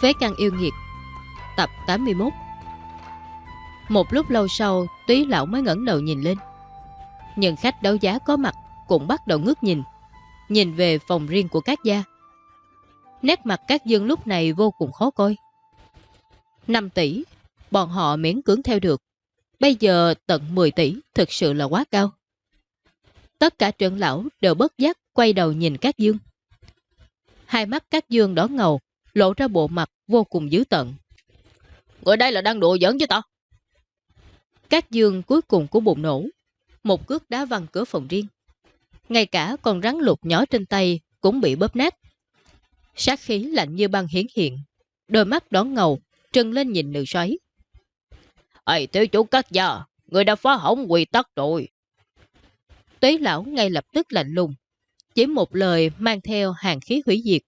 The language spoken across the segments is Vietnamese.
Phế căn yêu nghiệt, Tập 81 Một lúc lâu sau, Túy lão mới ngẩng đầu nhìn lên. Những khách đấu giá có mặt Cũng bắt đầu ngước nhìn Nhìn về phòng riêng của các gia. Nét mặt các dương lúc này vô cùng khó coi. 5 tỷ, Bọn họ miễn cưỡng theo được. Bây giờ tận 10 tỷ Thực sự là quá cao. Tất cả trưởng lão đều bất giác Quay đầu nhìn các dương. Hai mắt các dương đỏ ngầu lộ ra bộ mặt vô cùng dữ tận. Người đây là đang đùa giỡn chứ tao. Các dương cuối cùng của bụng nổ. Một cước đá văng cửa phòng riêng. Ngay cả con rắn lục nhỏ trên tay cũng bị bóp nát. Sát khí lạnh như băng hiển hiện. Đôi mắt đỏ ngầu, trân lên nhìn nữ xoáy. Ây tiêu chủ các gia, người đã phá hỏng quy tắc rồi. Tuế lão ngay lập tức lạnh lùng. Chỉ một lời mang theo hàng khí hủy diệt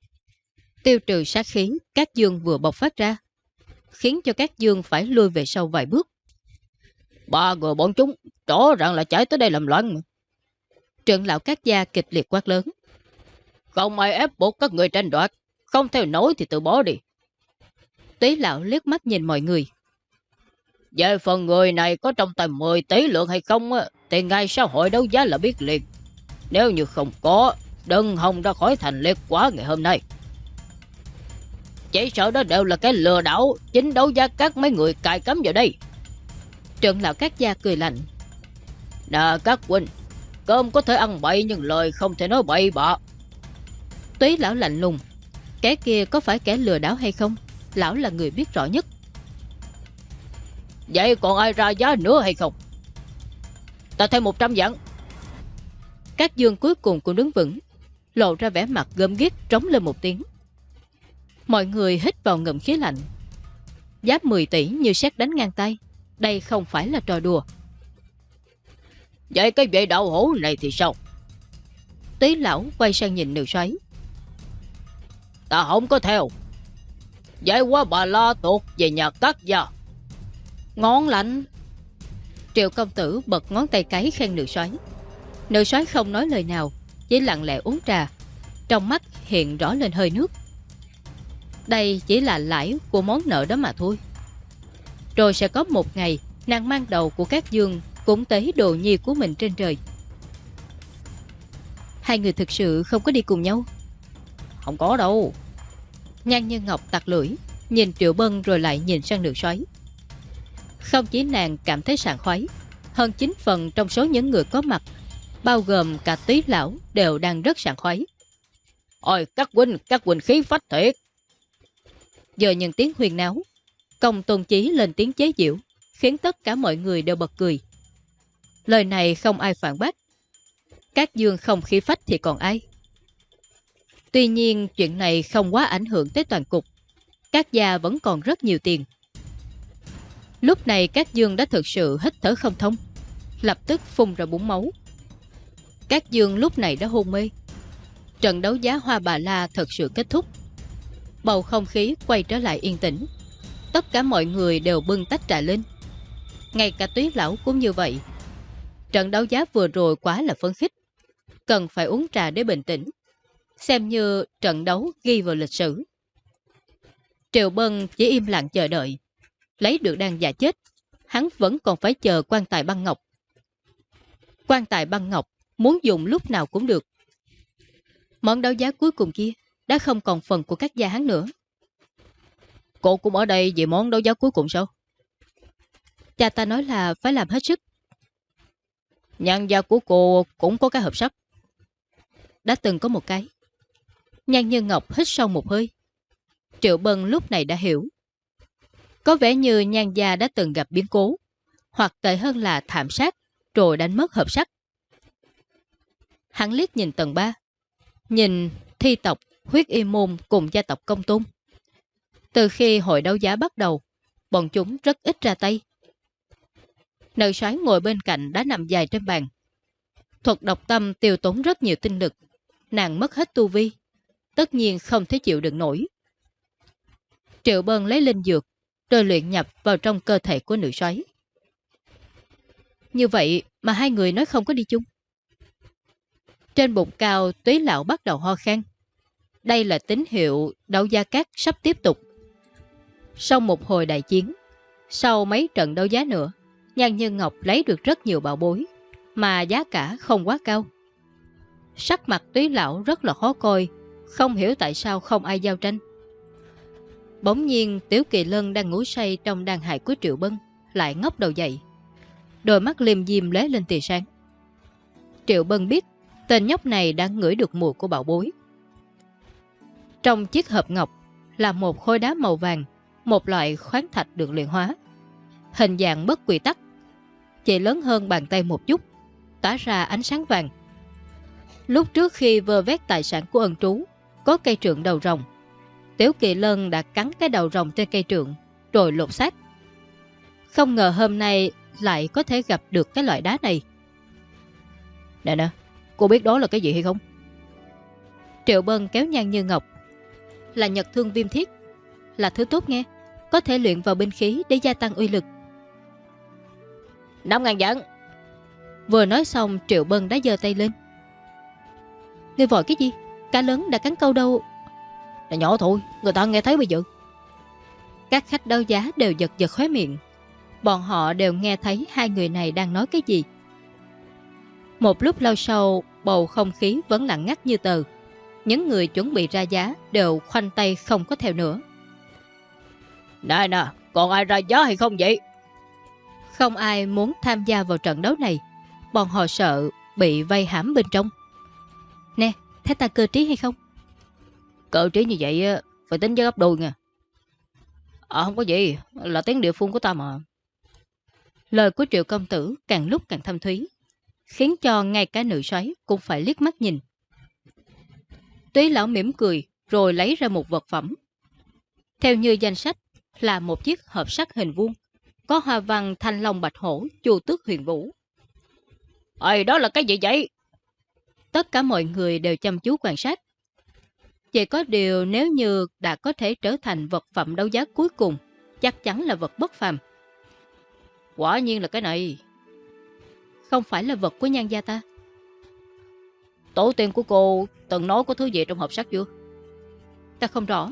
tiêu trừ sát khí các dương vừa bộc phát ra, khiến cho các dương phải lui về sau vài bước. Ba người bọn chúng, rõ ràng là chạy tới đây làm loạn mà. Trượng lão các gia kịch liệt quát lớn. Không ai ép buộc các người tranh đoạt, không theo nổi thì tự bỏ đi. Tí lão liếc mắt nhìn mọi người. Về phần người này có trong tay 10 tỷ lượng hay không thì ngay sau hội đấu giá là biết liền. Nếu như không có, đừng hòng ra khỏi thành liệt quá ngày hôm nay. Chỉ sợ đó đều là cái lừa đảo, Chính đấu giá các mấy người cài cấm vào đây. Trưởng lão các gia cười lạnh. Nè các huynh Cơm có thể ăn bậy nhưng lời không thể nói bậy bạ. Túy lão lạnh lùng. Cái kia có phải kẻ lừa đảo hay không? Lão là người biết rõ nhất. Vậy còn ai ra giá nữa hay không? Ta thêm 100 vạn. Các dương cuối cùng cũng đứng vững, Lộ ra vẻ mặt gơm ghét trống lên một tiếng. Mọi người hít vào ngậm khí lạnh. Giáp 10 tỷ như xét đánh ngang tay. Đây không phải là trò đùa. Vậy cái vệ đạo hổ này thì sao? Tí lão quay sang nhìn nữ xoáy. Ta không có theo. Vậy qua bà la tuột về nhà cắt gia. Ngón lạnh. Triệu công tử bật ngón tay cái khen nữ xoáy. Nữ xoáy không nói lời nào, chỉ lặng lẽ uống trà. Trong mắt hiện rõ lên hơi nước. Đây chỉ là lãi của món nợ đó mà thôi. Rồi sẽ có một ngày Nàng mang đầu của các dương Cũng tới đồ nhi của mình trên trời. Hai người thực sự không có đi cùng nhau. Không có đâu. Nhan như ngọc tặc lưỡi Nhìn triệu bân rồi lại nhìn sang đường xoáy Không chỉ nàng cảm thấy sảng khoái Hơn 9 phần trong số những người có mặt Bao gồm cả tí lão Đều đang rất sảng khoái. Ôi các huynh Các huynh khí phách thiệt Giờ những tiếng huyền náo, Công tôn chí lên tiếng chế diệu Khiến tất cả mọi người đều bật cười. Lời này không ai phản bác, Các dương không khí phách thì còn ai. Tuy nhiên, chuyện này không quá ảnh hưởng tới toàn cục, Các gia vẫn còn rất nhiều tiền. Lúc này các dương đã thực sự hít thở không thông, Lập tức phun ra búng máu. Các dương lúc này đã hôn mê. Trận đấu giá hoa bà la thật sự kết thúc. Bầu không khí quay trở lại yên tĩnh. Tất cả mọi người đều bưng tách trà lên. Ngay cả tuyết lão cũng như vậy. Trận đấu giá vừa rồi quá là phấn khích. Cần phải uống trà để bình tĩnh. Xem như trận đấu ghi vào lịch sử. Triệu Bân chỉ im lặng chờ đợi. Lấy được đàn giả chết, Hắn vẫn còn phải chờ quan tài băng ngọc. Quan tài băng ngọc Muốn dùng lúc nào cũng được. Món đấu giá cuối cùng kia đã không còn phần của các gia hắn nữa. Cô cũng ở đây vì món đấu giá cuối cùng sao? Cha ta nói là phải làm hết sức. Nhan gia của cô cũng có cái hộp sắt. Đã từng có một cái. Nhan Như Ngọc hít sâu một hơi. Triệu Bân lúc này đã hiểu. Có vẻ như nhan gia đã từng gặp biến cố, hoặc tệ hơn là thảm sát, rồi đánh mất hộp sắt. Hắn liếc nhìn tầng 3, nhìn thi tộc huyết y môn cùng gia tộc công tung. Từ khi hội đấu giá bắt đầu, bọn chúng rất ít ra tay. Nữ soái ngồi bên cạnh đã nằm dài trên bàn. Thuật độc tâm tiêu tốn rất nhiều tinh lực, nàng mất hết tu vi, tất nhiên không thể chịu được nổi. Triệu Bân lấy linh dược, rồi luyện nhập vào trong cơ thể của nữ soái. Như vậy mà hai người nói không có đi chung. Trên bụng cao, túy lão bắt đầu ho khan. Đây là tín hiệu đấu gia cát sắp tiếp tục. Sau một hồi đại chiến, sau mấy trận đấu giá nữa, Nhan Như Ngọc lấy được rất nhiều bảo bối, mà giá cả không quá cao. Sắc mặt túy lão rất là khó coi, không hiểu tại sao không ai giao tranh. Bỗng nhiên Tiểu Kỳ Lân đang ngủ say trong đàn hại của Triệu Bân, lại ngóc đầu dậy. Đôi mắt liềm diêm lé lên tì sáng. Triệu Bân biết tên nhóc này đang ngửi được mùi của bảo bối. Trong chiếc hộp ngọc là một khối đá màu vàng, một loại khoáng thạch được luyện hóa. Hình dạng bất quy tắc, chỉ lớn hơn bàn tay một chút, tỏa ra ánh sáng vàng. Lúc trước khi vơ vét tài sản của ân trú, có cây trượng đầu rồng. Tiểu kỳ lân đã cắn cái đầu rồng trên cây trượng, rồi lột xác. Không ngờ hôm nay lại có thể gặp được cái loại đá này. Nè nè, cô biết đó là cái gì hay không? Triệu Bân kéo nhan như ngọc. Là nhật thương viêm thiết. Là thứ tốt nghe. Có thể luyện vào binh khí để gia tăng uy lực. 5 ngàn dẫn. Vừa nói xong Triệu Bân đã giơ tay lên. Người vội cái gì? Cá lớn đã cắn câu đâu. Là nhỏ thôi, người ta nghe thấy bây giờ. Các khách đấu giá đều giật giật khóe miệng. Bọn họ đều nghe thấy hai người này đang nói cái gì. Một lúc lâu sau, bầu không khí vẫn lặng ngắt như tờ. Những người chuẩn bị ra giá đều khoanh tay không có theo nữa. Nè nè, còn ai ra giá hay không vậy? Không ai muốn tham gia vào trận đấu này. Bọn họ sợ bị vây hãm bên trong. Nè, thấy ta cơ trí hay không? Cơ trí như vậy phải tính với gấp đôi nha. À không có gì, là tiếng địa phương của ta mà. Lời của triệu công tử càng lúc càng thâm thúy, khiến cho ngay cả nữ xoáy cũng phải liếc mắt nhìn. Túy lão mỉm cười rồi lấy ra một vật phẩm. Theo như danh sách là một chiếc hộp sắt hình vuông, có hoa văn thanh long bạch hổ, chu tước huyền vũ. Ê, đó là cái gì vậy? Tất cả mọi người đều chăm chú quan sát. Chỉ có điều nếu như đã có thể trở thành vật phẩm đấu giá cuối cùng, chắc chắn là vật bất phàm. Quả nhiên là cái này. Không phải là vật của nhan gia ta. Tổ tiên của cô từng nói có thứ gì trong hộp sắt chưa? Ta không rõ.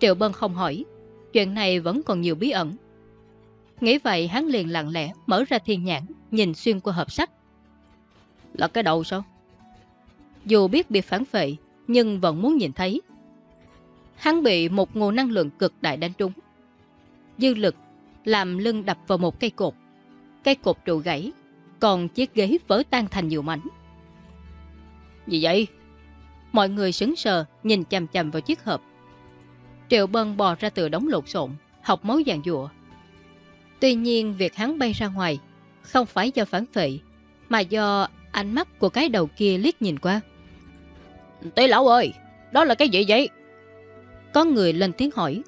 Triệu Bân không hỏi. Chuyện này vẫn còn nhiều bí ẩn. Nghĩ vậy hắn liền lặng lẽ mở ra thiên nhãn, nhìn xuyên qua hộp sắt. Là cái đầu sao? Dù biết bị phản phệ, nhưng vẫn muốn nhìn thấy. Hắn bị một nguồn năng lượng cực đại đánh trúng. Dư lực làm lưng đập vào một cây cột. Cây cột trụ gãy, còn chiếc ghế vỡ tan thành nhiều mảnh. Gì vậy? Mọi người sững sờ nhìn chầm chầm vào chiếc hộp. Triệu Bân bò ra từ đống lộn xộn, học máu dạng dụa. Tuy nhiên việc hắn bay ra ngoài không phải do phản phệ, mà do ánh mắt của cái đầu kia liếc nhìn qua. Tế lão ơi, đó là cái gì vậy? Có người lên tiếng hỏi.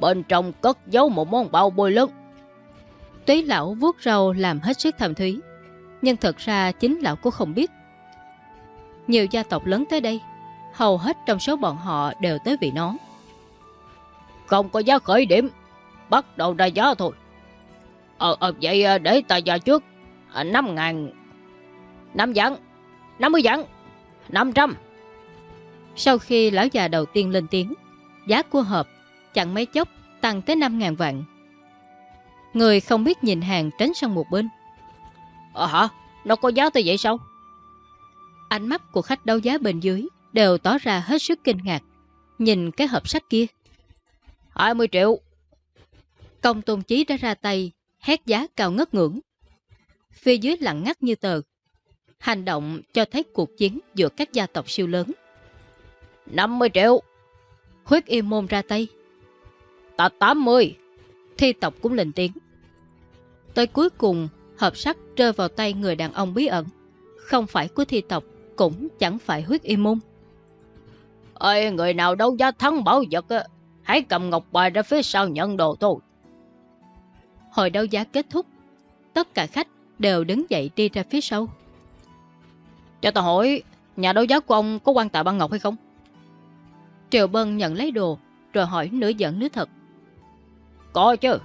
Bên trong cất giấu một món bao bôi lớn. Tuế lão vuốt râu làm hết sức thầm thúy. Nhưng thật ra chính lão cũng không biết. Nhiều gia tộc lớn tới đây, hầu hết trong số bọn họ đều tới vị nó. Không có giá khởi điểm, bắt đầu ra giá thôi. Ờ, ờ vậy ờ, để ta giá trước. À, 5 ngàn. 5 vạn. 50 vạn. 500. Sau khi lão già đầu tiên lên tiếng, giá của hộp chẳng mấy chốc tăng tới 5.000 vạn. Người không biết nhìn hàng tránh sang một bên. Ờ hả? Nó có giá tới vậy sao? Ánh mắt của khách đấu giá bên dưới đều tỏ ra hết sức kinh ngạc. Nhìn cái hộp sách kia. 20 triệu. Công tôn chí đã ra tay, hét giá cao ngất ngưỡng. Phía dưới lặng ngắt như tờ. Hành động cho thấy cuộc chiến giữa các gia tộc siêu lớn. 50 triệu. Huyết yêu môn ra tay. Ta 80. Thi tộc cũng lên tiếng. Tới cuối cùng, hợp sắc rơi vào tay người đàn ông bí ẩn. Không phải của thi tộc, cũng chẳng phải huyết y môn. Ê, người nào đâu giá thắng bảo vật á, hãy cầm ngọc bài ra phía sau nhận đồ thôi. Hồi đấu giá kết thúc, tất cả khách đều đứng dậy đi ra phía sau. Cho ta hỏi, nhà đấu giá của ông có quan tạ băng ngọc hay không? Triệu Bân nhận lấy đồ, rồi hỏi nửa giận nửa thật. Có chứ,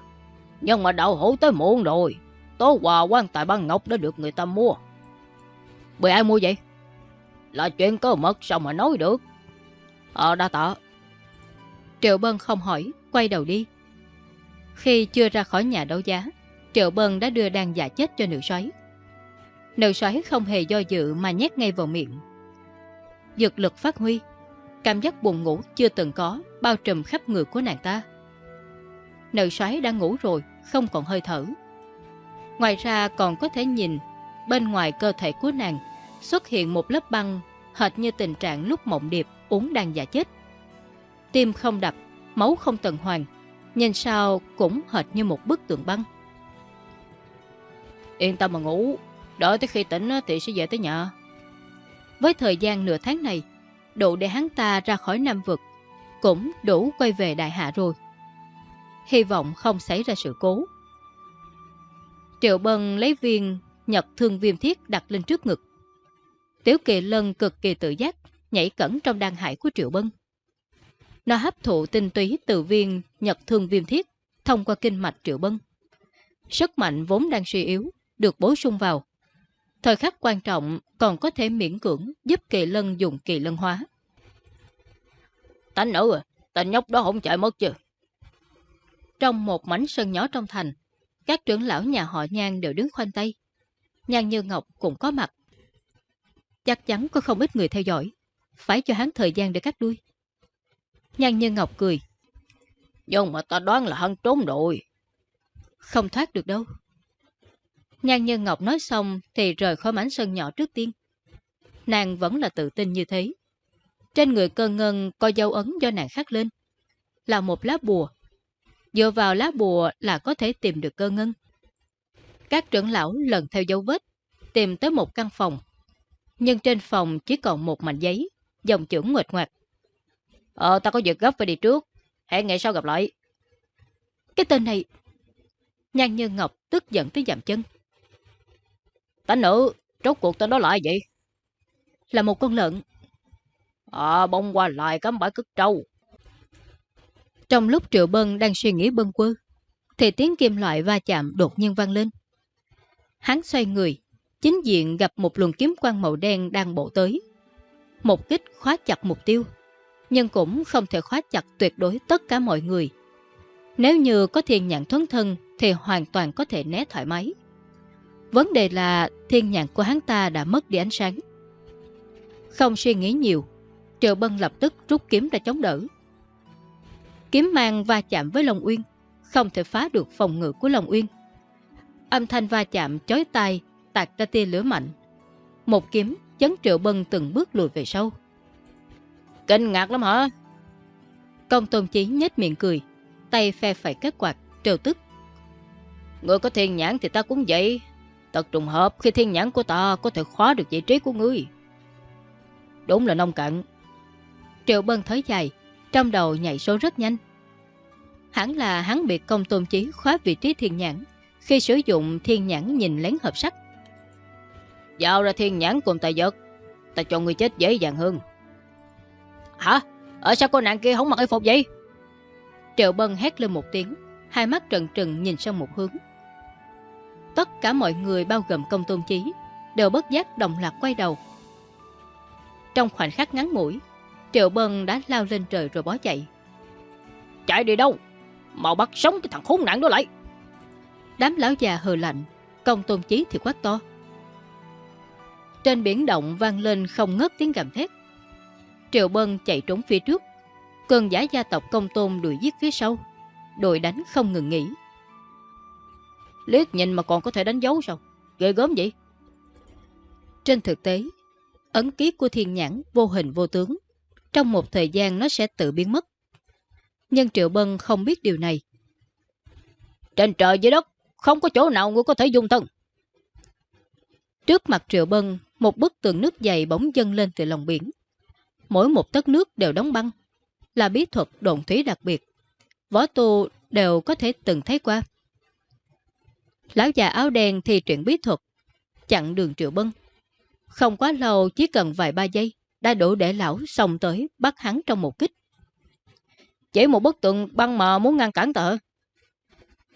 nhưng mà đậu hữu tới muộn rồi. Tố quà quan tài băng ngọc đã được người ta mua. Bị ai mua vậy? Là chuyện cơ mật sao mà nói được. Ờ đa tạ. Triệu Bân không hỏi, quay đầu đi. Khi chưa ra khỏi nhà đấu giá, Triệu Bân đã đưa đàn giả chết cho nữ Sói. Nữ Sói không hề do dự mà nhét ngay vào miệng. Dược lực phát huy, cảm giác buồn ngủ chưa từng có bao trùm khắp người của nàng ta. Nữ Sói đang ngủ rồi, không còn hơi thở. Ngoài ra còn có thể nhìn bên ngoài cơ thể của nàng xuất hiện một lớp băng hệt như tình trạng lúc mộng điệp uống đang giả chết. Tim không đập, máu không tuần hoàn, nhìn sao cũng hệt như một bức tượng băng. Yên tâm mà ngủ, đợi tới khi tỉnh thì sẽ về tới nhà. Với thời gian nửa tháng này, đủ để hắn ta ra khỏi Nam Vực, cũng đủ quay về Đại Hạ rồi. Hy vọng không xảy ra sự cố. Triệu Bân lấy viên nhật thương viêm thiết đặt lên trước ngực. Tiểu kỳ lân cực kỳ tự giác, nhảy cẩn trong đan hải của Triệu Bân. Nó hấp thụ tinh túy từ viên nhật thương viêm thiết thông qua kinh mạch Triệu Bân. Sức mạnh vốn đang suy yếu, được bổ sung vào. Thời khắc quan trọng còn có thể miễn cưỡng giúp kỳ lân dùng kỳ lân hóa. Tánh nữ à, tên nhóc đó không chạy mất chứ. Trong một mảnh sân nhỏ trong thành, các trưởng lão nhà họ Nhan đều đứng khoanh tay. Nhan Như Ngọc cũng có mặt. Chắc chắn có không ít người theo dõi. Phải cho hắn thời gian để cắt đuôi. Nhan Như Ngọc cười. Nhưng mà ta đoán là hắn trốn rồi. Không thoát được đâu. Nhan Như Ngọc nói xong thì rời khỏi mảnh sân nhỏ trước tiên. Nàng vẫn là tự tin như thế. Trên người cơ ngân có dấu ấn do nàng khắc lên. Là một lá bùa. Dựa vào lá bùa là có thể tìm được cơ ngân. Các trưởng lão lần theo dấu vết, tìm tới một căn phòng. Nhưng trên phòng chỉ còn một mảnh giấy, dòng chữ nguệt ngoạc. Ờ, ta có việc gấp phải đi trước. Hẹn ngày sau gặp lại. Cái tên này... Nhan Như Ngọc tức giận tới giảm chân. Tánh nữ, rốt cuộc tên đó là ai vậy? Là một con lợn. À, bông qua lại cắm bãi cất trâu. Trong lúc Triệu Bân đang suy nghĩ bân quơ, thì tiếng kim loại va chạm đột nhiên vang lên. Hắn xoay người, chính diện gặp một luồng kiếm quang màu đen đang bổ tới. Một kích khóa chặt mục tiêu, nhưng cũng không thể khóa chặt tuyệt đối tất cả mọi người. Nếu như có thiên nhãn thuấn thân thì hoàn toàn có thể né thoải mái. Vấn đề là thiên nhãn của hắn ta đã mất đi ánh sáng. Không suy nghĩ nhiều, Triệu Bân lập tức rút kiếm ra chống đỡ. Kiếm mang va chạm với Long Uyên, không thể phá được phòng ngự của Long Uyên. Âm thanh va chạm chói tai, tạc ra tia lửa mạnh. Một kiếm chấn Triệu Bân từng bước lùi về sau. Kinh ngạc lắm hả? Công tôn chí nhếch miệng cười, tay phe phải kết quạt, trêu tức. Người có thiên nhãn thì ta cũng vậy, Thật trùng hợp khi thiên nhãn của ta có thể khóa được vị trí của ngươi. Đúng là nông cạn. Triệu Bân thới dài, trong đầu nhảy số rất nhanh. Hẳn là hắn bị công tôn chí khóa vị trí thiên nhãn khi sử dụng thiên nhãn nhìn lén hợp sắc. Giao ra thiên nhãn cùng tài vật, ta cho người chết dễ dàng hơn. Hả? Ở sao cô nạn kia không mặc y phục vậy? Triệu Bân hét lên một tiếng, hai mắt trần trừng nhìn sang một hướng. Tất cả mọi người bao gồm công tôn chí đều bất giác đồng loạt quay đầu. Trong khoảnh khắc ngắn ngủi, Triệu Bân đã lao lên trời rồi bó chạy. Chạy đi đâu? Mau bắt sống cái thằng khốn nạn đó lại. Đám lão già hờ lạnh, công tôn chí thì quát to. Trên biển động vang lên không ngớt tiếng gầm thét. Triệu Bân chạy trốn phía trước, cơn giả gia tộc công tôn đuổi giết phía sau, đội đánh không ngừng nghỉ. Liếc nhìn mà còn có thể đánh dấu sao? Ghê gớm vậy? Trên thực tế, ấn ký của thiên nhãn vô hình vô tướng. Trong một thời gian nó sẽ tự biến mất. Nhưng Triệu Bân không biết điều này. Trên trời dưới đất, không có chỗ nào người có thể dùng thân. Trước mặt Triệu Bân, một bức tường nước dày bóng dâng lên từ lòng biển. Mỗi một tấc nước đều đóng băng, là bí thuật đồn thúy đặc biệt. Võ tu đều có thể từng thấy qua. Lão già áo đen thì truyện bí thuật, chặn đường Triệu Bân. Không quá lâu, chỉ cần vài ba giây, đã đủ để lão xông tới bắt hắn trong một kích. Chỉ một bức tượng băng mờ muốn ngăn cản tợ.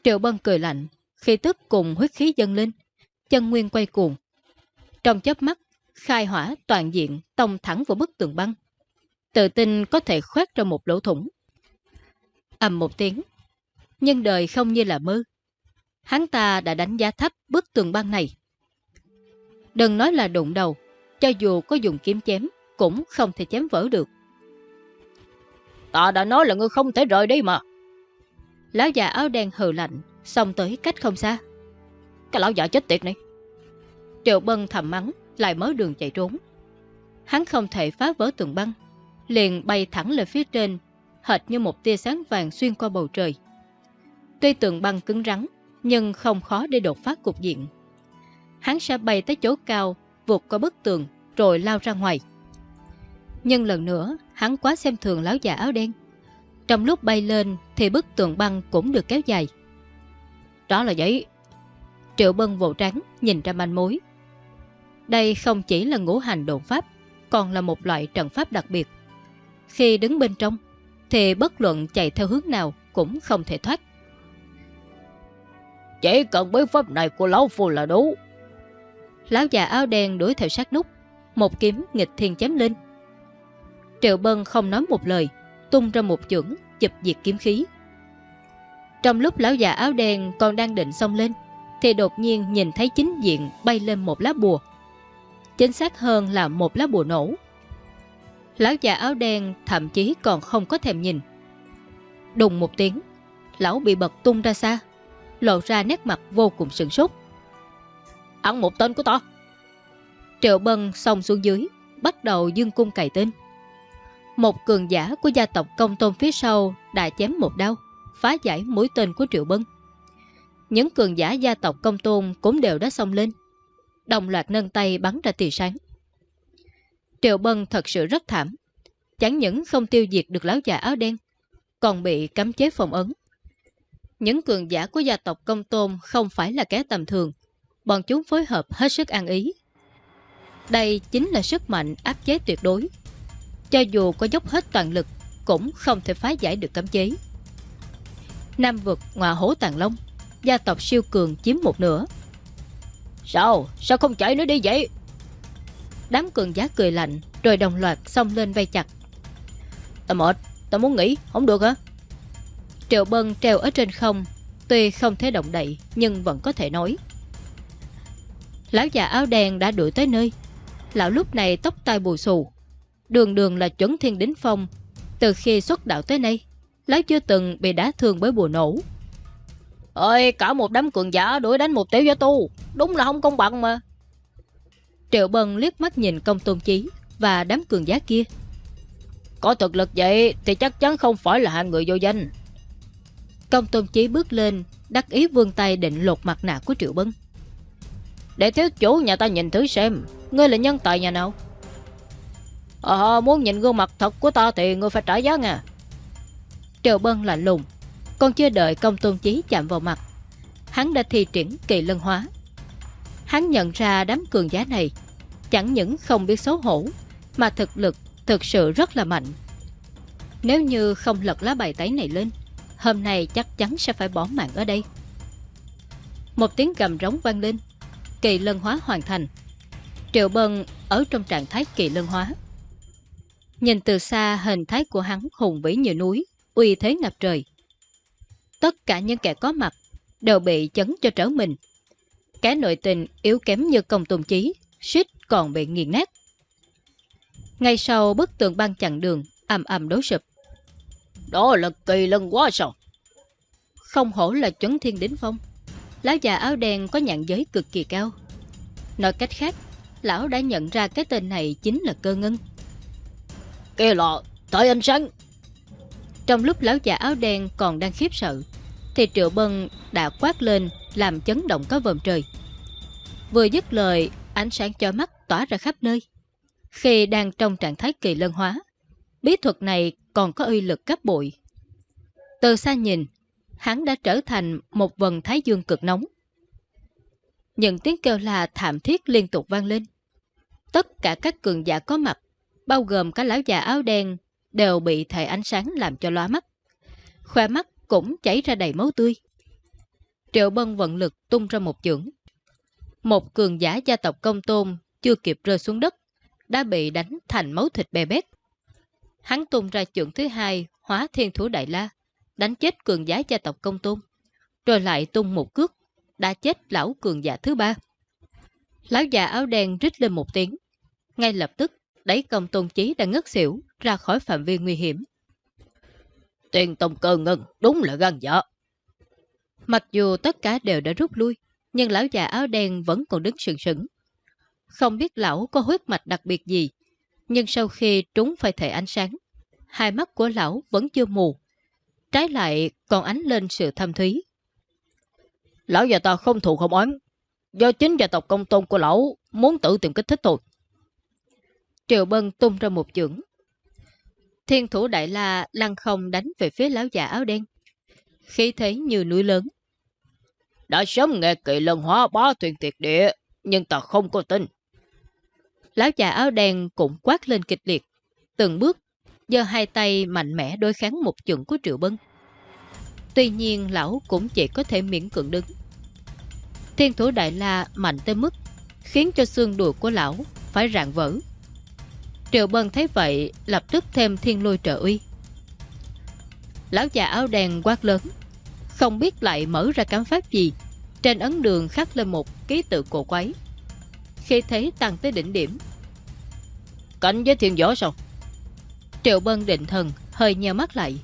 Triệu Bân cười lạnh, khi tức cùng huyết khí dâng lên, chân nguyên quay cuồng. Trong chớp mắt, khai hỏa toàn diện tông thẳng vào bức tường băng. Tự tin có thể khoét ra một lỗ thủng. ầm một tiếng. Nhưng đời không như là mơ. Hắn ta đã đánh giá thấp bức tường băng này. Đừng nói là đụng đầu, cho dù có dùng kiếm chém, cũng không thể chém vỡ được. Ta đã nói là ngươi không thể rời đi mà. Lão già áo đen hừ lạnh, xông tới cách không xa. Cái lão già chết tiệt này. Triệu Bân thầm mắng, lại mở đường chạy trốn. Hắn không thể phá vỡ tường băng, liền bay thẳng lên phía trên, hệt như một tia sáng vàng xuyên qua bầu trời. Tuy tường băng cứng rắn, nhưng không khó để đột phá cục diện. Hắn sẽ bay tới chỗ cao, vụt qua bức tường, rồi lao ra ngoài. Nhưng lần nữa, hắn quá xem thường láo giả áo đen. Trong lúc bay lên thì bức tường băng cũng được kéo dài. Đó là giấy. Triệu Bân vỗ trắng nhìn ra manh mối. Đây không chỉ là ngũ hành độn pháp, còn là một loại trận pháp đặc biệt. Khi đứng bên trong, thì bất luận chạy theo hướng nào cũng không thể thoát. Chỉ cần bí pháp này của lão phu là đủ. Lão già áo đen đuổi theo sát nút, một kiếm nghịch thiên chém lên. Triệu Bân không nói một lời, tung ra một chưởng, chụp diệt kiếm khí. Trong lúc lão già áo đen còn đang định xông lên, thì đột nhiên nhìn thấy chính diện bay lên một lá bùa. Chính xác hơn là một lá bùa nổ. Lão già áo đen thậm chí còn không có thèm nhìn. Đùng một tiếng, lão bị bật tung ra xa, lộ ra nét mặt vô cùng sửng sốt. Ăn một tên của ta. Triệu Bân xông xuống dưới, bắt đầu dương cung cày tên. Một cường giả của gia tộc công tôn phía sau đã chém một đau, phá giải mũi tên của Triệu Bân. Những cường giả gia tộc công tôn cũng đều đã xông lên. Đồng loạt nâng tay bắn ra tia sáng. Triệu Bân thật sự rất thảm. Chẳng những không tiêu diệt được lão già áo đen, còn bị cấm chế phòng ấn. Những cường giả của gia tộc công tôn không phải là kẻ tầm thường. Bọn chúng phối hợp hết sức an ý. Đây chính là sức mạnh áp chế tuyệt đối. Cho dù có dốc hết toàn lực, cũng không thể phá giải được cấm chế. Nam vực ngọa hổ tàn long, gia tộc siêu cường chiếm một nửa. Sao? Sao không chạy nữa đi vậy? Đám cường giá cười lạnh Rồi đồng loạt xông lên vây chặt Ta mệt, ta muốn nghỉ, không được hả? Triệu Bân treo ở trên không Tuy không thể động đậy Nhưng vẫn có thể nói Lão già áo đen đã đuổi tới nơi Lão lúc này tóc tai bù xù Đường đường là chuẩn thiên đính phong Từ khi xuất đạo tới nay Lão chưa từng bị đá thương bởi bùa nổ Ơi cả một đám cường giả đuổi đánh một tiểu gia tu. Đúng là không công bằng mà. Triệu Bân liếc mắt nhìn công tôn chí Và đám cường giá kia. Có thực lực vậy Thì chắc chắn không phải là hai người vô danh. Công tôn chí bước lên Đắc ý vương tay định lột mặt nạ của Triệu Bân. Để thiếu chủ nhà ta nhìn thử xem Ngươi là nhân tài nhà nào? Ờ muốn nhìn gương mặt thật của ta Thì ngươi phải trả giá nha. Triệu Bân lạnh lùng còn chưa đợi công tôn chí chạm vào mặt Hắn đã thi triển kỳ lân hóa Hắn nhận ra đám cường giá này chẳng những không biết xấu hổ, mà thực lực thực sự rất là mạnh. Nếu như không lật lá bài tẩy này lên, hôm nay chắc chắn sẽ phải bỏ mạng ở đây. Một tiếng gầm rống vang lên, kỳ lân hóa hoàn thành. Triệu Bân ở trong trạng thái kỳ lân hóa. Nhìn từ xa hình thái của hắn hùng vĩ như núi, uy thế ngập trời. Tất cả những kẻ có mặt đều bị chấn cho trở mình. Cái nội tình yếu kém như công tùng chí, suýt còn bị nghiền nát. Ngay sau bức tường băng chặn đường, ầm ầm đối sụp. Đó là kỳ lân quá sao? Không hổ là chấn thiên đính phong. Lão già áo đen có nhạn giới cực kỳ cao. Nói cách khác, lão đã nhận ra cái tên này chính là cơ ngân. Kia là tới ánh sáng. Trong lúc lão già áo đen còn đang khiếp sợ, thì Triệu Bân đã quát lên làm chấn động có vòm trời. Vừa dứt lời, ánh sáng cho mắt tỏa ra khắp nơi. Khi đang trong trạng thái kỳ lân hóa, bí thuật này còn có uy lực cấp bội. Từ xa nhìn, hắn đã trở thành một vần thái dương cực nóng. Những tiếng kêu là thảm thiết liên tục vang lên. Tất cả các cường giả có mặt, bao gồm cả lão già áo đen, đều bị thể ánh sáng làm cho loa mắt. Khoe mắt cũng chảy ra đầy máu tươi. Triệu Bân vận lực tung ra một chưởng, một cường giả gia tộc công tôn chưa kịp rơi xuống đất, đã bị đánh thành máu thịt bè bét. Hắn tung ra chưởng thứ hai, hóa thiên thú đại la, đánh chết cường giả gia tộc công tôn, rồi lại tung một cước, đã chết lão cường giả thứ ba. Lão già áo đen rít lên một tiếng, ngay lập tức đẩy công tôn chí đang ngất xỉu ra khỏi phạm vi nguy hiểm. Tiền tông cơ ngân đúng là gan dở. Mặc dù tất cả đều đã rút lui, nhưng lão già áo đen vẫn còn đứng sừng sững. Không biết lão có huyết mạch đặc biệt gì, nhưng sau khi trúng phải thể ánh sáng, hai mắt của lão vẫn chưa mù. Trái lại còn ánh lên sự thâm thúy. Lão già ta không thù không oán, do chính gia tộc công tôn của lão muốn tự tìm kích thích thôi. Triệu Bân tung ra một chưởng. Thiên thủ đại la lăng không đánh về phía lão già áo đen. Khí thế như núi lớn. Đã sớm nghe kỳ lần hóa bá thuyền tiệt địa, nhưng ta không có tin. Lão già áo đen cũng quát lên kịch liệt. Từng bước, giơ hai tay mạnh mẽ đối kháng một chưởng của Triệu Bân. Tuy nhiên lão cũng chỉ có thể miễn cưỡng đứng. Thiên thủ đại la mạnh tới mức khiến cho xương đùi của lão phải rạn vỡ. Triệu Bân thấy vậy lập tức thêm thiên lôi trợ uy. Lão già áo đen quát lớn, không biết lại mở ra cám pháp gì. Trên ấn đường khắc lên một ký tự cổ quái. Khi thấy tăng tới đỉnh điểm. Cảnh với thiên gió sao? Triệu Bân định thần, hơi nheo mắt lại.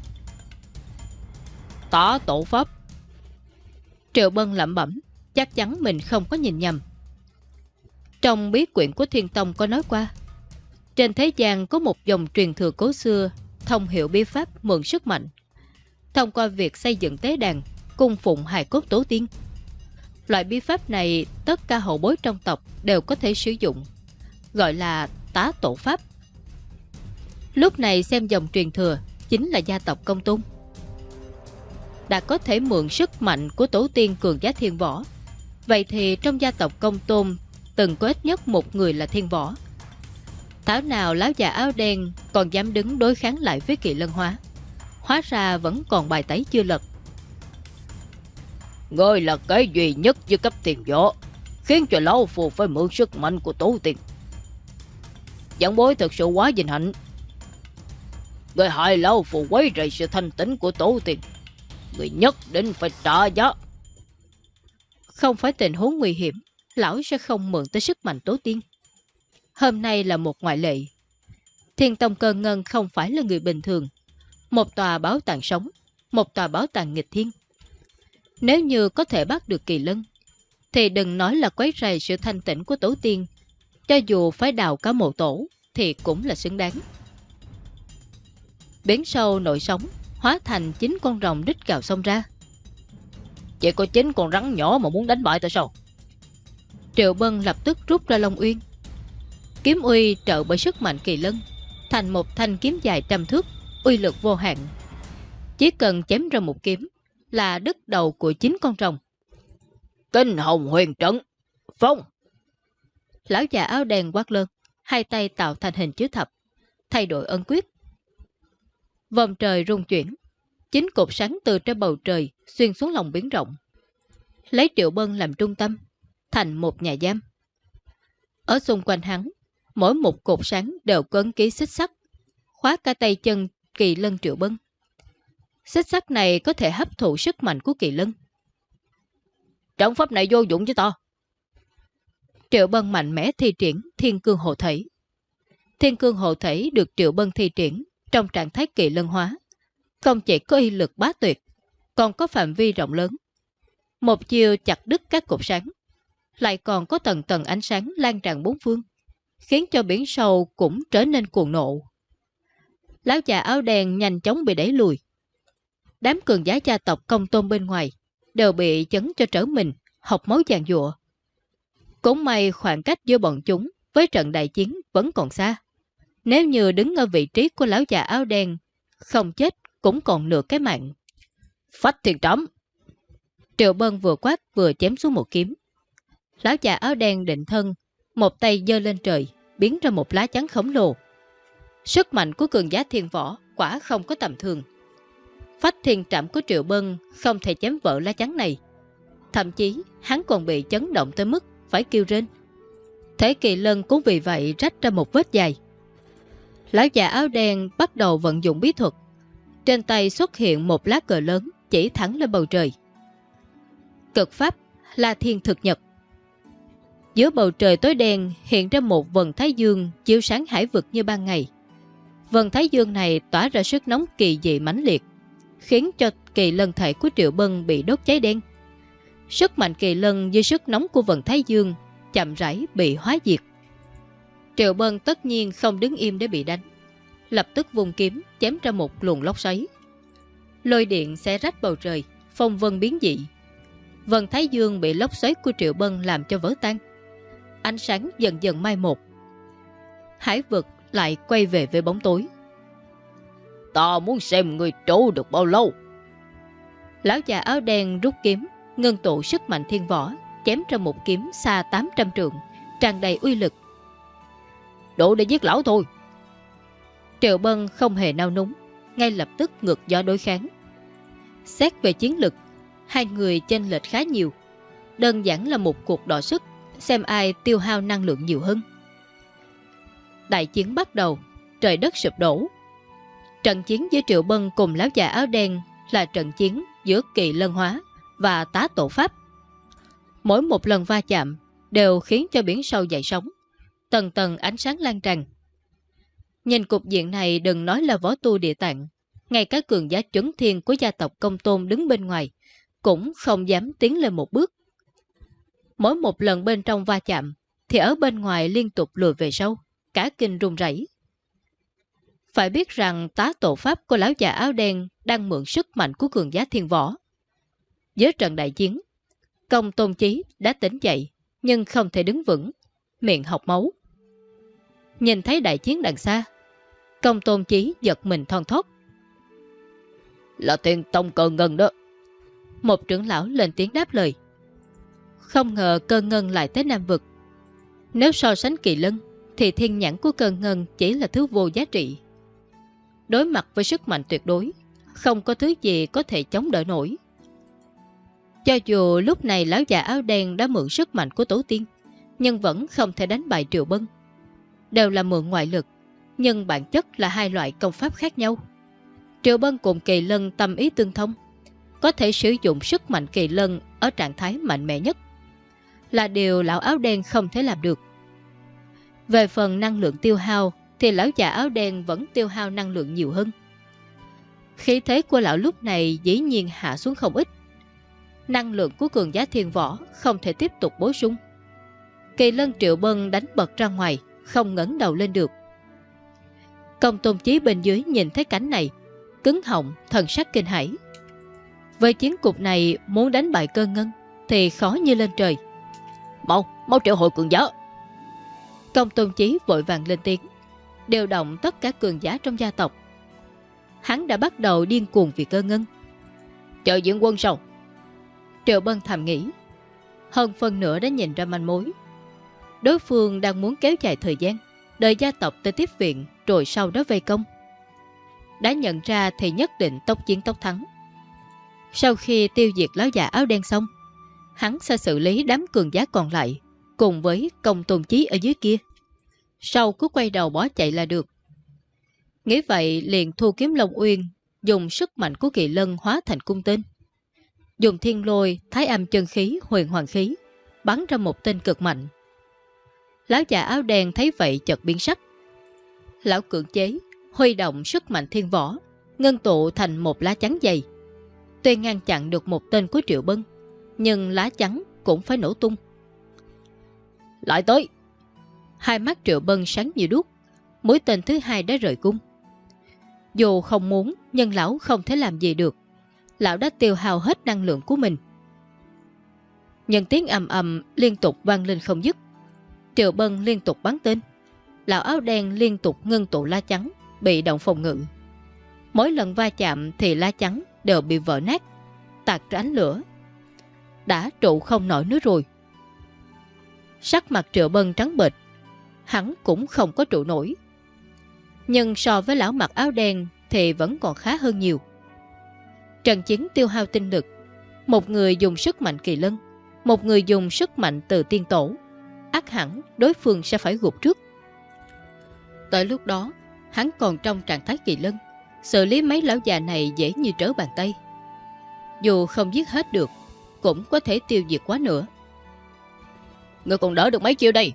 Tả tổ pháp. Triệu Bân lẩm bẩm, chắc chắn mình không có nhìn nhầm. Trong bí quyển của Thiên Tông có nói qua, trên thế gian có một dòng truyền thừa cố xưa, thông hiệu bí pháp mượn sức mạnh. Thông qua việc xây dựng tế đàn, cung phụng hài cốt tổ tiên. Loại bí pháp này tất cả hậu bối trong tộc đều có thể sử dụng, gọi là tá tổ pháp. Lúc này xem dòng truyền thừa chính là gia tộc công tung. Đã có thể mượn sức mạnh của tổ tiên cường giá thiên võ. Vậy thì trong gia tộc công tôn từng có ít nhất một người là thiên võ. Thảo nào láo già áo đen còn dám đứng đối kháng lại với kỳ lân hóa. Hóa ra vẫn còn bài tẩy chưa lật. Ngươi là cái duy nhất với cấp tiền võ, khiến cho lão phù phải mượn sức mạnh của tổ tiên. Giảng bối thật sự quá vinh hạnh. Người hại lão phù quấy rầy sự thanh tĩnh của tổ tiên. Người nhất định phải trả giá. Không phải tình huống nguy hiểm, lão sẽ không mượn tới sức mạnh tổ tiên. Hôm nay là một ngoại lệ. Thiên Tông Cơ Ngân không phải là người bình thường. Một tòa báo tàng sống, một tòa báo tàng nghịch thiên. Nếu như có thể bắt được kỳ lân, thì đừng nói là quấy rầy sự thanh tĩnh của tổ tiên. Cho dù phải đào cả mộ tổ, thì cũng là xứng đáng. Biến sâu nội sống, hóa thành chín con rồng rít cào sông ra. Chỉ có chín con rắn nhỏ mà muốn đánh bại tại sao? Triệu Bân lập tức rút ra Long Uyên. Kiếm uy trợ bởi sức mạnh kỳ lân, thành một thanh kiếm dài trăm thước, uy lực vô hạn. Chỉ cần chém ra một kiếm là đứt đầu của chín con rồng. Kinh hồng huyền trận, phong! Lão già áo đen quát lớn, hai tay tạo thành hình chữ thập, thay đổi ân quyết. Vòng trời rung chuyển, chín cột sáng từ trên bầu trời xuyên xuống lòng biến rộng. Lấy triệu bân làm trung tâm, thành một nhà giam. Ở xung quanh hắn, mỗi một cột sáng đều có ấn ký xích sắt, khóa cả tay chân kỳ lân triệu bân. Xích sắt này có thể hấp thụ sức mạnh của kỳ lân. Trận pháp này vô dụng chứ to. Triệu bân mạnh mẽ thi triển thiên cương hộ thể. Thiên cương hộ thể được triệu bân thi triển trong trạng thái kỳ lân hóa. Không chỉ có y lực bá tuyệt, còn có phạm vi rộng lớn. Một chiều chặt đứt các cột sáng, lại còn có tầng tầng ánh sáng lan tràn bốn phương, khiến cho biển sâu cũng trở nên cuồng nộ. Lão già áo đen nhanh chóng bị đẩy lùi. Đám cường giá gia tộc công tôn bên ngoài đều bị chấn cho trở mình, học máu chàng dụa. Cũng may khoảng cách giữa bọn chúng với trận đại chiến vẫn còn xa. Nếu như đứng ở vị trí của lão già áo đen, không chết cũng còn nửa cái mạng. Phách thiền trắm! Triệu Bân vừa quát vừa chém xuống một kiếm. Lão già áo đen định thân, một tay dơ lên trời, biến ra một lá chắn khổng lồ. Sức mạnh của cường giá thiên võ quả không có tầm thường. Phách thiên trạm của Triệu Bân không thể chém vỡ lá chắn này. Thậm chí hắn còn bị chấn động tới mức phải kêu rên. Thế kỳ lân cũng vì vậy rách ra một vết dài. Lão già áo đen bắt đầu vận dụng bí thuật. Trên tay xuất hiện một lá cờ lớn chỉ thẳng lên bầu trời. Cực pháp là thiên thực nhật. Giữa bầu trời tối đen hiện ra một vần thái dương chiếu sáng hải vực như ban ngày. Vần thái dương này tỏa ra sức nóng kỳ dị mãnh liệt, khiến cho kỳ lân thể của Triệu Bân bị đốt cháy đen. Sức mạnh kỳ lân dưới sức nóng của vần thái dương chậm rãi bị hóa diệt. Triệu Bân tất nhiên không đứng im để bị đánh. Lập tức vùng kiếm chém ra một luồng lốc xoáy. Lôi điện xé rách bầu trời, phong vân biến dị. Vần Thái Dương bị lốc xoáy của Triệu Bân làm cho vỡ tan. Ánh sáng dần dần mai một. Hải vực lại quay về với bóng tối. Ta muốn xem người trốn được bao lâu. Lão già áo đen rút kiếm, ngân tụ sức mạnh thiên võ, chém ra một kiếm xa 800 trượng, tràn đầy uy lực. Đủ để giết lão thôi. Triệu Bân không hề nao núng, ngay lập tức ngược gió đối kháng. Xét về chiến lực, hai người chênh lệch khá nhiều. Đơn giản là một cuộc đọ sức, xem ai tiêu hao năng lượng nhiều hơn. Đại chiến bắt đầu, trời đất sụp đổ. Trận chiến giữa Triệu Bân cùng lão già áo đen là trận chiến giữa kỳ lân hóa và tá tổ pháp. Mỗi một lần va chạm đều khiến cho biển sâu dậy sóng. Tầng tầng ánh sáng lan tràn. Nhìn cục diện này đừng nói là võ tu địa tạng. Ngay cả cường giá trấn thiên của gia tộc công tôn đứng bên ngoài cũng không dám tiến lên một bước. Mỗi một lần bên trong va chạm thì ở bên ngoài liên tục lùi về sau, cả kinh run rẩy. Phải biết rằng tá tổ pháp của lão già áo đen đang mượn sức mạnh của cường giá thiên võ. Dưới trận đại chiến, công tôn chí đã tỉnh dậy nhưng không thể đứng vững, miệng học máu. Nhìn thấy đại chiến đằng xa, công tôn chí giật mình thon thót. Là tiền tông cờ ngân đó. Một trưởng lão lên tiếng đáp lời. Không ngờ cơ ngân lại tới Nam Vực. Nếu so sánh kỳ lân, thì thiên nhãn của cơ ngân chỉ là thứ vô giá trị. Đối mặt với sức mạnh tuyệt đối, không có thứ gì có thể chống đỡ nổi. Cho dù lúc này lão già áo đen đã mượn sức mạnh của tổ tiên, nhưng vẫn không thể đánh bại Triệu Bân. Đều là mượn ngoại lực, nhưng bản chất là hai loại công pháp khác nhau. Triệu Bân cùng Kỳ Lân tâm ý tương thông, có thể sử dụng sức mạnh Kỳ Lân ở trạng thái mạnh mẽ nhất. Là điều lão áo đen không thể làm được. Về phần năng lượng tiêu hao thì lão già áo đen vẫn tiêu hao năng lượng nhiều hơn. Khí thế của lão lúc này dĩ nhiên hạ xuống không ít. Năng lượng của cường giá thiên võ không thể tiếp tục bổ sung. Kỳ lân triệu bân đánh bật ra ngoài, không ngấn đầu lên được. Công tôn chí bên dưới nhìn thấy cảnh này, cứng họng, thần sắc kinh hãi. Với chiến cục này muốn đánh bại cơ ngân thì khó như lên trời. Mau, mau triệu hội cường giả Công tôn chí vội vàng lên tiếng, điều động tất cả cường giá trong gia tộc. Hắn đã bắt đầu điên cuồng vì cơ ngân. Chờ diễn quân sau. Triệu Bân thầm nghĩ. Hơn phần nữa đã nhìn ra manh mối. Đối phương đang muốn kéo dài thời gian, đợi gia tộc tới tiếp viện rồi sau đó vây công. Đã nhận ra thì nhất định tốc chiến tốc thắng. Sau khi tiêu diệt lão già áo đen xong, hắn sẽ xử lý đám cường giá còn lại cùng với công tôn chí ở dưới kia. Sau cứ quay đầu bỏ chạy là được. Nghĩ vậy liền thu kiếm Long Uyên, dùng sức mạnh của kỳ lân hóa thành cung tên. Dùng thiên lôi, thái âm chân khí, huyền hoàng khí, bắn ra một tên cực mạnh. Lão già áo đen thấy vậy chợt biến sắc. Lão cưỡng chế, huy động sức mạnh thiên võ, ngân tụ thành một lá chắn dày. Tuy ngăn chặn được một tên của Triệu Bân, nhưng lá chắn cũng phải nổ tung. Lại tới! Hai mắt Triệu Bân sáng như đuốc, mối tên thứ hai đã rời cung. Dù không muốn, nhưng lão không thể làm gì được. Lão đã tiêu hao hết năng lượng của mình. Những tiếng ầm ầm liên tục vang lên không dứt. Triệu Bân liên tục bắn tên. Lão áo đen liên tục ngưng tụ la trắng, bị động phòng ngự. Mỗi lần va chạm thì la trắng đều bị vỡ nát, tạc ra ánh lửa. Đã trụ không nổi nữa rồi. Sắc mặt Triệu Bân trắng bệch, hắn cũng không có trụ nổi. Nhưng so với lão mặc áo đen thì vẫn còn khá hơn nhiều. Trận chiến tiêu hao tinh lực, một người dùng sức mạnh kỳ lân, một người dùng sức mạnh từ tiên tổ. ác hẳn đối phương sẽ phải gục trước. Tới lúc đó, hắn còn trong trạng thái kỳ lân, Xử lý mấy lão già này dễ như trở bàn tay. Dù không giết hết được, cũng có thể tiêu diệt quá nữa. Người còn đỡ được mấy chiêu đây.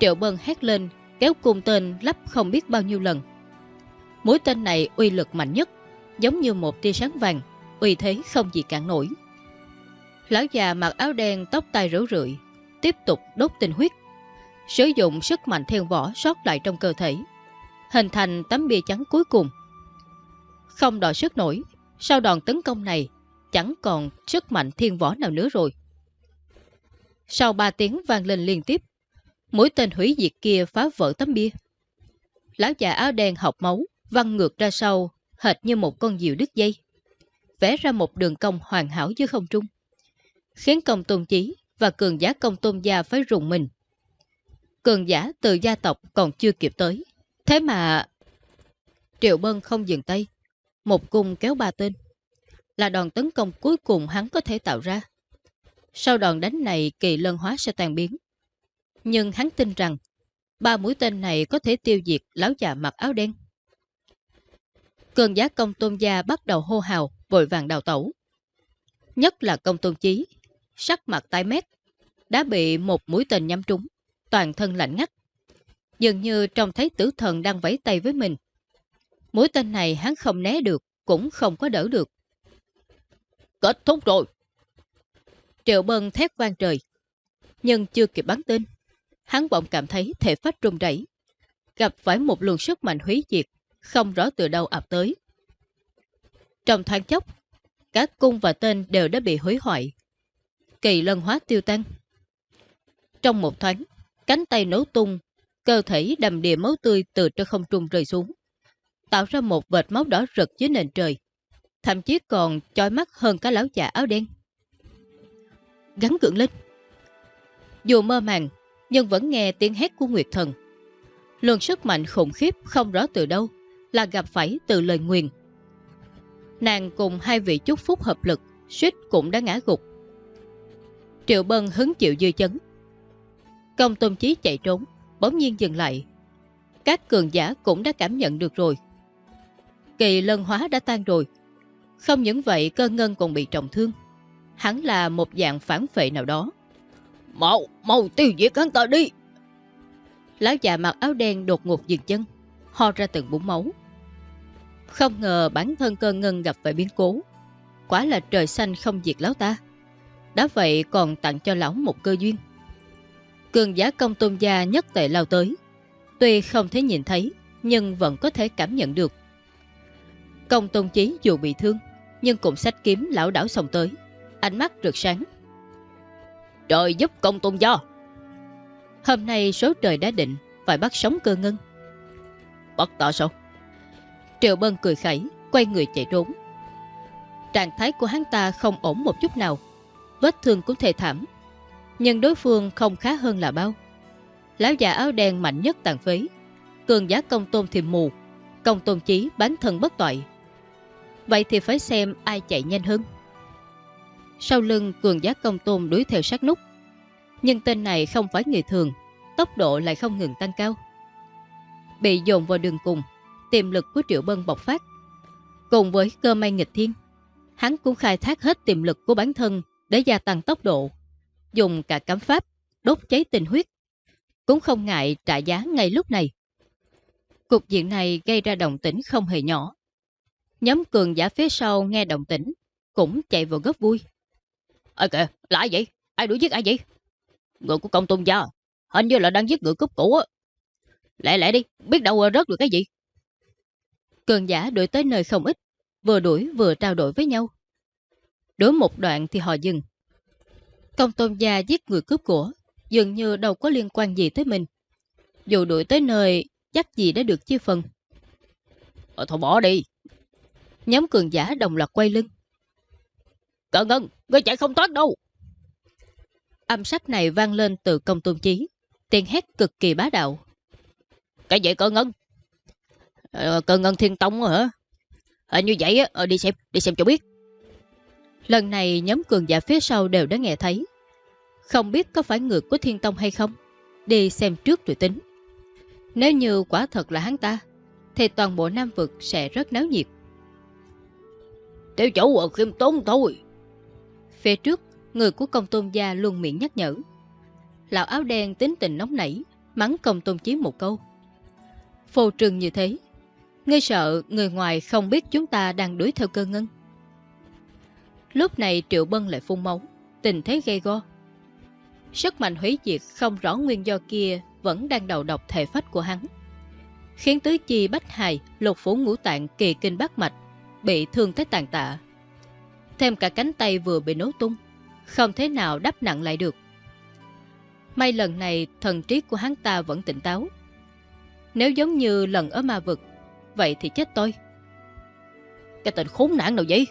Triệu Bân hét lên, kéo cung tên lắp không biết bao nhiêu lần. Mũi tên này uy lực mạnh nhất, giống như một tia sáng vàng, uy thế không gì cản nổi. Lão già mặc áo đen tóc tai rủ rượi, tiếp tục đốt tinh huyết, sử dụng sức mạnh thiên võ sót lại trong cơ thể, hình thành tấm bia trắng cuối cùng. Không đòi sức nổi, sau đòn tấn công này, chẳng còn sức mạnh thiên võ nào nữa rồi. Sau 3 tiếng vang lên liên tiếp, mũi tên hủy diệt kia phá vỡ tấm bia. Lão già áo đen học máu, văng ngược ra sau, hệt như một con diều đứt dây. Vẽ ra một đường cong hoàn hảo dưới không trung. Khiến công tôn chí và cường giả công tôn gia phải rùng mình. Cường giả từ gia tộc còn chưa kịp tới. Thế mà... Triệu Bân không dừng tay. Một cung kéo ba tên. Là đòn tấn công cuối cùng hắn có thể tạo ra. Sau đòn đánh này kỳ lân hóa sẽ tan biến. Nhưng hắn tin rằng ba mũi tên này có thể tiêu diệt lão già mặc áo đen. Cường giá công tôn gia bắt đầu hô hào, vội vàng đào tẩu. Nhất là công tôn chí, sắc mặt tái mét, đã bị một mũi tên nhắm trúng, toàn thân lạnh ngắt. Dường như trông thấy tử thần đang vẫy tay với mình. Mũi tên này hắn không né được, cũng không có đỡ được. Kết thúc rồi. Triệu Bân thét vang trời. Nhưng chưa kịp bắn tên, hắn bỗng cảm thấy thể phách rung rẩy, gặp phải một luồng sức mạnh hủy diệt, không rõ từ đâu ập tới. Trong thoáng chốc, các cung và tên đều đã bị hủy hoại. Kỳ lân hóa tiêu tan. Trong một thoáng, cánh tay nấu tung, cơ thể đầm đìa máu tươi từ trên không trung rơi xuống, tạo ra một vệt máu đỏ rực dưới nền trời, thậm chí còn chói mắt hơn cả lão già áo đen. Gắn cưỡng lên. Dù mơ màng, nhưng vẫn nghe tiếng hét của Nguyệt Thần. Luồng sức mạnh khủng khiếp không rõ từ đâu, là gặp phải từ lời nguyền. Nàng cùng hai vị chúc phúc hợp lực, suýt cũng đã ngã gục. Triệu Bân hứng chịu dư chấn. Công tôn chí chạy trốn, bỗng nhiên dừng lại. Các cường giả cũng đã cảm nhận được rồi. Kỳ lân hóa đã tan rồi. Không những vậy cơ ngân còn bị trọng thương. Hắn là một dạng phản phệ nào đó. Mau, mau tiêu diệt hắn ta đi. Lão già mặc áo đen đột ngột dừng chân, ho ra từng bụng máu. Không ngờ bản thân cơ ngân gặp phải biến cố. Quả là trời xanh không diệt lão ta. Đã vậy còn tặng cho lão một cơ duyên. Cường giá công tôn gia nhất tệ lao tới. Tuy không thể nhìn thấy, nhưng vẫn có thể cảm nhận được. Công tôn chí dù bị thương, nhưng cùng sách kiếm lão đảo xong tới. Ánh mắt rực sáng. Trời giúp công tôn do. Hôm nay số trời đã định, phải bắt sống cơ ngân. Bắt tỏ sao? Triệu Bân cười khẩy, quay người chạy trốn. Trạng thái của hắn ta không ổn một chút nào. Vết thương cũng thề thảm. Nhưng đối phương không khá hơn là bao. Lão già áo đen mạnh nhất tàn phế. Cường giá công tôn thì mù. Công tôn chí bán thân bất toại. Vậy thì phải xem ai chạy nhanh hơn. Sau lưng cường giá công tôn đuổi theo sát nút. Nhưng tên này không phải người thường. Tốc độ lại không ngừng tăng cao. Bị dồn vào đường cùng tiềm lực của Triệu Bân bộc phát. Cùng với cơ may nghịch thiên, hắn cũng khai thác hết tiềm lực của bản thân để gia tăng tốc độ, dùng cả cấm pháp, đốt cháy tình huyết. Cũng không ngại trả giá ngay lúc này. Cục diện này gây ra động tĩnh không hề nhỏ. Nhóm cường giả phía sau nghe động tĩnh, cũng chạy vào gấp vui. Ê kìa, là ai vậy? Ai đuổi giết ai vậy? Người của công tôn gia, hình như là đang giết người cướp cũ á. Lẹ lẹ đi, biết đâu rớt được cái gì. Cường giả đuổi tới nơi không ít, vừa đuổi vừa trao đổi với nhau. Đối một đoạn thì họ dừng. Công tôn gia giết người cướp của, dường như đâu có liên quan gì tới mình. Dù đuổi tới nơi, chắc gì đã được chia phần. Ờ, thôi bỏ đi. Nhóm cường giả đồng loạt quay lưng. Cờ ngân, ngươi chạy không thoát đâu. Âm sắc này vang lên từ công tôn chí, tiếng hét cực kỳ bá đạo. Cái gì cờ ngân? Ờ, ngân thiên tông hả? À, như vậy á, ờ, đi xem, đi xem cho biết. Lần này nhóm cường giả phía sau đều đã nghe thấy. Không biết có phải ngược của thiên tông hay không? Đi xem trước rồi tính. Nếu như quả thật là hắn ta, thì toàn bộ Nam Vực sẽ rất náo nhiệt. Tiểu chủ ở khiêm tốn thôi. Phía trước, người của công tôn gia luôn miệng nhắc nhở. Lão áo đen tính tình nóng nảy, mắng công tôn chí một câu. Phô trừng như thế, ngươi sợ người ngoài không biết chúng ta đang đuổi theo cơ ngân. Lúc này Triệu Bân lại phun máu, tình thế gây go. Sức mạnh hủy diệt không rõ nguyên do kia vẫn đang đầu độc thể phách của hắn. Khiến tứ chi bách hài, lục phủ ngũ tạng kỳ kinh bát mạch, bị thương tới tàn tạ. Thêm cả cánh tay vừa bị nổ tung, không thế nào đắp nặng lại được. May lần này thần trí của hắn ta vẫn tỉnh táo. Nếu giống như lần ở ma vực, vậy thì chết tôi. Cái tên khốn nạn nào vậy?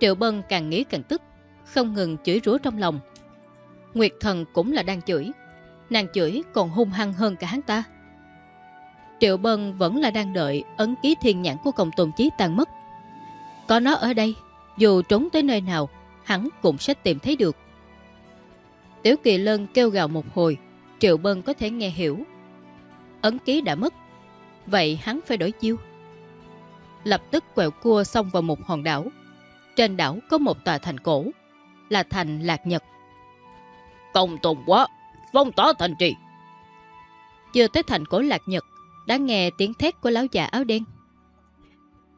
Triệu Bân càng nghĩ càng tức, không ngừng chửi rủa trong lòng. Nguyệt thần cũng là đang chửi, nàng chửi còn hung hăng hơn cả hắn ta. Triệu Bân vẫn là đang đợi ấn ký thiên nhãn của công tôn chí tan mất. Có nó ở đây, dù trốn tới nơi nào, hắn cũng sẽ tìm thấy được. Tiểu Kỳ Lân kêu gào một hồi, Triệu Bân có thể nghe hiểu. Ấn ký đã mất, vậy hắn phải đổi chiêu. Lập tức quẹo cua xong vào một hòn đảo. Trên đảo có một tòa thành cổ, là thành Lạc Nhật. Công tôn quá, phong tỏa thành trì. Chưa tới thành cổ Lạc Nhật, đã nghe tiếng thét của lão già áo đen.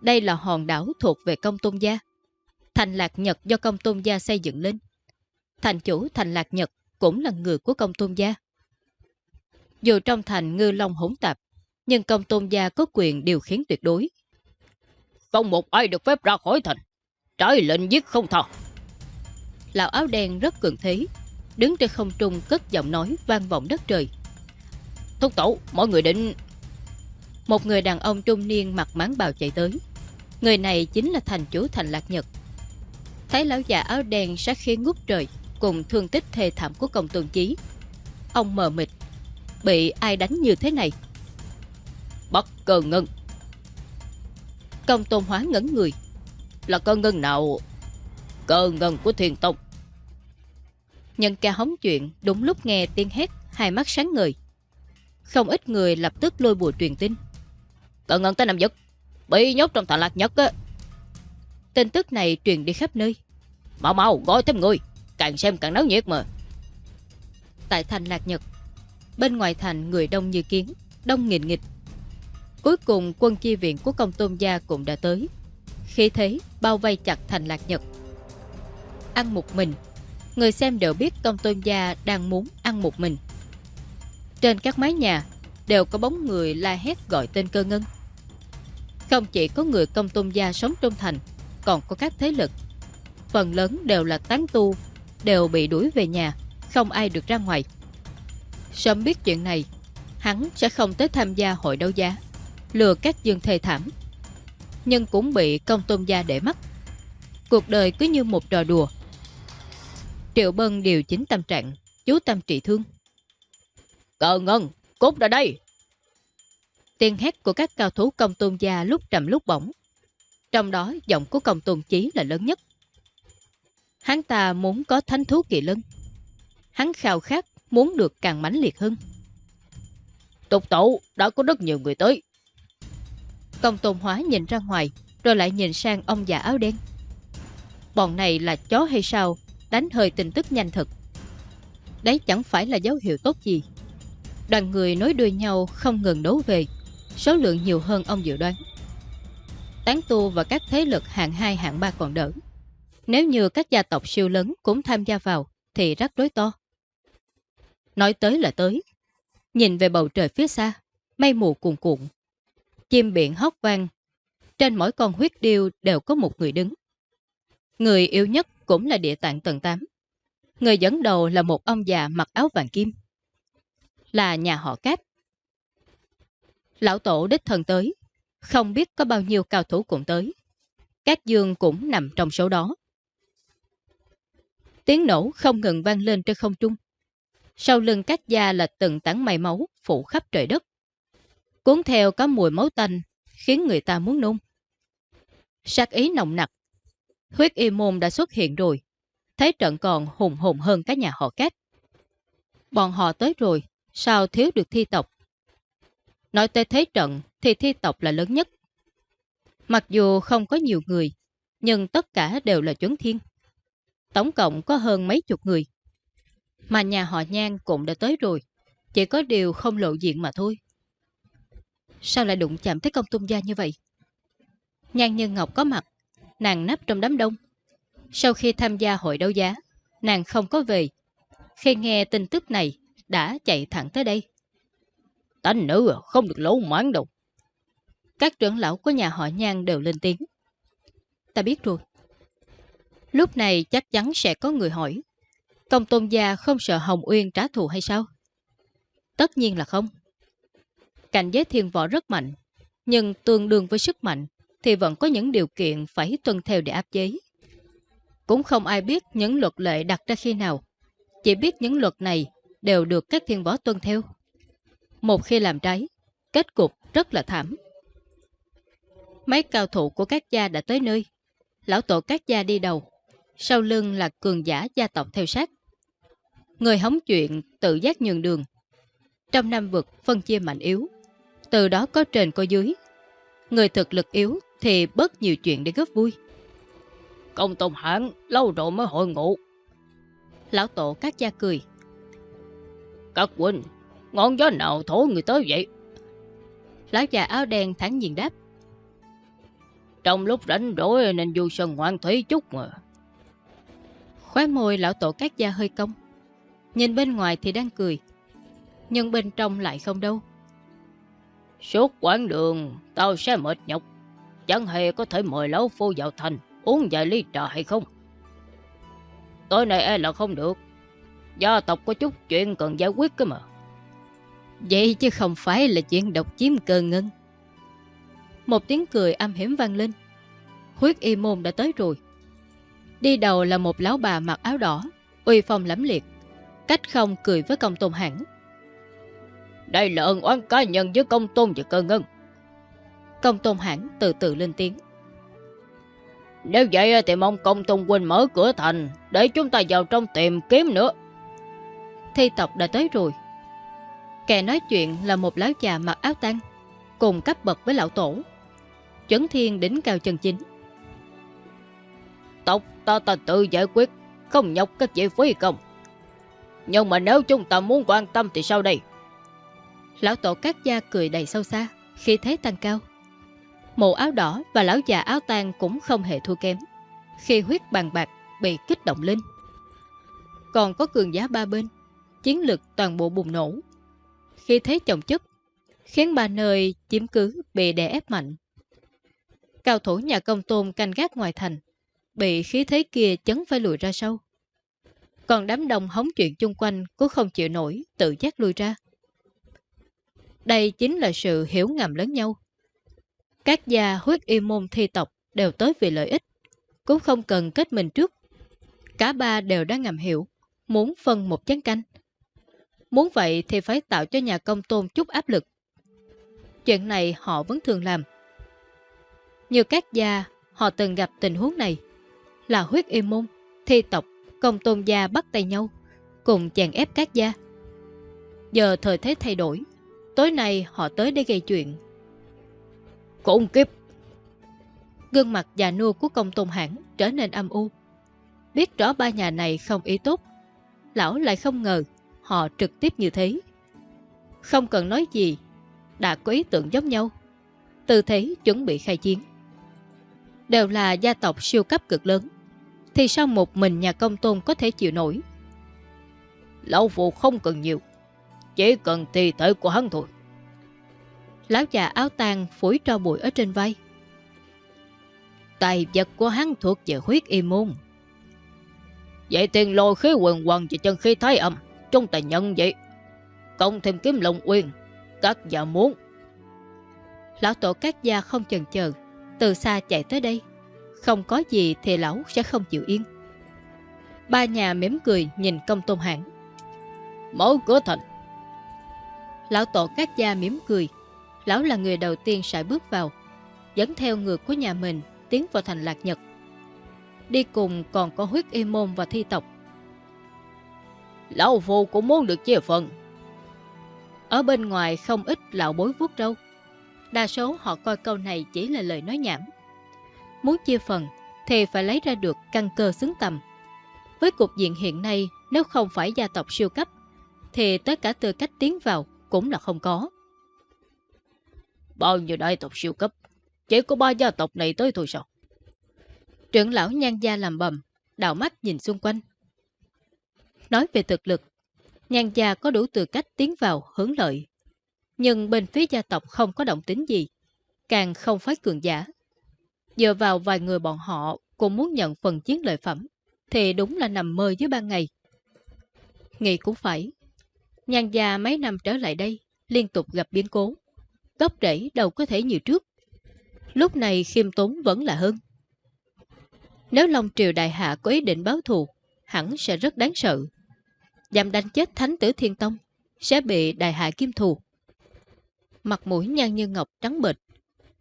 Đây là hòn đảo thuộc về công tôn gia. Thành Lạc Nhật do công tôn gia xây dựng lên. Thành chủ thành Lạc Nhật cũng là người của công tôn gia. Dù trong thành ngư long hỗn tạp, nhưng công tôn gia có quyền điều khiển tuyệt đối. Không một ai được phép ra khỏi thành. Trái lệnh giết không tha. Lão áo đen rất cường thế, đứng trên không trung cất giọng nói vang vọng đất trời. Thúc tổ, mọi người định... Một người đàn ông trung niên mặc máng bào chạy tới. Người này chính là thành chủ thành Lạc Nhật. Thấy lão già áo đen sát khí ngút trời cùng thương tích thê thảm của công tuần chí. Ông mờ mịt, bị ai đánh như thế này? Bắt cơ ngân. Công tôn hóa ngẩn người. Là cơ ngân nào? Cơ ngân của thiền tông. Nhân ca hóng chuyện đúng lúc nghe tiếng hét, hai mắt sáng ngời. Không ít người lập tức lôi bùa truyền tin cận ngân tới Nam Dực, bị nhốt trong thành lạc nhật á. Tin tức này truyền đi khắp nơi. Mau mau gọi thêm người, càng xem càng náo nhiệt mà. Tại thành lạc nhật, bên ngoài thành người đông như kiến, đông nghìn nghịch. Cuối cùng quân chi viện của công tôn gia cũng đã tới. Khi thế, bao vây chặt thành lạc nhật. Ăn một mình, người xem đều biết công tôn gia đang muốn ăn một mình. Trên các mái nhà đều có bóng người la hét gọi tên cơ ngân. Không chỉ có người công tôn gia sống trong thành, còn có các thế lực. Phần lớn đều là tán tu, đều bị đuổi về nhà, không ai được ra ngoài. Sớm biết chuyện này, hắn sẽ không tới tham gia hội đấu giá, lừa các dương thề thảm. Nhưng cũng bị công tôn gia để mắt. Cuộc đời cứ như một trò đùa. Triệu Bân điều chính tâm trạng, chú tâm trị thương. Cờ ngân, cút ra đây! Tiếng hét của các cao thủ công tôn gia lúc trầm lúc bổng. Trong đó giọng của công tôn chí là lớn nhất. Hắn ta muốn có thánh thú kỳ lân. Hắn khao khát muốn được càng mãnh liệt hơn. Tục tổ đã có rất nhiều người tới. Công tôn hóa nhìn ra ngoài, rồi lại nhìn sang ông già áo đen. Bọn này là chó hay sao, đánh hơi tin tức nhanh thật. Đấy chẳng phải là dấu hiệu tốt gì. Đoàn người nối đuôi nhau không ngừng đấu về, số lượng nhiều hơn ông dự đoán. Tán tu và các thế lực hạng 2 hạng 3 còn đỡ. Nếu như các gia tộc siêu lớn cũng tham gia vào, thì rắc rối to. Nói tới là tới. Nhìn về bầu trời phía xa, mây mù cuồn cuộn. Chim biển hót vang. Trên mỗi con huyết điêu đều có một người đứng. Người yêu nhất cũng là địa tạng tầng 8. Người dẫn đầu là một ông già mặc áo vàng kim. Là nhà họ cát. Lão tổ đích thần tới. Không biết có bao nhiêu cao thủ cũng tới. Các dương cũng nằm trong số đó. Tiếng nổ không ngừng vang lên trên không trung. Sau lưng các gia là từng tảng mây máu phủ khắp trời đất. Cuốn theo có mùi máu tanh khiến người ta muốn nôn. Sát ý nồng nặc. Huyết y môn đã xuất hiện rồi. Thấy trận còn hùng hùng hơn các nhà họ cách. Bọn họ tới rồi, sao thiếu được thi tộc? Nói tới thế trận thì thi tộc là lớn nhất. Mặc dù không có nhiều người, nhưng tất cả đều là chuẩn thiên. Tổng cộng có hơn mấy chục người. Mà nhà họ Nhan cũng đã tới rồi, chỉ có điều không lộ diện mà thôi. Sao lại đụng chạm tới công tung gia như vậy? Nhan Nhân Ngọc có mặt, nàng nấp trong đám đông. Sau khi tham gia hội đấu giá, nàng không có về. Khi nghe tin tức này, đã chạy thẳng tới đây. Tánh nữ à, không được lỗ mãn đâu. Các trưởng lão của nhà họ Nhan đều lên tiếng. Ta biết rồi. Lúc này chắc chắn sẽ có người hỏi. Công tôn gia không sợ Hồng Uyên trả thù hay sao? Tất nhiên là không. Cảnh giới thiên võ rất mạnh, nhưng tương đương với sức mạnh thì vẫn có những điều kiện phải tuân theo để áp chế. Cũng không ai biết những luật lệ đặt ra khi nào, chỉ biết những luật này đều được các thiên võ tuân theo. Một khi làm trái, kết cục rất là thảm. Mấy cao thủ của các gia đã tới nơi. Lão tổ các gia đi đầu. Sau lưng là cường giả gia tộc theo sát. Người hóng chuyện tự giác nhường đường. Trong năm vực phân chia mạnh yếu. Từ đó có trên có dưới. Người thực lực yếu thì bớt nhiều chuyện để góp vui. Công tôn hãng lâu rồi mới hội ngộ. Lão tổ các gia cười. Các huynh, ngọn gió nào thổ người tới vậy? Lão già áo đen thẳng nhiên đáp. Trong lúc rảnh rỗi nên du sân hoang thủy chút mà. Khóe môi lão tổ các gia hơi cong. Nhìn bên ngoài thì đang cười. Nhưng bên trong lại không đâu. Suốt quãng đường, tao sẽ mệt nhọc. Chẳng hề có thể mời lão phu vào thành uống vài ly trà hay không? Tối nay e là không được. Gia tộc có chút chuyện cần giải quyết cơ mà. Vậy chứ không phải là chuyện độc chiếm cơ ngân. Một tiếng cười âm hiểm vang lên. Huyết y môn đã tới rồi. Đi đầu là một lão bà mặc áo đỏ, uy phong lắm liệt. Cách không cười với công tôn hẳn. Đây là ân oán cá nhân với công tôn và cơ ngân. Công tôn hẳn từ từ lên tiếng. Nếu vậy thì mong công tôn huynh mở cửa thành để chúng ta vào trong tìm kiếm nữa. Thi tộc đã tới rồi. Kẻ nói chuyện là một lão già mặc áo tăng, cùng cấp bậc với lão tổ. Chấn thiên đỉnh cao chân chính. Tộc ta ta tự giải quyết, không nhọc các vị phí công. Nhưng mà nếu chúng ta muốn quan tâm thì sao đây? Lão tổ các gia cười đầy sâu xa, khi thế tăng cao. Mộ áo đỏ và lão già áo tang cũng không hề thua kém. Khi huyết bàn bạc bị kích động lên. Còn có cường giá ba bên, chiến lực toàn bộ bùng nổ. Khi thế chồng chất, khiến ba nơi chiếm cứ bị đè ép mạnh. Cao thủ nhà công tôn canh gác ngoài thành, bị khí thế kia chấn phải lùi ra sâu, Còn đám đông hóng chuyện chung quanh cũng không chịu nổi, tự giác lùi ra. Đây chính là sự hiểu ngầm lớn nhau. Các gia huyết y môn thi tộc đều tới vì lợi ích, cũng không cần kết mình trước. Cả ba đều đã ngầm hiểu, muốn phân một chén canh. Muốn vậy thì phải tạo cho nhà công tôn chút áp lực. Chuyện này họ vẫn thường làm. Như các gia, họ từng gặp tình huống này. Là huyết y môn, thi tộc, công tôn gia bắt tay nhau, cùng chèn ép các gia. Giờ thời thế thay đổi, tối nay họ tới để gây chuyện. Cũng kiếp! Gương mặt già nua của công tôn hãng trở nên âm u. Biết rõ ba nhà này không ý tốt, lão lại không ngờ họ trực tiếp như thế. Không cần nói gì, đã có ý tưởng giống nhau. Tư thế chuẩn bị khai chiến. Đều là gia tộc siêu cấp cực lớn. Thì sao một mình nhà công tôn có thể chịu nổi? Lão phụ không cần nhiều. Chỉ cần thi thể của hắn thôi. Lão già áo tàn phủi cho bụi ở trên vai. Tài vật của hắn thuộc về huyết y môn. Vậy tiền lôi khí quần quần và chân khí thái âm Chúng ta nhận vậy? Cộng thêm kiếm lồng uyên, Các gia muốn. Lão tổ các gia không chần chờ Từ xa chạy tới đây. Không có gì thì lão sẽ không chịu yên. Ba nhà mỉm cười nhìn công tôn hãng Mở cửa thành. Lão tổ các gia mỉm cười. Lão là người đầu tiên sải bước vào, Dẫn theo ngược của nhà mình Tiến vào thành Lạc Nhật. Đi cùng còn có huyết y môn và thi tộc. Lão Phu cũng muốn được chia phần Ở bên ngoài không ít lão bối vuốt râu. Đa số họ coi câu này chỉ là lời nói nhảm. Muốn chia phần thì phải lấy ra được căn cơ xứng tầm. Với cục diện hiện nay, nếu không phải gia tộc siêu cấp, thì tất cả tư cách tiến vào cũng là không có. Bao nhiêu đại tộc siêu cấp, chỉ có ba gia tộc này tới thôi sao? Trưởng lão nhan gia làm bầm, đảo mắt nhìn xung quanh. Nói về thực lực, nhan gia có đủ tư cách tiến vào hướng lợi. Nhưng bên phía gia tộc không có động tính gì, càng không phải cường giả. Dựa vào vài người bọn họ cũng muốn nhận phần chiến lợi phẩm, thì đúng là nằm mơ dưới ban ngày. Nghĩ cũng phải. Nhan gia mấy năm trở lại đây, liên tục gặp biến cố. Gốc rễ đâu có thể như trước. Lúc này khiêm tốn vẫn là hơn. Nếu Long Triều Đại Hạ có ý định báo thù, hẳn sẽ rất đáng sợ. Dám đánh chết Thánh tử Thiên Tông, sẽ bị Đại Hạ kim thù. Mặt mũi nhan như ngọc trắng bệch,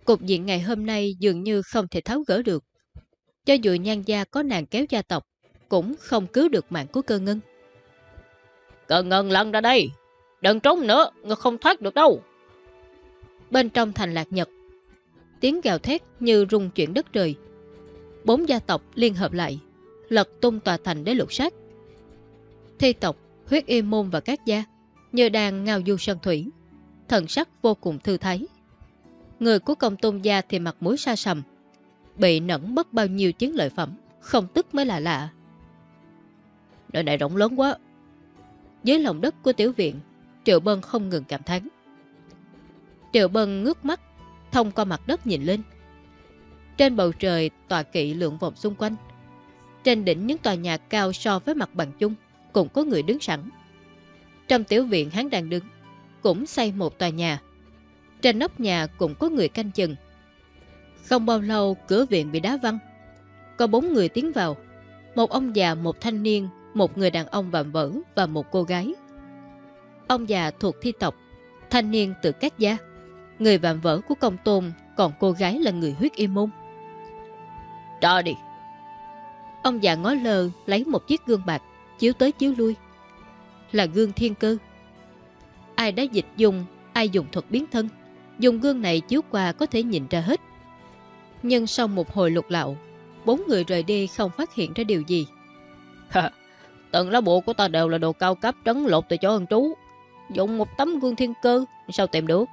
cục diện ngày hôm nay dường như không thể tháo gỡ được. Cho dù nhan gia có nàng kéo gia tộc, cũng không cứu được mạng của cơ ngân. Cơ ngân lăn ra đây, đừng trốn nữa, ngươi không thoát được đâu. Bên trong thành lạc nhật, tiếng gào thét như rung chuyển đất trời. Bốn gia tộc liên hợp lại, lật tung tòa thành để lục sát. Thi tộc, huyết y môn và các gia, như đang ngao du sân thủy, thần sắc vô cùng thư thái. Người của công tôn gia thì mặt mũi xa sầm, bị nẫn mất bao nhiêu chiến lợi phẩm, không tức mới là lạ. Nơi này rộng lớn quá. Dưới lòng đất của tiểu viện, Triệu Bân không ngừng cảm thán. Triệu Bân ngước mắt, thông qua mặt đất nhìn lên. Trên bầu trời tòa kỵ lượng vòng xung quanh. Trên đỉnh những tòa nhà cao so với mặt bằng chung, cũng có người đứng sẵn. Trong tiểu viện hắn đang đứng, cũng xây một tòa nhà. Trên nóc nhà cũng có người canh chừng. Không bao lâu cửa viện bị đá văng. Có bốn người tiến vào. Một ông già, một thanh niên, một người đàn ông vạm vỡ và một cô gái. Ông già thuộc thi tộc, thanh niên tự các gia. Người vạm vỡ của công tôn, còn cô gái là người huyết y môn. Ra đi. Ông già ngó lơ lấy một chiếc gương bạc, chiếu tới chiếu lui. Là gương thiên cơ. Ai đã dịch dùng, ai dùng thuật biến thân. Dùng gương này chiếu qua có thể nhìn ra hết. Nhưng sau một hồi lục lạo, bốn người rời đi không phát hiện ra điều gì. Từng lá bộ của ta đều là đồ cao cấp trấn lột từ chỗ ân trú. Dùng một tấm gương thiên cơ, sao tìm được?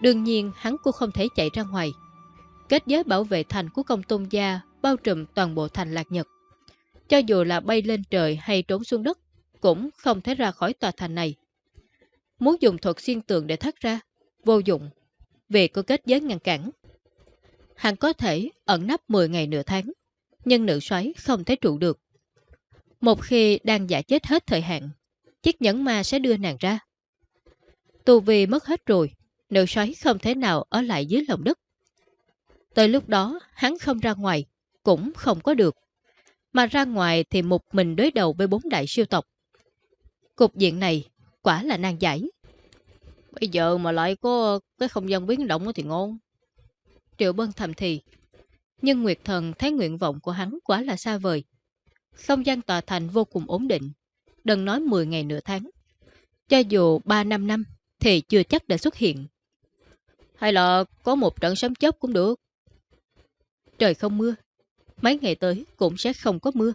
Đương nhiên hắn cũng không thể chạy ra ngoài. Kết giới bảo vệ thành của công tôn gia bao trùm toàn bộ thành lạc nhật. Cho dù là bay lên trời hay trốn xuống đất, cũng không thể ra khỏi tòa thành này. Muốn dùng thuật xuyên tường để thoát ra, vô dụng, vì có kết giới ngăn cản. Hắn có thể ẩn nấp 10 ngày nửa tháng, nhưng nữ xoáy không thể trụ được. Một khi đang giả chết hết thời hạn, chiếc nhẫn ma sẽ đưa nàng ra. Tù vì mất hết rồi, nữ xoáy không thể nào ở lại dưới lòng đất. Tới lúc đó, hắn không ra ngoài, cũng không có được. Mà ra ngoài thì một mình đối đầu với bốn đại siêu tộc. Cục diện này quả là nan giải. Bây giờ mà lại có cái không gian biến động thì ngon. Triệu Bân thầm thì. Nhưng Nguyệt Thần thấy nguyện vọng của hắn quá là xa vời. Không gian tòa thành vô cùng ổn định. Đừng nói 10 ngày nửa tháng. Cho dù 3-5 năm thì chưa chắc đã xuất hiện. Hay là có một trận sấm chớp cũng được. Trời không mưa. Mấy ngày tới cũng sẽ không có mưa.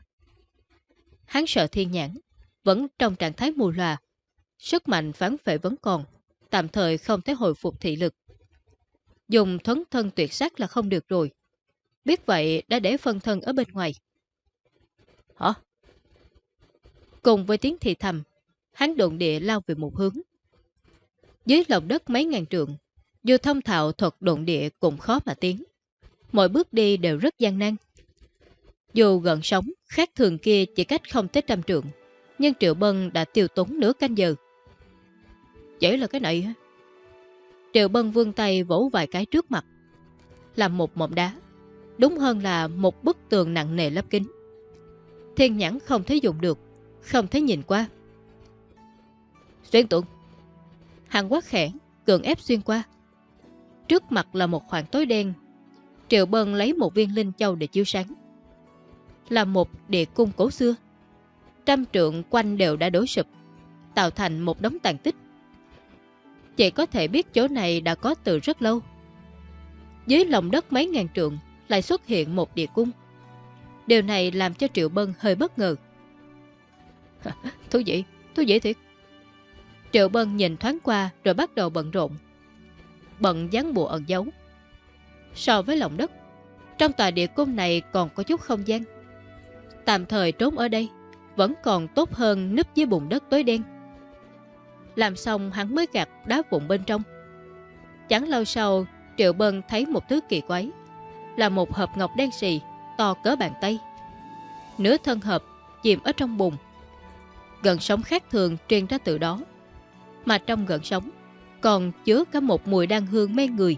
Hắn sợ thiên nhãn. Vẫn trong trạng thái mù loà. Sức mạnh phán phệ vẫn còn. Tạm thời không thể hồi phục thị lực. Dùng thuấn thân tuyệt sát là không được rồi. Biết vậy đã để phân thân ở bên ngoài. Hả? Cùng với tiếng thì thầm, hắn độn địa lao về một hướng. Dưới lòng đất mấy ngàn trượng, dù thông thạo thuật độn địa cũng khó mà tiến. Mọi bước đi đều rất gian nan. Dù gần sống, khác thường kia chỉ cách không tới trăm trượng, nhưng Triệu Bân đã tiêu tốn nửa canh giờ. Chỉ là cái này hả? Triệu Bân vươn tay vỗ vài cái trước mặt. Làm một mỏm đá. Đúng hơn là một bức tường nặng nề lấp kính. Thiên nhãn không thấy dùng được, không thấy nhìn qua. Xuyên tượng. Hàng quát khẽ, cường ép xuyên qua. Trước mặt là một khoảng tối đen. Triệu Bân lấy một viên linh châu để chiếu sáng. Là một địa cung cổ xưa. Trăm trượng quanh đều đã đổ sụp, tạo thành một đống tàn tích, Chị có thể biết chỗ này đã có từ rất lâu. Dưới lòng đất mấy ngàn trượng lại xuất hiện một địa cung. Điều này làm cho Triệu Bân hơi bất ngờ. thú vị, thú vị thiệt. Triệu Bân nhìn thoáng qua rồi bắt đầu bận rộn. Bận dán bùa ẩn dấu. So với lòng đất, trong tòa địa cung này còn có chút không gian. Tạm thời trốn ở đây vẫn còn tốt hơn núp dưới bùn đất tối đen. Làm xong hắn mới gạt đá vụn bên trong. Chẳng lâu sau, Triệu Bân thấy một thứ kỳ quái. Là một hộp ngọc đen xì, to cỡ bàn tay. Nửa thân hộp chìm ở trong bùn. Gần sống khác thường truyền ra từ đó. Mà trong gần sống còn chứa cả một mùi đan hương mê người.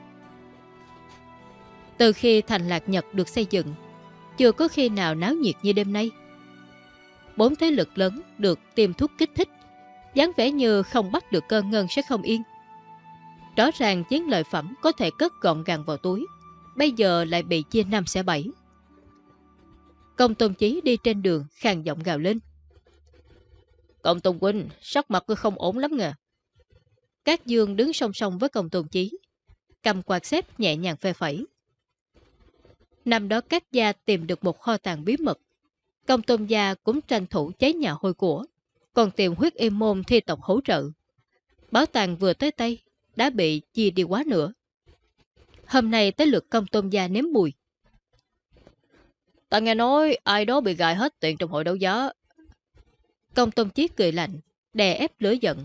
Từ khi thành Lạc Nhật được xây dựng, chưa có khi nào náo nhiệt như đêm nay. Bốn thế lực lớn được tiêm thuốc kích thích, dáng vẻ như không bắt được cơn ngân sẽ không yên. Rõ ràng chiến lợi phẩm có thể cất gọn gàng vào túi, bây giờ lại bị chia năm xẻ bảy. Công Tôn Chí đi trên đường khàn giọng gào lên. Công Tôn Huynh, sắc mặt cứ không ổn lắm ngà. Các dương đứng song song với Công Tôn Chí, cầm quạt xếp nhẹ nhàng phê phẩy. Năm đó các gia tìm được một kho tàng bí mật. Công tôn gia cũng tranh thủ cháy nhà hôi của, còn tìm huyết im môn thi tộc hỗ trợ. Bảo tàng vừa tới tay, đã bị chia đi quá nữa. Hôm nay tới lượt công tôn gia nếm mùi. Ta nghe nói ai đó bị gài hết tiền trong hội đấu giá. Công tôn chí cười lạnh, đè ép lửa giận,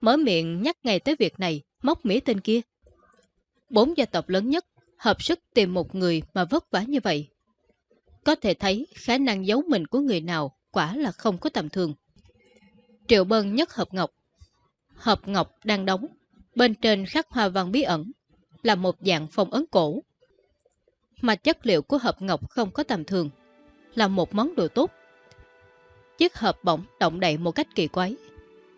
mở miệng nhắc ngay tới việc này, móc mỹ tên kia. Bốn gia tộc lớn nhất hợp sức tìm một người mà vất vả như vậy. Có thể thấy khả năng giấu mình của người nào quả là không có tầm thường. Triệu Bân nhất hộp ngọc. Hộp ngọc đang đóng, bên trên khắc hoa văn bí ẩn, là một dạng phong ấn cổ. Mà chất liệu của hộp ngọc không có tầm thường, là một món đồ tốt. Chiếc hộp bỗng động đậy một cách kỳ quái.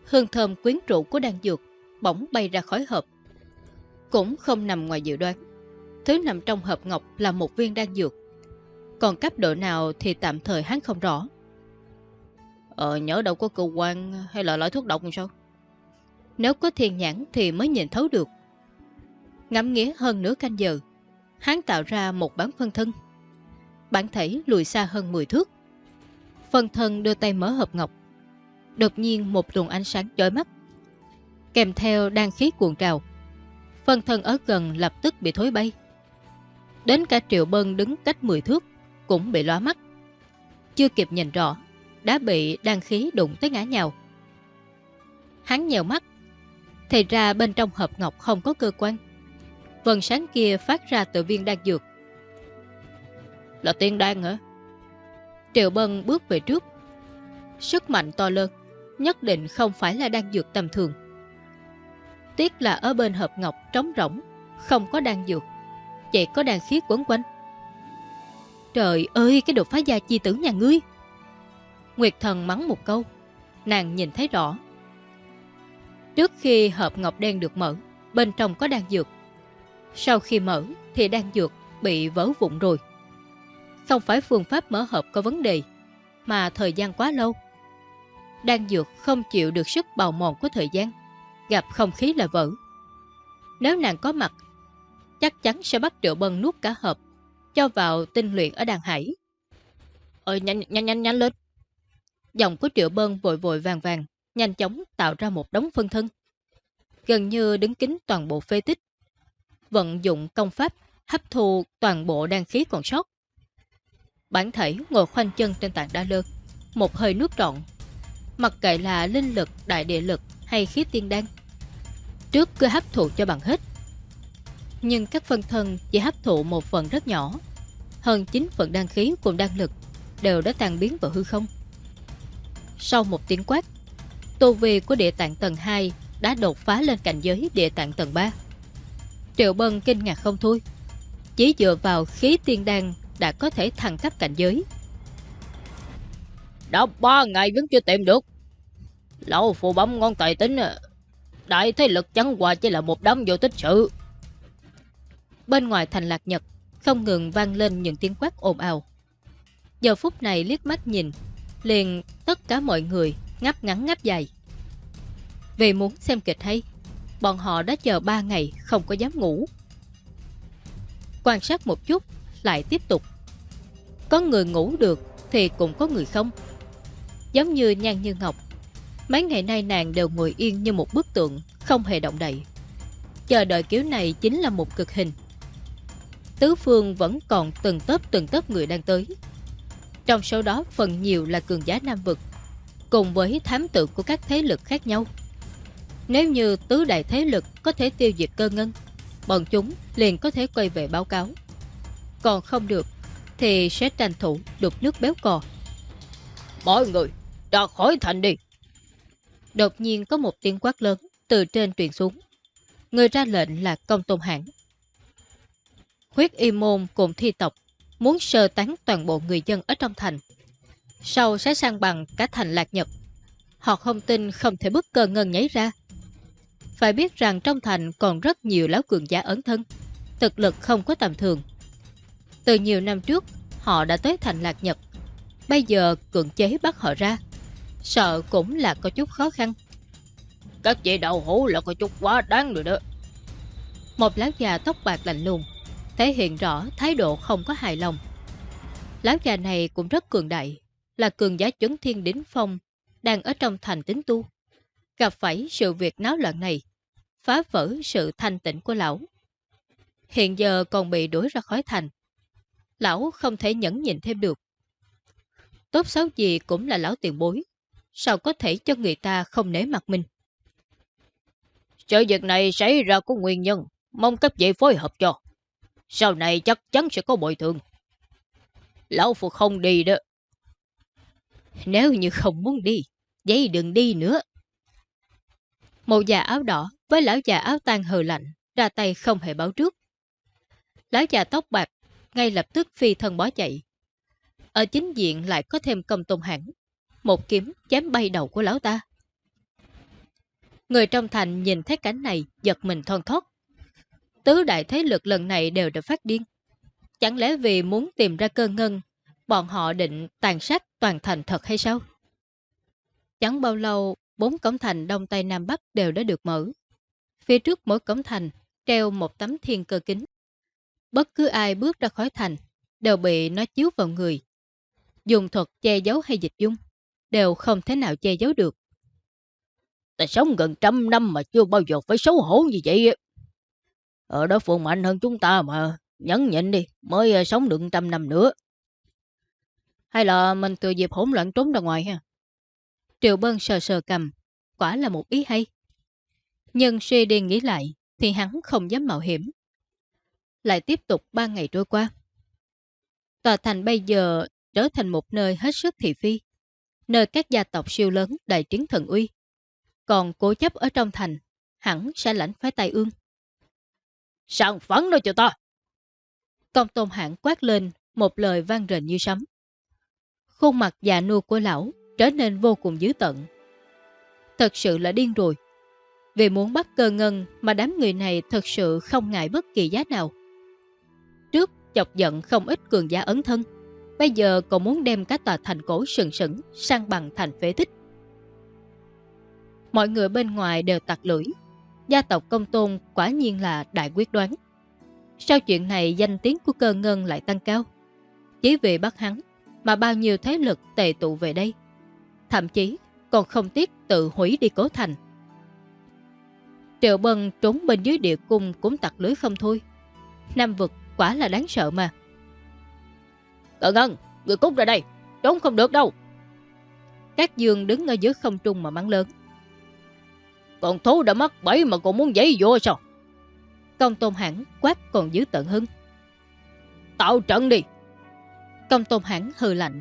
Hương thơm quyến rũ của đan dược bỗng bay ra khỏi hộp. Cũng không nằm ngoài dự đoán. Thứ nằm trong hộp ngọc là một viên đan dược. Còn cấp độ nào thì tạm thời hắn không rõ. Ờ, nhớ đâu có cơ quan hay là loại thuốc độc sao? Nếu có thiên nhãn thì mới nhìn thấu được. Ngắm nghĩa hơn nửa canh giờ, hắn tạo ra một bán phân thân. Bản thể lùi xa hơn 10 thước. Phân thân đưa tay mở hộp ngọc. Đột nhiên một luồng ánh sáng chói mắt. Kèm theo đan khí cuộn trào. Phân thân ở gần lập tức bị thối bay. Đến cả Triệu Bân đứng cách 10 thước cũng bị lóa mắt. Chưa kịp nhìn rõ, đã bị đan khí đụng tới ngã nhào. Hắn nhèo mắt, thì ra bên trong hộp ngọc không có cơ quan. Vần sáng kia phát ra từ viên đan dược. Là tiên đan hả? Triệu Bân bước về trước. Sức mạnh to lớn, nhất định không phải là đan dược tầm thường. Tiếc là ở bên hộp ngọc trống rỗng, không có đan dược chỉ có đàn khí quấn quanh. Trời ơi, cái đột phá gia chi tử nhà ngươi! Nguyệt thần mắng một câu, nàng nhìn thấy rõ. Trước khi hộp ngọc đen được mở, bên trong có đan dược. Sau khi mở thì đan dược bị vỡ vụn rồi. Không phải phương pháp mở hộp có vấn đề, mà thời gian quá lâu. Đan dược không chịu được sức bào mòn của thời gian, gặp không khí là vỡ. Nếu nàng có mặt chắc chắn sẽ bắt Triệu Bân nuốt cả hộp, cho vào tinh luyện ở đàn hải. Ơi nhanh nhanh nhanh nhanh lên. Giọng của Triệu Bân vội vội vàng vàng, nhanh chóng tạo ra một đống phân thân. Gần như đứng kính toàn bộ phê tích. Vận dụng công pháp hấp thu toàn bộ đan khí còn sót. Bản thể ngồi khoanh chân trên tảng đá lơ, một hơi nước trọn. Mặc kệ là linh lực, đại địa lực hay khí tiên đan. Trước cứ hấp thụ cho bằng hết nhưng các phân thân chỉ hấp thụ một phần rất nhỏ. Hơn 9 phần đăng khí cùng đăng lực đều đã tan biến vào hư không. Sau một tiếng quát, tu vi của địa tạng tầng 2 đã đột phá lên cảnh giới địa tạng tầng 3. Triệu Bân kinh ngạc không thôi. Chỉ dựa vào khí tiên đan đã có thể thăng cấp cảnh giới. Đã ba ngày vẫn chưa tìm được. Lão phù bấm ngon tài tính Đại thế lực chẳng qua chỉ là một đám vô tích sự. Bên ngoài thành lạc nhật Không ngừng vang lên những tiếng quát ồn ào Giờ phút này liếc mắt nhìn Liền tất cả mọi người Ngắp ngắn ngắp dài Vì muốn xem kịch hay Bọn họ đã chờ 3 ngày không có dám ngủ. Quan sát một chút, lại tiếp tục. Có người ngủ được thì cũng có người không. Giống như Nhan Như Ngọc, mấy ngày nay nàng đều ngồi yên như một bức tượng, không hề động đậy. Chờ đợi kiểu này chính là một cực hình. Tứ phương vẫn còn từng tớp từng tớp người đang tới. Trong số đó phần nhiều là cường giá Nam Vực, cùng với thám tử của các thế lực khác nhau. Nếu như tứ đại thế lực có thể tiêu diệt cơ ngân, bọn chúng liền có thể quay về báo cáo. Còn không được, thì sẽ tranh thủ đục nước béo cò. Mọi người, ra khỏi thành đi. Đột nhiên có một tiếng quát lớn từ trên truyền xuống. Người ra lệnh là công tôn hãng. Huyết y môn cùng thi tộc muốn sơ tán toàn bộ người dân ở trong thành. Sau sẽ sang bằng cả thành lạc nhật. Họ không tin không thể bức cơ ngân nhảy ra. Phải biết rằng trong thành còn rất nhiều lão cường giả ấn thân. Thực lực không có tầm thường. Từ nhiều năm trước, họ đã tới thành lạc nhật. Bây giờ cường chế bắt họ ra. Sợ cũng là có chút khó khăn. Các chị đậu hũ là có chút quá đáng rồi đó. Một lão già tóc bạc lạnh lùng thể hiện rõ thái độ không có hài lòng. Lão già này cũng rất cường đại, là cường giá chấn thiên đính phong, đang ở trong thành tính tu. Gặp phải sự việc náo loạn này, phá vỡ sự thanh tịnh của lão. Hiện giờ còn bị đuổi ra khỏi thành. Lão không thể nhẫn nhịn thêm được. Tốt xấu gì cũng là lão tiền bối, sao có thể cho người ta không nể mặt mình. Sự việc này xảy ra có nguyên nhân, mong các vị phối hợp cho. Sau này chắc chắn sẽ có bồi thường. Lão phu không đi đó. Nếu như không muốn đi, vậy đừng đi nữa. Một già áo đỏ với lão già áo tan hờ lạnh, ra tay không hề báo trước. Lão già tóc bạc ngay lập tức phi thân bó chạy. Ở chính diện lại có thêm công tôn hẳn, một kiếm chém bay đầu của lão ta. Người trong thành nhìn thấy cảnh này giật mình thon thót. Tứ đại thế lực lần này đều đã phát điên. Chẳng lẽ vì muốn tìm ra cơ ngân, bọn họ định tàn sát toàn thành thật hay sao? Chẳng bao lâu, bốn cổng thành Đông Tây Nam Bắc đều đã được mở. Phía trước mỗi cổng thành treo một tấm thiên cơ kính. Bất cứ ai bước ra khỏi thành đều bị nó chiếu vào người. Dùng thuật che giấu hay dịch dung đều không thể nào che giấu được. Ta sống gần trăm năm mà chưa bao giờ phải xấu hổ như vậy. Ờ, ở đó phồn mạnh hơn chúng ta mà, nhấn nhịn đi, mới ờ, sống được trăm năm nữa. Hay là mình từ dịp hỗn loạn trốn ra ngoài ha? Triệu Bân sờ sờ cầm, quả là một ý hay. Nhưng suy đi nghĩ lại, thì hắn không dám mạo hiểm. Lại tiếp tục ba ngày trôi qua. Tòa thành bây giờ trở thành một nơi hết sức thị phi, nơi các gia tộc siêu lớn đại chiến thần uy. Còn cố chấp ở trong thành, hẳn sẽ lãnh phái tay ương. Sẵn phấn nó cho ta. Công tôn hãng quát lên, một lời vang rền như sấm. Khuôn mặt già nua của lão trở nên vô cùng dữ tận. Thật sự là điên rồi. Vì muốn bắt cơ ngân mà đám người này thật sự không ngại bất kỳ giá nào. Trước chọc giận không ít cường giả ấn thân, bây giờ còn muốn đem các tòa thành cổ sừng sững sang bằng thành phế tích. Mọi người bên ngoài đều tặc lưỡi, gia tộc công tôn quả nhiên là đại quyết đoán. Sau chuyện này danh tiếng của cơ ngân lại tăng cao. Chỉ vì bắt hắn mà bao nhiêu thế lực tề tụ về đây. Thậm chí còn không tiếc tự hủy đi cố thành. Triệu Bân trốn bên dưới địa cung cũng tặc lưới không thôi. Nam vực quả là đáng sợ mà. Cơ ngân, người cút ra đây, trốn không được đâu. Các dương đứng ở dưới không trung mà mắng lớn. Còn thú đã mắc bẫy mà còn muốn giấy vô sao? Công tôn hẳn quát còn giữ tận hưng. Tạo trận đi. Công tôn hẳn hừ lạnh.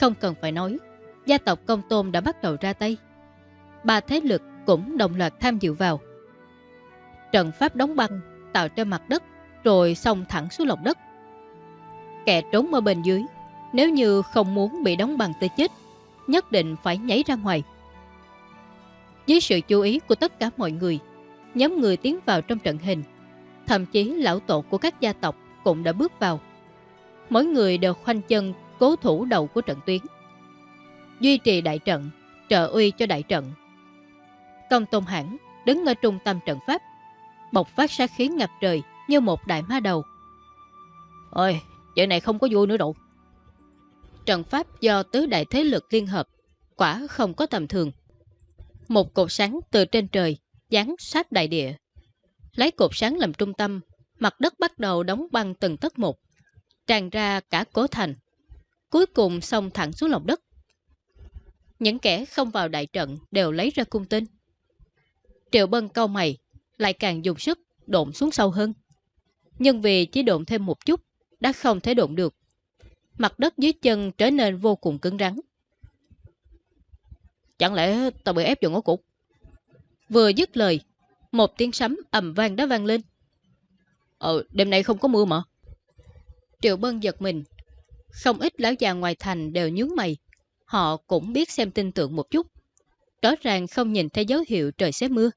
Không cần phải nói, gia tộc công tôn đã bắt đầu ra tay. Ba thế lực cũng đồng loạt tham dự vào. Trận pháp đóng băng tạo trên mặt đất rồi xông thẳng xuống lòng đất. Kẻ trốn ở bên dưới, nếu như không muốn bị đóng băng tới chết, nhất định phải nhảy ra ngoài. Dưới sự chú ý của tất cả mọi người, nhóm người tiến vào trong trận hình. Thậm chí lão tổ của các gia tộc cũng đã bước vào. Mỗi người đều khoanh chân cố thủ đầu của trận tuyến. Duy trì đại trận, trợ uy cho đại trận. Công Tôn Hãn đứng ở trung tâm trận pháp, bộc phát sát khí ngập trời như một đại ma đầu. Ôi, chuyện này không có vui nữa đâu. Trận pháp do tứ đại thế lực liên hợp, quả không có tầm thường. Một cột sáng từ trên trời, dán sát đại địa. Lấy cột sáng làm trung tâm, mặt đất bắt đầu đóng băng từng tấc một, tràn ra cả cố thành. Cuối cùng xông thẳng xuống lòng đất. Những kẻ không vào đại trận đều lấy ra cung tinh. Triệu Bân câu mày, lại càng dùng sức độn xuống sâu hơn. Nhưng vì chỉ độn thêm một chút, đã không thể độn được. Mặt đất dưới chân trở nên vô cùng cứng rắn. Chẳng lẽ tao bị ép vào ngõ cục? Vừa dứt lời, một tiếng sấm ầm vang đã vang lên. Ờ, đêm nay không có mưa mà. Triệu Bân giật mình. Không ít lão già ngoài thành đều nhướng mày. Họ cũng biết xem tin tưởng một chút. Rõ ràng không nhìn thấy dấu hiệu trời sẽ mưa.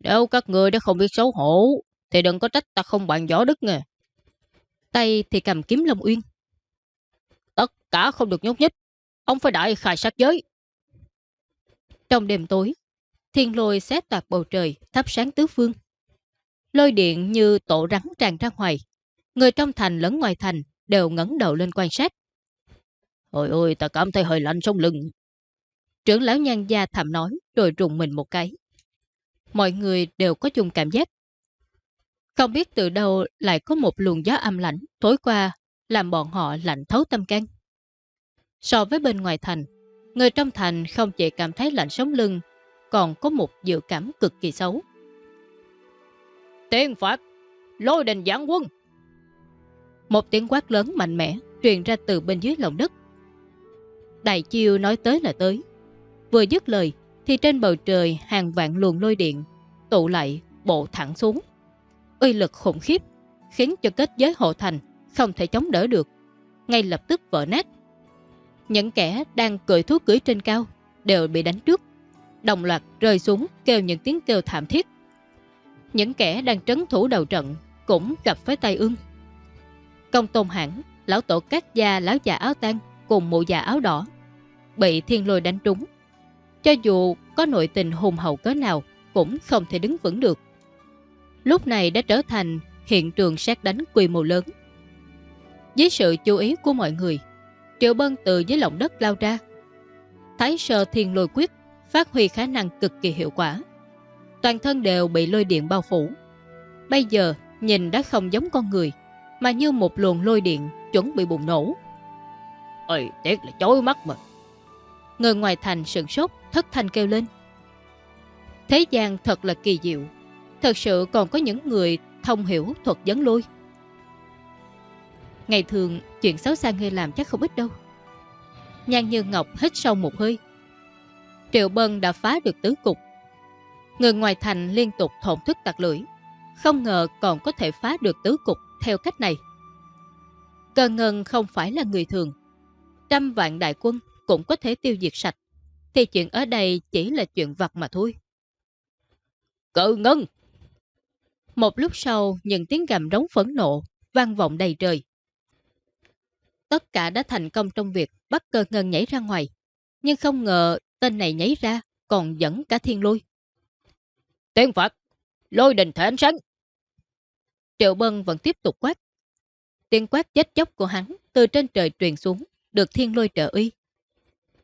Nếu các người đã không biết xấu hổ, thì đừng có trách ta không bạn gió đức nghe. Tay thì cầm kiếm Long Uyên. Tất cả không được nhốt nhích. Ông phải đại khai sát giới. Trong đêm tối, thiên lôi xé toạc bầu trời, thắp sáng tứ phương. Lôi điện như tổ rắn tràn ra ngoài. Người trong thành lẫn ngoài thành đều ngẩng đầu lên quan sát. Ôi ôi, ta cảm thấy hơi lạnh sống lưng. Trưởng lão nhan gia thầm nói rồi rùng mình một cái. Mọi người đều có chung cảm giác. Không biết từ đâu lại có một luồng gió âm lạnh thối qua làm bọn họ lạnh thấu tâm can. So với bên ngoài thành, người trong thành không chỉ cảm thấy lạnh sống lưng, còn có một dự cảm cực kỳ xấu. Tiên phạt, lôi đình giảng quân. Một tiếng quát lớn mạnh mẽ truyền ra từ bên dưới lòng đất. Đại chiêu nói tới là tới. Vừa dứt lời thì trên bầu trời hàng vạn luồng lôi điện tụ lại bộ thẳng xuống. Uy lực khủng khiếp khiến cho kết giới hộ thành không thể chống đỡ được. Ngay lập tức vỡ nát. Những kẻ đang cười thú cưới trên cao đều bị đánh trước. Đồng loạt rơi xuống kêu những tiếng kêu thảm thiết. Những kẻ đang trấn thủ đầu trận cũng gặp phải tay ương. Công tôn hãng, lão tổ các gia lão già áo tan cùng mụ già áo đỏ bị thiên lôi đánh trúng. Cho dù có nội tình hùng hậu cỡ nào cũng không thể đứng vững được. Lúc này đã trở thành hiện trường sát đánh quy mô lớn. Với sự chú ý của mọi người, Triệu Bân từ dưới lòng đất lao ra. Thái sơ thiên lôi quyết phát huy khả năng cực kỳ hiệu quả. Toàn thân đều bị lôi điện bao phủ. Bây giờ nhìn đã không giống con người, mà như một luồng lôi điện chuẩn bị bùng nổ. Ôi, tiếc là chối mắt mà. Người ngoài thành sừng sốt, thất thanh kêu lên. Thế gian thật là kỳ diệu. Thật sự còn có những người thông hiểu thuật vấn lôi. Ngày thường, chuyện xấu xa ngươi làm chắc không ít đâu. Nhan Như Ngọc hít sâu một hơi. Triệu Bân đã phá được tứ cục. Người ngoài thành liên tục thổn thức tạc lưỡi. Không ngờ còn có thể phá được tứ cục theo cách này. Cơ ngân không phải là người thường. Trăm vạn đại quân cũng có thể tiêu diệt sạch. Thì chuyện ở đây chỉ là chuyện vặt mà thôi. Cơ ngân! Một lúc sau, những tiếng gầm rống phẫn nộ, vang vọng đầy trời. Tất cả đã thành công trong việc bắt cơ ngân nhảy ra ngoài. Nhưng không ngờ tên này nhảy ra còn dẫn cả thiên lôi. Tiên Phật! Lôi đình thể ánh sáng! Triệu Bân vẫn tiếp tục quát. Tiếng quát chết chóc của hắn từ trên trời truyền xuống, được thiên lôi trợ uy.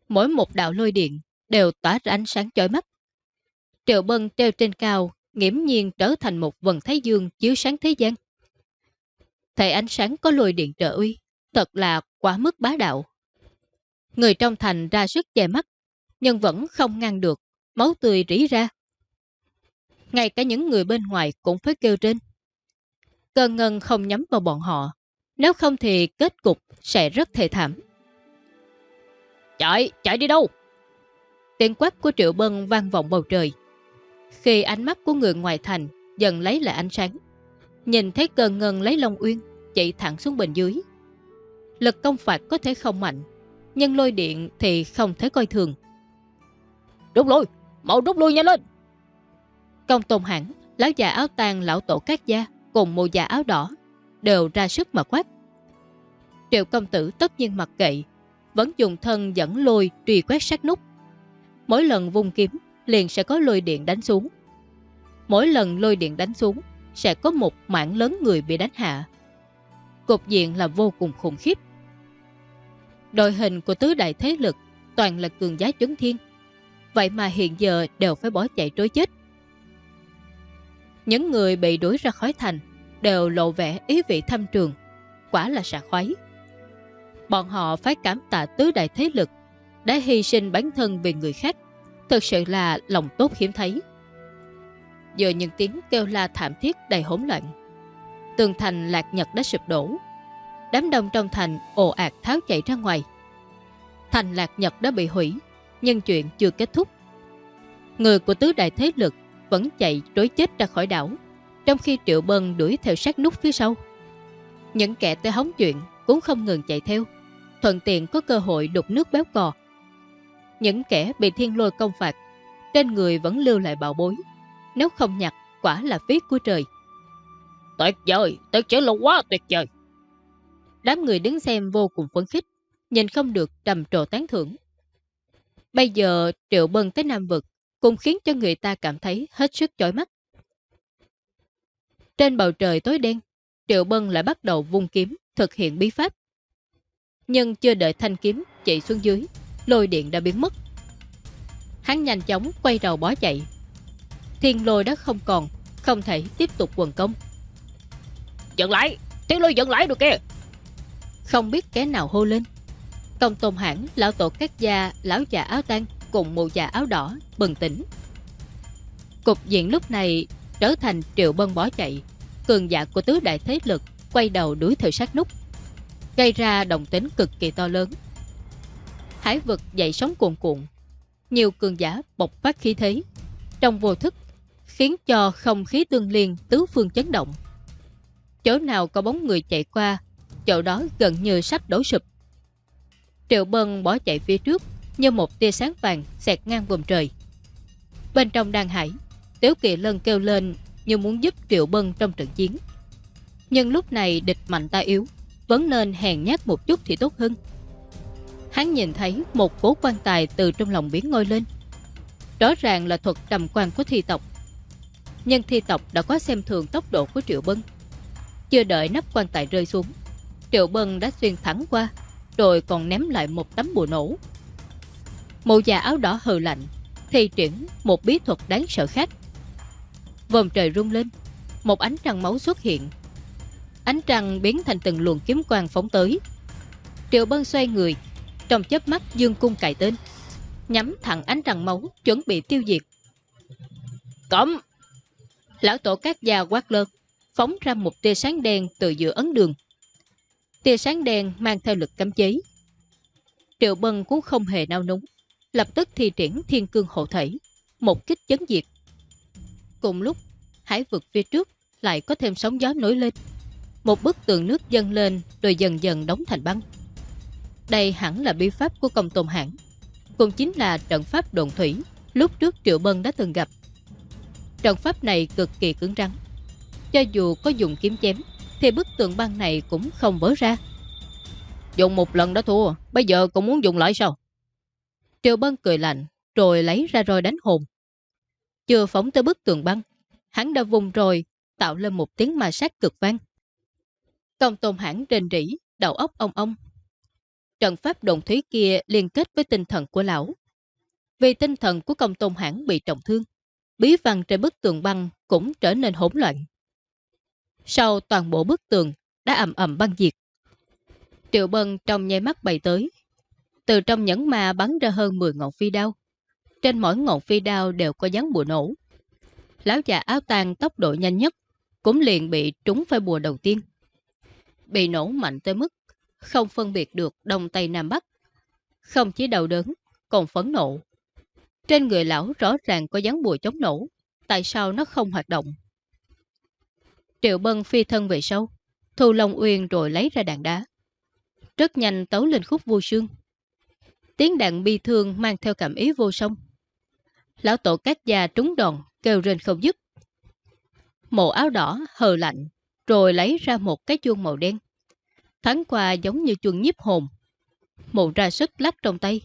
Mỗi một đạo lôi điện đều tỏa ra ánh sáng chói mắt. Triệu Bân treo trên cao, nghiễm nhiên trở thành một vần thái dương chiếu sáng thế gian. Thể ánh sáng có lôi điện trợ uy, thật là quá mức bá đạo. Người trong thành ra sức che mắt, nhưng vẫn không ngăn được, máu tươi rỉ ra. Ngay cả những người bên ngoài cũng phải kêu trên. Cơn ngân không nhắm vào bọn họ, nếu không thì kết cục sẽ rất thê thảm. Chạy, chạy đi đâu? Tiếng quát của Triệu Bân vang vọng bầu trời. Khi ánh mắt của người ngoài thành dần lấy lại ánh sáng, nhìn thấy cơn ngân lấy Long Uyên chạy thẳng xuống bên dưới. Lực công phạt có thể không mạnh, nhưng lôi điện thì không thể coi thường. Rút lui, mau rút lui nhanh lên. Công tôn hẳn, lão già áo tàn lão tổ các gia cùng mụ già áo đỏ đều ra sức mà quát. Triệu công tử tất nhiên mặc kệ, vẫn dùng thân dẫn lôi truy quét sát nút. Mỗi lần vung kiếm liền sẽ có lôi điện đánh xuống. Mỗi lần lôi điện đánh xuống, sẽ có một mảng lớn người bị đánh hạ. Cục diện là vô cùng khủng khiếp. Đội hình của tứ đại thế lực toàn là cường giá chấn thiên. Vậy mà hiện giờ đều phải bỏ chạy trối chết. Những người bị đuổi ra khỏi thành đều lộ vẻ ý vị thăm trường. Quả là sạc khoái. Bọn họ phải cảm tạ tứ đại thế lực đã hy sinh bản thân vì người khác. Thực sự là lòng tốt hiếm thấy. Giờ những tiếng kêu la thảm thiết đầy hỗn loạn. Tường thành lạc nhật đã sụp đổ. Đám đông trong thành ồ ạt tháo chạy ra ngoài. Thành lạc nhật đã bị hủy, nhưng chuyện chưa kết thúc. Người của tứ đại thế lực vẫn chạy trối chết ra khỏi đảo, trong khi Triệu Bân đuổi theo sát nút phía sau. Những kẻ tới hóng chuyện cũng không ngừng chạy theo, thuận tiện có cơ hội đục nước béo cò. Những kẻ bị thiên lôi công phạt, trên người vẫn lưu lại bạo bối. Nếu không nhặt, quả là phí của trời. Tuyệt vời, tuyệt chữ là quá tuyệt vời. Đám người đứng xem vô cùng phấn khích, nhìn không được trầm trồ tán thưởng. Bây giờ Triệu Bân tới Nam Vực cũng khiến cho người ta cảm thấy hết sức chói mắt. Trên bầu trời tối đen, Triệu Bân lại bắt đầu vung kiếm, thực hiện bí pháp. Nhưng chưa đợi thanh kiếm chạy xuống dưới, lôi điện đã biến mất. Hắn nhanh chóng quay đầu bó chạy. Thiên lôi đã không còn, không thể tiếp tục quần công. Dừng lại, thiên lôi dừng lại được kìa. Không biết kẻ nào hô lên. Công tôn hãng, lão tổ các gia, lão già áo tan cùng mụ già áo đỏ bừng tỉnh. Cục diện lúc này trở thành triệu bân bỏ chạy, cường giả của tứ đại thế lực quay đầu đuổi theo sát nút, gây ra đồng tính cực kỳ to lớn. Hải vực dậy sóng cuồn cuộn, nhiều cường giả bộc phát khí thế, trong vô thức khiến cho không khí tương liên tứ phương chấn động. Chỗ nào có bóng người chạy qua, chỗ đó gần như sắp đổ sụp. Triệu Bân bỏ chạy phía trước như một tia sáng vàng xẹt ngang vùng trời. Bên trong đàn hải, Tiếu Kỳ Lân kêu lên như muốn giúp Triệu Bân trong trận chiến. Nhưng lúc này địch mạnh ta yếu, vẫn nên hèn nhát một chút thì tốt hơn. Hắn nhìn thấy một cố quan tài từ trong lòng biển ngôi lên. Rõ ràng là thuật trầm quan của thi tộc. Nhưng thi tộc đã có xem thường tốc độ của Triệu Bân. Chưa đợi nắp quan tài rơi xuống, Triệu Bân đã xuyên thẳng qua, rồi còn ném lại một tấm bùa nổ. Mụ già áo đỏ hờ lạnh, thi triển một bí thuật đáng sợ khác. Vòng trời rung lên, một ánh trăng máu xuất hiện. Ánh trăng biến thành từng luồng kiếm quang phóng tới. Triệu Bân xoay người, trong chớp mắt dương cung cài tên, nhắm thẳng ánh trăng máu chuẩn bị tiêu diệt. Cấm! Lão tổ các gia quát lớn, phóng ra một tia sáng đen từ giữa ấn đường. Tia sáng đen mang theo lực cấm chế. Triệu Bân cũng không hề nao núng, lập tức thi triển thiên cương hộ thể, một kích chấn diệt. Cùng lúc, hải vực phía trước lại có thêm sóng gió nổi lên. Một bức tường nước dâng lên rồi dần dần đóng thành băng. Đây hẳn là bí pháp của công tôn hãng, cũng chính là trận pháp đồn thủy lúc trước Triệu Bân đã từng gặp. Trận pháp này cực kỳ cứng rắn. Cho dù có dùng kiếm chém, thì bức tường băng này cũng không vỡ ra. Dùng một lần đã thua, bây giờ cũng muốn dùng lại sao? Triệu Bân cười lạnh, rồi lấy ra roi đánh hồn. Chưa phóng tới bức tường băng, hắn đã vùng rồi, tạo lên một tiếng ma sát cực vang. Công tôn hãng rền rỉ, đầu óc ông ông. Trận pháp đồng thúy kia liên kết với tinh thần của lão. Vì tinh thần của công tôn hãng bị trọng thương, bí văn trên bức tường băng cũng trở nên hỗn loạn. Sau toàn bộ bức tường đã ầm ầm băng diệt. Triệu Bân trong nháy mắt bày tới. Từ trong nhẫn ma bắn ra hơn 10 ngọn phi đao. Trên mỗi ngọn phi đao đều có dáng bùa nổ. Lão già áo tang tốc độ nhanh nhất cũng liền bị trúng phải bùa đầu tiên. Bị nổ mạnh tới mức không phân biệt được Đông Tây Nam Bắc. Không chỉ đầu đớn, còn phấn nộ. Trên người lão rõ ràng có dáng bùa chống nổ. Tại sao nó không hoạt động? Triệu Bân phi thân về sâu, thu Long Uyên rồi lấy ra đạn đá. Rất nhanh tấu lên khúc vô sương. Tiếng đạn bi thương mang theo cảm ý vô song. Lão tổ các già trúng đòn, kêu rên không dứt. Mộ áo đỏ hờ lạnh, rồi lấy ra một cái chuông màu đen. Thắng qua giống như chuông nhiếp hồn. Mộ ra sức lắc trong tay.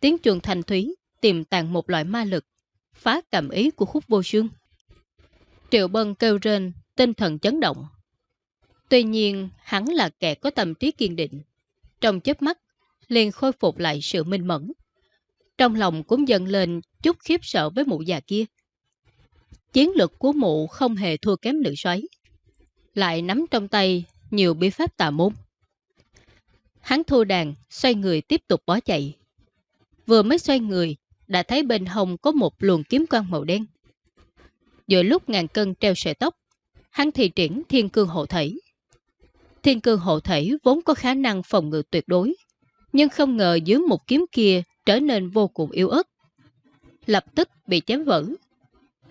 Tiếng chuông thanh thúy tìm tàn một loại ma lực phá cảm ý của khúc vô xương. Triệu Bân kêu rên, tinh thần chấn động. Tuy nhiên, hắn là kẻ có tâm trí kiên định. Trong chớp mắt, liền khôi phục lại sự minh mẫn. Trong lòng cũng dần lên chút khiếp sợ với mụ già kia. Chiến lực của mụ không hề thua kém nữ xoáy. Lại nắm trong tay nhiều bí pháp tà môn. Hắn thua đàn, xoay người tiếp tục bỏ chạy. Vừa mới xoay người, đã thấy bên hông có một luồng kiếm quang màu đen. Giữa lúc ngàn cân treo sợi tóc, hắn thì triển thiên cương hộ thể. Thiên cương hộ thể vốn có khả năng phòng ngự tuyệt đối, nhưng không ngờ dưới một kiếm kia trở nên vô cùng yếu ớt. Lập tức bị chém vỡ.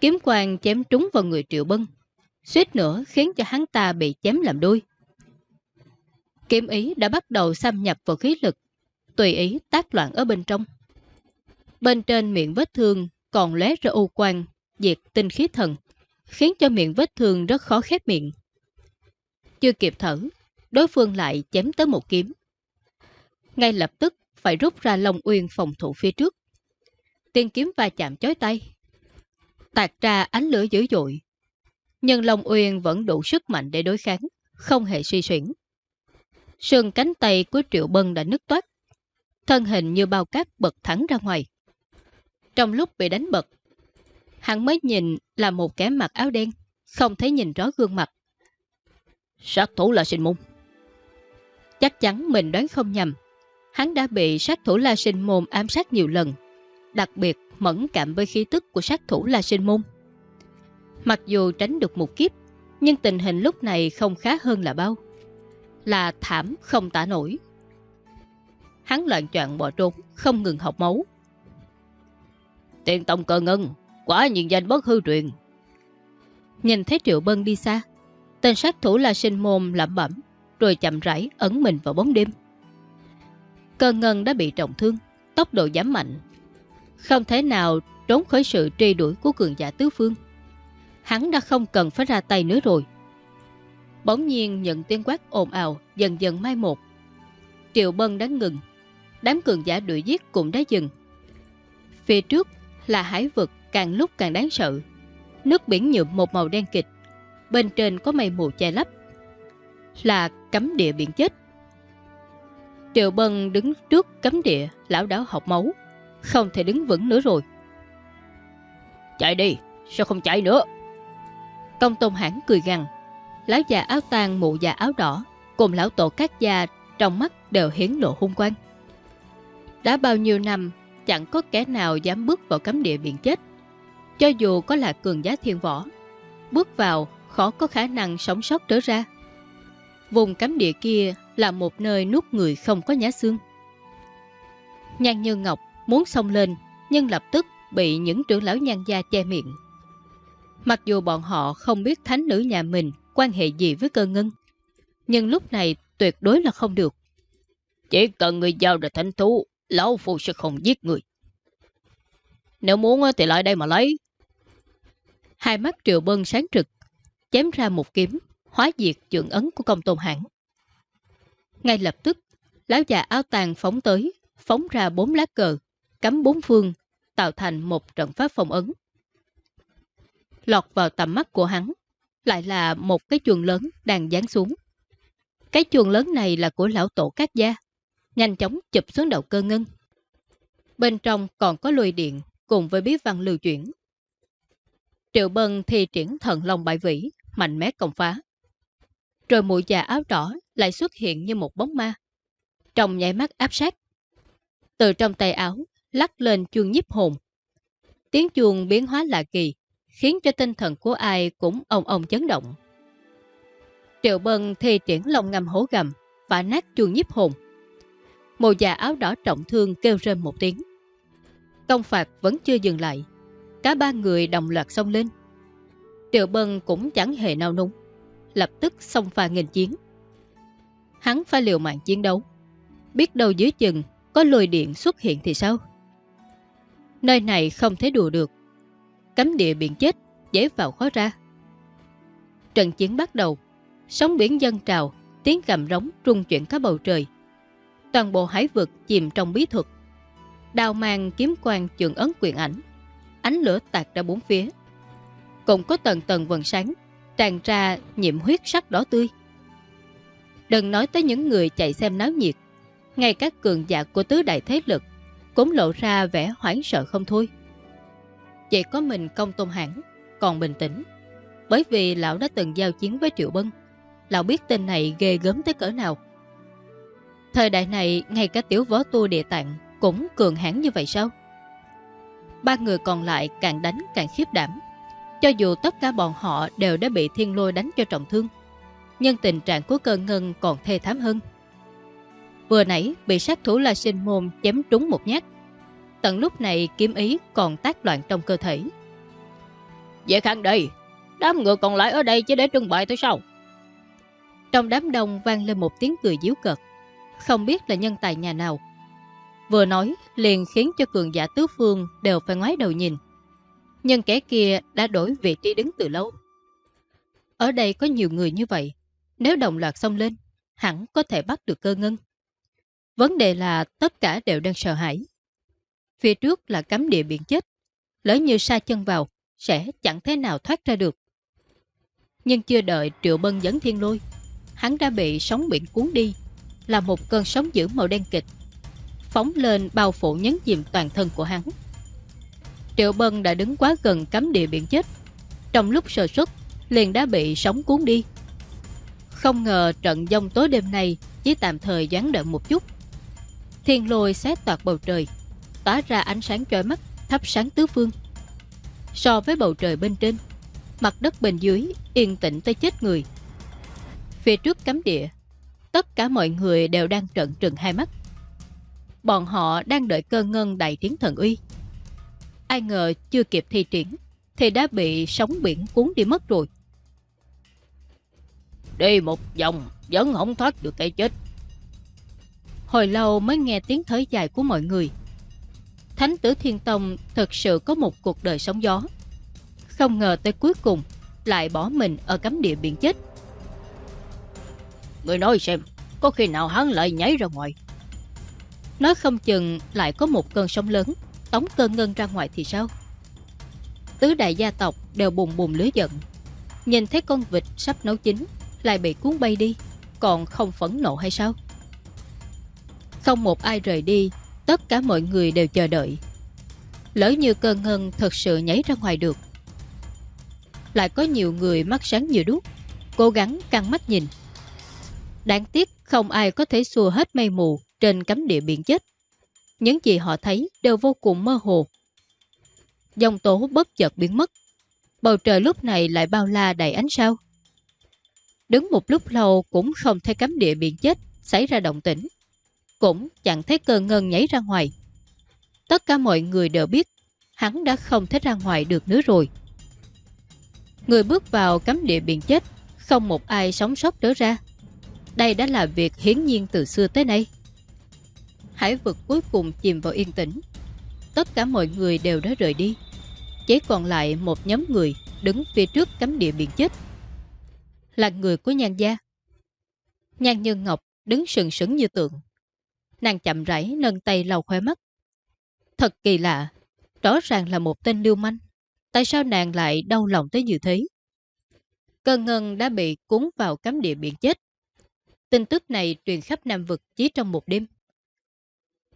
Kiếm quang chém trúng vào người triệu bân, suýt nữa khiến cho hắn ta bị chém làm đôi. Kiếm ý đã bắt đầu xâm nhập vào khí lực, tùy ý tác loạn ở bên trong. Bên trên miệng vết thương còn lé ra u quang, diệt tinh khí thần, khiến cho miệng vết thương rất khó khép miệng. Chưa kịp thở, đối phương lại chém tới một kiếm. Ngay lập tức phải rút ra Long Uyên phòng thủ phía trước. Tiên kiếm va chạm chói tay. Tạc ra ánh lửa dữ dội. Nhưng Long Uyên vẫn đủ sức mạnh để đối kháng, không hề suy xuyển. Sườn cánh tay của Triệu Bân đã nứt toát. Thân hình như bao cát bật thẳng ra ngoài. Trong lúc bị đánh bật, hắn mới nhìn là một kẻ mặc áo đen, không thấy nhìn rõ gương mặt. Sát thủ là sinh môn. Chắc chắn mình đoán không nhầm. Hắn đã bị sát thủ La Sinh Môn ám sát nhiều lần, đặc biệt mẫn cảm với khí tức của sát thủ La Sinh Môn. Mặc dù tránh được một kiếp, nhưng tình hình lúc này không khá hơn là bao. Là thảm không tả nổi. Hắn loạn choạng bỏ trốn, không ngừng học máu. Tiền tông cờ ngân, quả nhiên danh bất hư truyền. Nhìn thấy Triệu Bân đi xa, tên sát thủ là sinh mồm lẩm bẩm, rồi chậm rãi ẩn mình vào bóng đêm. Cơ ngân đã bị trọng thương, tốc độ giảm mạnh. Không thể nào trốn khỏi sự truy đuổi của cường giả tứ phương. Hắn đã không cần phải ra tay nữa rồi. Bỗng nhiên nhận tiếng quát ồn ào dần dần mai một. Triệu Bân đã ngừng. Đám cường giả đuổi giết cũng đã dừng. Phía trước là hải vực càng lúc càng đáng sợ. Nước biển nhuộm một màu đen kịch. Bên trên có mây mù che lấp. Là cấm địa biển chết. Triệu Bân đứng trước cấm địa, lão đảo học máu. Không thể đứng vững nữa rồi. Chạy đi, sao không chạy nữa? Công Tôn Hãn cười gằn. Lão già áo tang mụ già áo đỏ cùng lão tổ các gia trong mắt đều hiến lộ hung quang. Đã bao nhiêu năm chẳng có kẻ nào dám bước vào cấm địa biển chết. Cho dù có là cường giá thiên võ, bước vào khó có khả năng sống sót trở ra. Vùng cấm địa kia là một nơi nuốt người không có nhá xương. Nhan Như Ngọc muốn xông lên, nhưng lập tức bị những trưởng lão nhan gia che miệng. Mặc dù bọn họ không biết thánh nữ nhà mình quan hệ gì với cơ ngân, nhưng lúc này tuyệt đối là không được. Chỉ cần người giao ra thánh thú, lão phu sẽ không giết người. Nếu muốn thì lại đây mà lấy. Hai mắt triệu bân sáng trực, chém ra một kiếm, hóa diệt trượng ấn của công tôn hãng. Ngay lập tức, lão già áo tàn phóng tới, phóng ra bốn lá cờ, cắm bốn phương, tạo thành một trận pháp phong ấn. Lọt vào tầm mắt của hắn, lại là một cái chuồng lớn đang dán xuống. Cái chuồng lớn này là của lão tổ các gia, nhanh chóng chụp xuống đầu cơ ngân. Bên trong còn có lùi điện cùng với bí văn lưu chuyển. Triệu Bân thi triển thần long bại vĩ, mạnh mẽ công phá. Rồi mụ già áo đỏ lại xuất hiện như một bóng ma. Trong nhảy mắt áp sát. Từ trong tay áo, lắc lên chuông nhiếp hồn. Tiếng chuông biến hóa lạ kỳ, khiến cho tinh thần của ai cũng ông ông chấn động. Triệu Bân thi triển lòng ngầm hố gầm, và nát chuông nhiếp hồn. Mồ già áo đỏ trọng thương kêu rên một tiếng. Công phạt vẫn chưa dừng lại. Cả ba người đồng loạt xông lên. Triệu Bân cũng chẳng hề nào núng. Lập tức xông pha nghìn chiến. Hắn phải liều mạng chiến đấu. Biết đâu dưới chừng có lùi điện xuất hiện thì sao? Nơi này không thể đùa được. Cấm địa biển chết, dễ vào khó ra. Trận chiến bắt đầu. Sóng biển dân trào, tiếng gầm rống trung chuyển cả bầu trời. Toàn bộ hải vực chìm trong bí thuật. Đào mang kiếm quang trường ấn quyền ảnh ánh lửa tạt ra bốn phía. Cũng có tầng tầng vần sáng, tràn ra nhiễm huyết sắc đỏ tươi. Đừng nói tới những người chạy xem náo nhiệt, ngay các cường giả của tứ đại thế lực cũng lộ ra vẻ hoảng sợ không thôi. Chỉ có mình công tôn hãng còn bình tĩnh, bởi vì lão đã từng giao chiến với Triệu Bân. Lão biết tên này ghê gớm tới cỡ nào. Thời đại này, ngay cả tiểu võ tu địa tạng cũng cường hãn như vậy sao? Ba người còn lại càng đánh càng khiếp đảm. Cho dù tất cả bọn họ đều đã bị thiên lôi đánh cho trọng thương, nhưng tình trạng của cơ ngân còn thê thám hơn. Vừa nãy bị sát thủ La Sinh Môn chém trúng một nhát. Tận lúc này kiếm ý còn tác loạn trong cơ thể. Dễ khăn đây, đám người còn lại ở đây chỉ để trưng bày thôi sao? Trong đám đông vang lên một tiếng cười díu cợt. Không biết là nhân tài nhà nào. Vừa nói liền khiến cho cường giả tứ phương đều phải ngoái đầu nhìn. Nhưng kẻ kia đã đổi vị trí đứng từ lâu. Ở đây có nhiều người như vậy. Nếu đồng loạt xông lên, hẳn có thể bắt được cơ ngân. Vấn đề là tất cả đều đang sợ hãi. Phía trước là cấm địa biển chết. Lỡ như sai chân vào, sẽ chẳng thế nào thoát ra được. Nhưng chưa đợi Triệu Bân dẫn thiên lôi, hắn đã bị sóng biển cuốn đi, là một cơn sóng dữ màu đen kịch, phóng lên bao phủ nhấn chìm toàn thân của hắn. Triệu Bân đã đứng quá gần cấm địa biển chết, trong lúc sơ xuất liền đã bị sóng cuốn đi. Không ngờ trận dông tối đêm nay chỉ tạm thời gián đoạn một chút. Thiên lôi xét toạt bầu trời, tỏa ra ánh sáng chói mắt, thắp sáng tứ phương. So với bầu trời bên trên, mặt đất bên dưới yên tĩnh tới chết người. Phía trước cấm địa, tất cả mọi người đều đang trận trừng hai mắt. Bọn họ đang đợi cơ ngân đại tiến thần uy. Ai ngờ chưa kịp thi triển, thì đã bị sóng biển cuốn đi mất rồi. Đi một vòng, vẫn không thoát được cái chết. Hồi lâu mới nghe tiếng thới dài của mọi người. Thánh tử Thiên Tông thực sự có một cuộc đời sóng gió. Không ngờ tới cuối cùng lại bỏ mình ở cấm địa biển chết. Người nói xem, có khi nào hắn lại nhảy ra ngoài? Nói không chừng lại có một cơn sóng lớn, tống cơn ngân ra ngoài thì sao? Tứ đại gia tộc đều bùng bùng lưới giận. Nhìn thấy con vịt sắp nấu chín, lại bị cuốn bay đi, còn không phẫn nộ hay sao? Không một ai rời đi, tất cả mọi người đều chờ đợi. Lỡ như cơn ngân thật sự nhảy ra ngoài được. Lại có nhiều người mắt sáng như đuốc, cố gắng căng mắt nhìn. Đáng tiếc không ai có thể xua hết mây mù trên cấm địa biển chết. Những gì họ thấy đều vô cùng mơ hồ. Dòng tố bất chợt biến mất. Bầu trời lúc này lại bao la đầy ánh sao. Đứng một lúc lâu cũng không thấy cấm địa biển chết xảy ra động tĩnh. Cũng chẳng thấy cơ ngân nhảy ra ngoài. Tất cả mọi người đều biết hắn đã không thể ra ngoài được nữa rồi. Người bước vào cấm địa biển chết, không một ai sống sót trở ra. Đây đã là việc hiển nhiên từ xưa tới nay. Hải vực cuối cùng chìm vào yên tĩnh. Tất cả mọi người đều đã rời đi. Chỉ còn lại một nhóm người đứng phía trước cấm địa biển chết. Là người của nhan gia. Nhan Nhân Ngọc đứng sừng sững như tượng. Nàng chậm rãi nâng tay lau khóe mắt. Thật kỳ lạ, rõ ràng là một tên lưu manh. Tại sao nàng lại đau lòng tới như thế? Cơn ngân đã bị cuốn vào cấm địa biển chết. Tin tức này truyền khắp Nam Vực chỉ trong một đêm.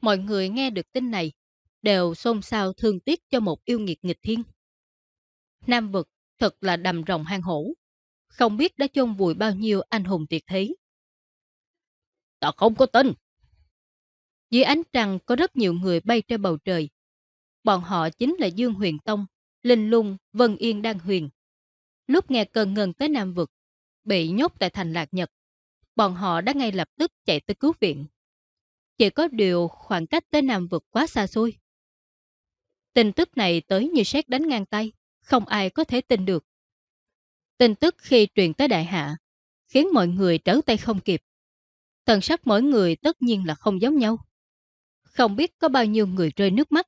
Mọi người nghe được tin này đều xôn xao thương tiếc cho một yêu nghiệt nghịch thiên. Nam Vực thật là đầm rồng hang hổ. Không biết đã chôn vùi bao nhiêu anh hùng tuyệt thế. Ta không có tin. Dưới ánh trăng có rất nhiều người bay trên bầu trời. Bọn họ chính là Dương Huyền Tông, Linh Lung, Vân Yên Đan Huyền. Lúc nghe cơn ngân tới Nam Vực, bị nhốt tại thành Lạc Nhật, bọn họ đã ngay lập tức chạy tới cứu viện. Chỉ có điều khoảng cách tới Nam Vực quá xa xôi. Tin tức này tới như xét đánh ngang tay, không ai có thể tin được. Tin tức khi truyền tới đại hạ, khiến mọi người trở tay không kịp. Tần sắc mỗi người tất nhiên là không giống nhau. Không biết có bao nhiêu người rơi nước mắt,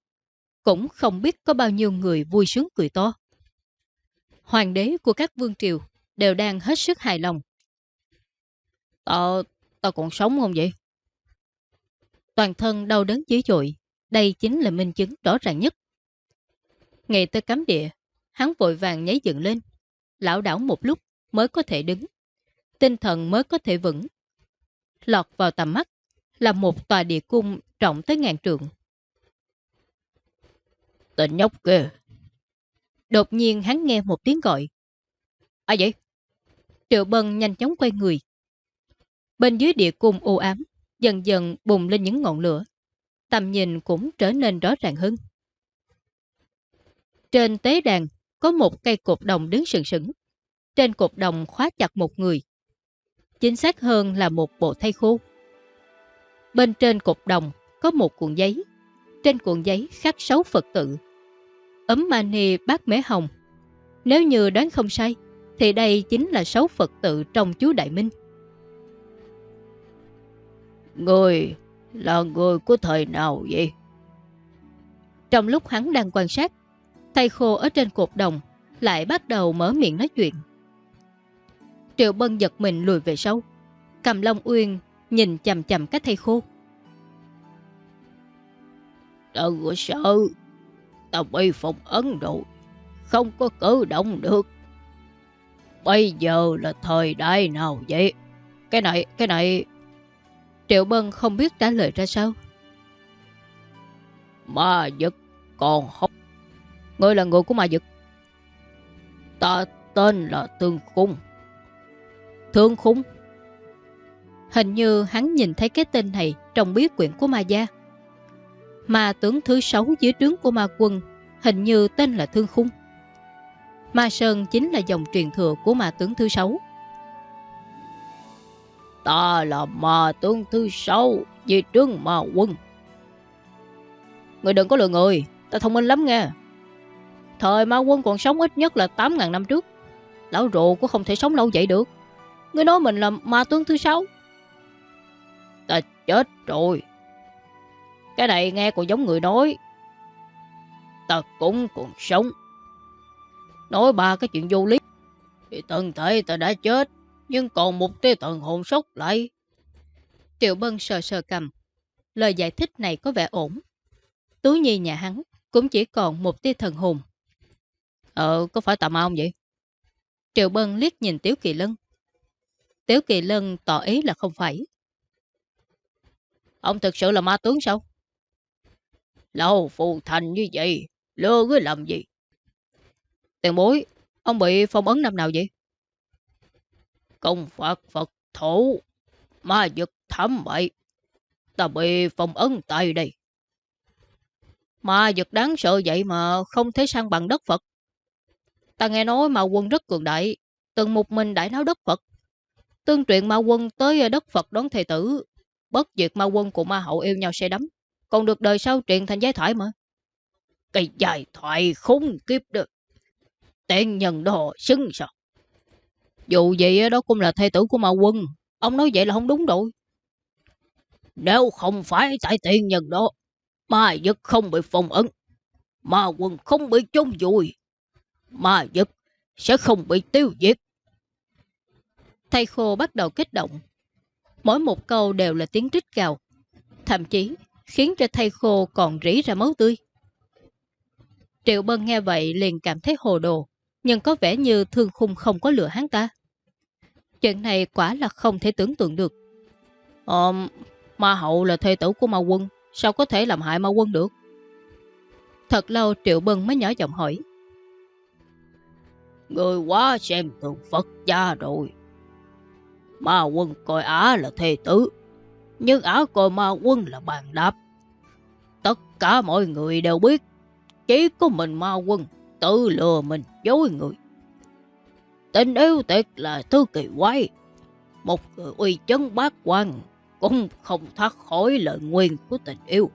cũng không biết có bao nhiêu người vui sướng cười to. Hoàng đế của các vương triều đều đang hết sức hài lòng. Tao, tao còn sống không vậy? Toàn thân đau đớn dữ dội, đây chính là minh chứng rõ ràng nhất. Ngay tới cắm địa, hắn vội vàng nhảy dựng lên, lão đảo một lúc mới có thể đứng, tinh thần mới có thể vững. Lọt vào tầm mắt là một tòa địa cung trọng tới ngàn trượng. Tên nhóc kìa. Đột nhiên hắn nghe một tiếng gọi. Ai vậy? Triệu Bân nhanh chóng quay người. Bên dưới địa cung u ám, dần dần bùng lên những ngọn lửa. Tầm nhìn cũng trở nên rõ ràng hơn. Trên tế đàn có một cây cột đồng đứng sừng sững. Trên cột đồng khóa chặt một người. Chính xác hơn là một bộ thay khô. Bên trên cột đồng có một cuộn giấy. Trên cuộn giấy khắc sáu Phật tự. Ấm mani bát mế hồng. Nếu như đoán không sai, thì đây chính là sáu Phật tự trong chú Đại Minh. Người là người của thời nào vậy? Trong lúc hắn đang quan sát, thầy khô ở trên cột đồng lại bắt đầu mở miệng nói chuyện. Triệu Bân giật mình lùi về sau, cầm Long Uyên nhìn chầm chầm cái thầy khô. Đừng có sợ, tao bị phòng ấn rồi, không có cử động được. Bây giờ là thời đại nào vậy? Cái này, cái này... Triệu Bân không biết trả lời ra sao. Ma dực còn không. Ngươi là người của ma dực. Ta tên là Thương Khung. Thương Khung? Hình như hắn nhìn thấy cái tên này trong bí quyển của ma gia. Ma tướng thứ sáu dưới trướng của ma quân hình như tên là Thương Khung. Ma Sơn chính là dòng truyền thừa của ma tướng thứ sáu. Ta là ma tướng thứ sáu Về trướng ma quân. Người đừng có lừa người, Ta thông minh lắm nghe. Thời ma quân còn sống ít nhất là 8.000 năm trước. Lão rùa cũng không thể sống lâu vậy được. Người nói mình là ma tướng thứ sáu. Ta chết rồi. Cái này nghe còn giống người nói. Ta cũng còn sống. Nói ba cái chuyện vô lý. Thì thân thể ta đã chết nhưng còn một tia thần hồn sốc lại. Triệu Bân sờ sờ cầm. Lời giải thích này có vẻ ổn. Tú Nhi nhà hắn cũng chỉ còn một tia thần hồn. Ờ, có phải tà ma không vậy? Triệu Bân liếc nhìn Tiếu Kỳ Lân. Tiếu Kỳ Lân tỏ ý là không phải. Ông thực sự là ma tướng sao? Lâu phù thành như vậy, lừa cứ làm gì? Tiền bối, ông bị phong ấn năm nào vậy? Công Phật Phật thủ, ma dực thảm bại Ta bị phong ấn tại đây. Ma dực đáng sợ vậy mà không thể sang bằng đất Phật. Ta nghe nói ma quân rất cường đại, từng một mình đại náo đất Phật. Tương truyền ma quân tới đất Phật đón thầy tử, bất diệt ma quân của ma hậu yêu nhau say đắm, còn được đời sau truyền thành giai thoại mà. Cái dài thoại khốn kiếp được. Tên nhân đồ xứng sợ. Dù vậy đó cũng là thê tử của ma quân. Ông nói vậy là không đúng rồi. Nếu không phải tại tiền nhân đó, ma dực không bị phong ấn. Ma quân không bị chôn vùi. Ma dực sẽ không bị tiêu diệt. Thầy khô bắt đầu kích động. Mỗi một câu đều là tiếng trích gào. Thậm chí khiến cho thầy khô còn rỉ ra máu tươi. Triệu Bân nghe vậy liền cảm thấy hồ đồ, nhưng có vẻ như thương khung không có lừa hắn ta. Chuyện này quả là không thể tưởng tượng được. Ờ, ma hậu là thê tử của ma quân, sao có thể làm hại ma quân được? Thật lâu Triệu Bân mới nhỏ giọng hỏi. Người quá xem thường Phật gia rồi. Ma quân coi Á là thê tử, nhưng Á coi ma quân là bàn đạp. Tất cả mọi người đều biết, chỉ có mình ma quân tự lừa mình dối người. Tình yêu tuyệt là thứ kỳ quái. Một người uy chấn bát quan cũng không thoát khỏi lời nguyên của tình yêu.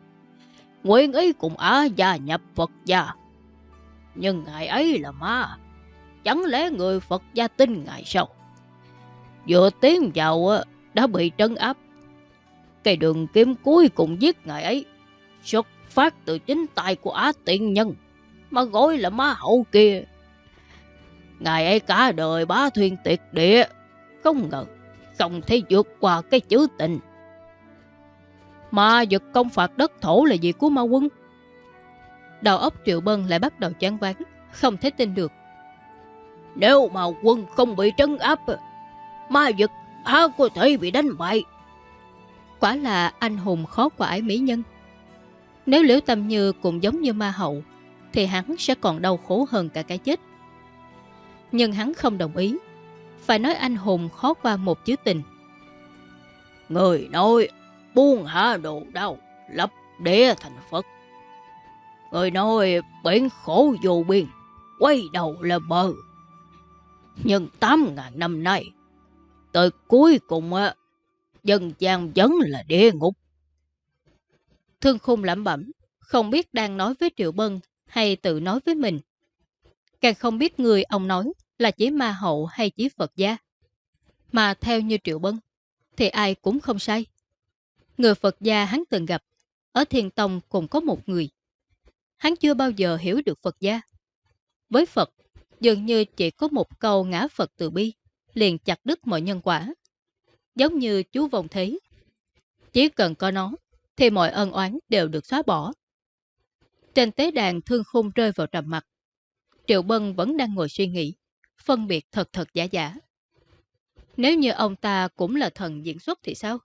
Nguyện ý cùng Á gia nhập Phật gia. Nhưng ngài ấy là ma. Chẳng lẽ người Phật gia tin ngài sao? Vừa tiến vào ờ, đã bị trấn áp. Cây đường kiếm cuối cùng giết ngài ấy. Xuất phát từ chính tay của Á tiện nhân. Mà gọi là ma hậu kia Ngài ấy cả đời bá thuyền tuyệt địa, không ngờ, không thể vượt qua cái chữ tình. Ma giật công phạt đất thổ là gì của ma quân? Đầu óc Triệu Bân lại bắt đầu chán ván, không thể tin được. Nếu mà quân không bị trấn áp, ma vật há có thể bị đánh bại. Quả là anh hùng khó quải mỹ nhân. Nếu Liễu Tâm Như cũng giống như ma hậu, thì hắn sẽ còn đau khổ hơn cả cái chết. Nhưng hắn không đồng ý. Phải nói anh hùng khó qua một chữ tình. Người nói buông hạ đồ đau, lập đế thành Phật. Người nói biển khổ vô biên, quay đầu là bờ. Nhưng tám ngàn năm nay, tới cuối cùng dân gian vẫn là địa ngục. Thương khung lẩm bẩm, không biết đang nói với Triệu Bân hay tự nói với mình. Càng không biết người ông nói là chỉ ma hậu hay chỉ Phật gia. Mà theo như Triệu Bân, thì ai cũng không sai. Người Phật gia hắn từng gặp, ở Thiền Tông cũng có một người. Hắn chưa bao giờ hiểu được Phật gia. Với Phật, dường như chỉ có một câu ngã Phật từ bi, liền chặt đứt mọi nhân quả. Giống như chú vòng thế. Chỉ cần có nó, thì mọi ân oán đều được xóa bỏ. Trên tế đàn thương khung rơi vào trầm mặt. Triệu Bân vẫn đang ngồi suy nghĩ, phân biệt thật thật giả giả. Nếu như ông ta cũng là thần diễn xuất thì sao?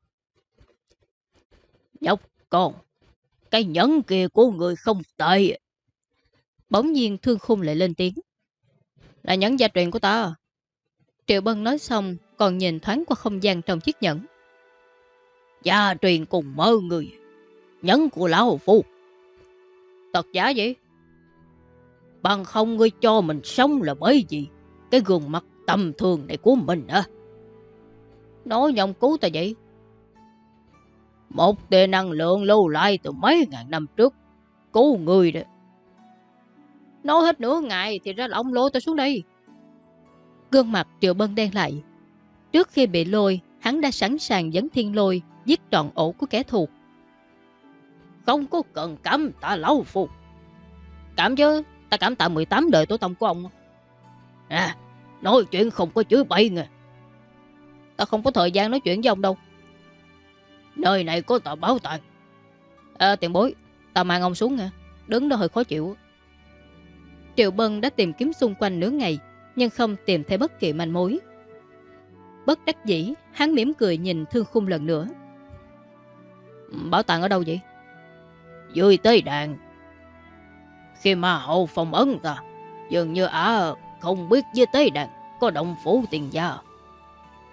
Nhóc con, cái nhẫn kia của người không tệ. Bỗng nhiên thương khung lại lên tiếng. Là nhẫn gia truyền của ta. Triệu Bân nói xong còn nhìn thoáng qua không gian trong chiếc nhẫn. Gia truyền cùng mơ người. Nhẫn của lão phu. Tật giả vậy? Bằng không ngươi cho mình sống là bởi gì? Cái gương mặt tầm thường này của mình hả? Nói nhông cứu ta vậy? Một tia năng lượng lưu lại từ mấy ngàn năm trước. Cứu người đó. Nói hết nửa ngày thì ra là ông lôi ta xuống đây. Gương mặt Triệu Bân đen lại. Trước khi bị lôi, hắn đã sẵn sàng dẫn thiên lôi giết trọn ổ của kẻ thù. Không có cần cảm ta lão phục, Cảm chứ, ta cảm tạ 18 đời tổ tông của ông. À, nói chuyện không có chữ bậy nghe. Ta không có thời gian nói chuyện với ông đâu. Nơi này có tờ báo tàng À, tiền bối, ta mang ông xuống nè Đứng đó hơi khó chịu. Triệu Bân đã tìm kiếm xung quanh nửa ngày, nhưng không tìm thấy bất kỳ manh mối. Bất đắc dĩ, hắn mỉm cười nhìn thương khung lần nữa. Bảo tàng ở đâu vậy? Dưới tới đàn. Khi mà hậu phòng ấn ta, dường như ả không biết dưới tế đàn có động phủ tiền gia.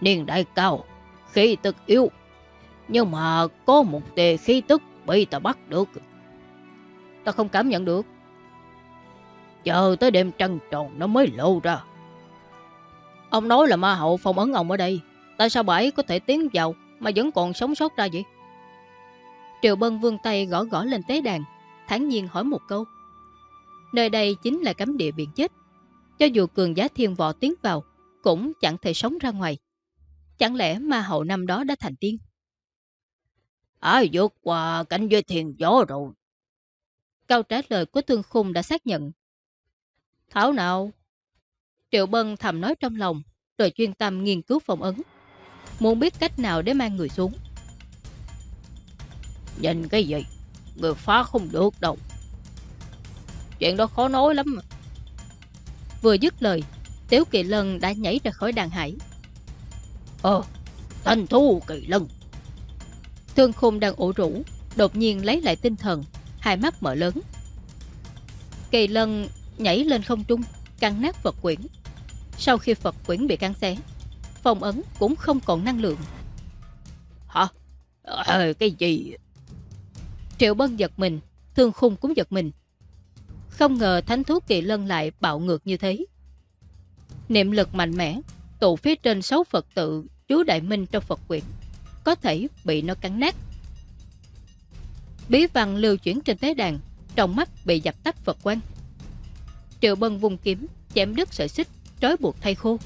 Niên đại cao, khí tức yếu. Nhưng mà có một tề khí tức bị ta bắt được. Ta không cảm nhận được. Chờ tới đêm trăng tròn nó mới lộ ra. Ông nói là ma hậu phong ấn ông ở đây. Tại sao bà ấy có thể tiến vào mà vẫn còn sống sót ra vậy? Triệu Bân vương tay gõ gõ lên tế đàn, thản nhiên hỏi một câu. Nơi đây chính là cấm địa biển chết. Cho dù cường giá thiên võ tiến vào, cũng chẳng thể sống ra ngoài. Chẳng lẽ ma hậu năm đó đã thành tiên? Ai vượt qua cảnh giới thiền gió rồi. Câu trả lời của Thương Khung đã xác nhận. Thảo nào? Triệu Bân thầm nói trong lòng, rồi chuyên tâm nghiên cứu phòng ấn. Muốn biết cách nào để mang người xuống. Nhìn cái gì? Người phá không được đâu. Chuyện đó khó nói lắm. Vừa dứt lời, Tiếu Kỳ Lân đã nhảy ra khỏi đàn hải. Ờ, thanh thu Kỳ Lân. Thương khung đang ủ rũ, đột nhiên lấy lại tinh thần, hai mắt mở lớn. Kỳ Lân nhảy lên không trung, căng nát Phật quyển. Sau khi Phật quyển bị căng xé, phong ấn cũng không còn năng lượng. Hả? À, cái gì? Triệu Bân giật mình, Thương Khung cũng giật mình. Không ngờ thánh thú kỳ lân lại bạo ngược như thế. Niệm lực mạnh mẽ, tụ phía trên sáu Phật tự chú Đại Minh trong Phật quyển, có thể bị nó cắn nát. Bí văn lưu chuyển trên tế đàn, trong mắt bị dập tắt Phật quan. Triệu Bân vùng kiếm, chém đứt sợi xích, trói buộc thay khô.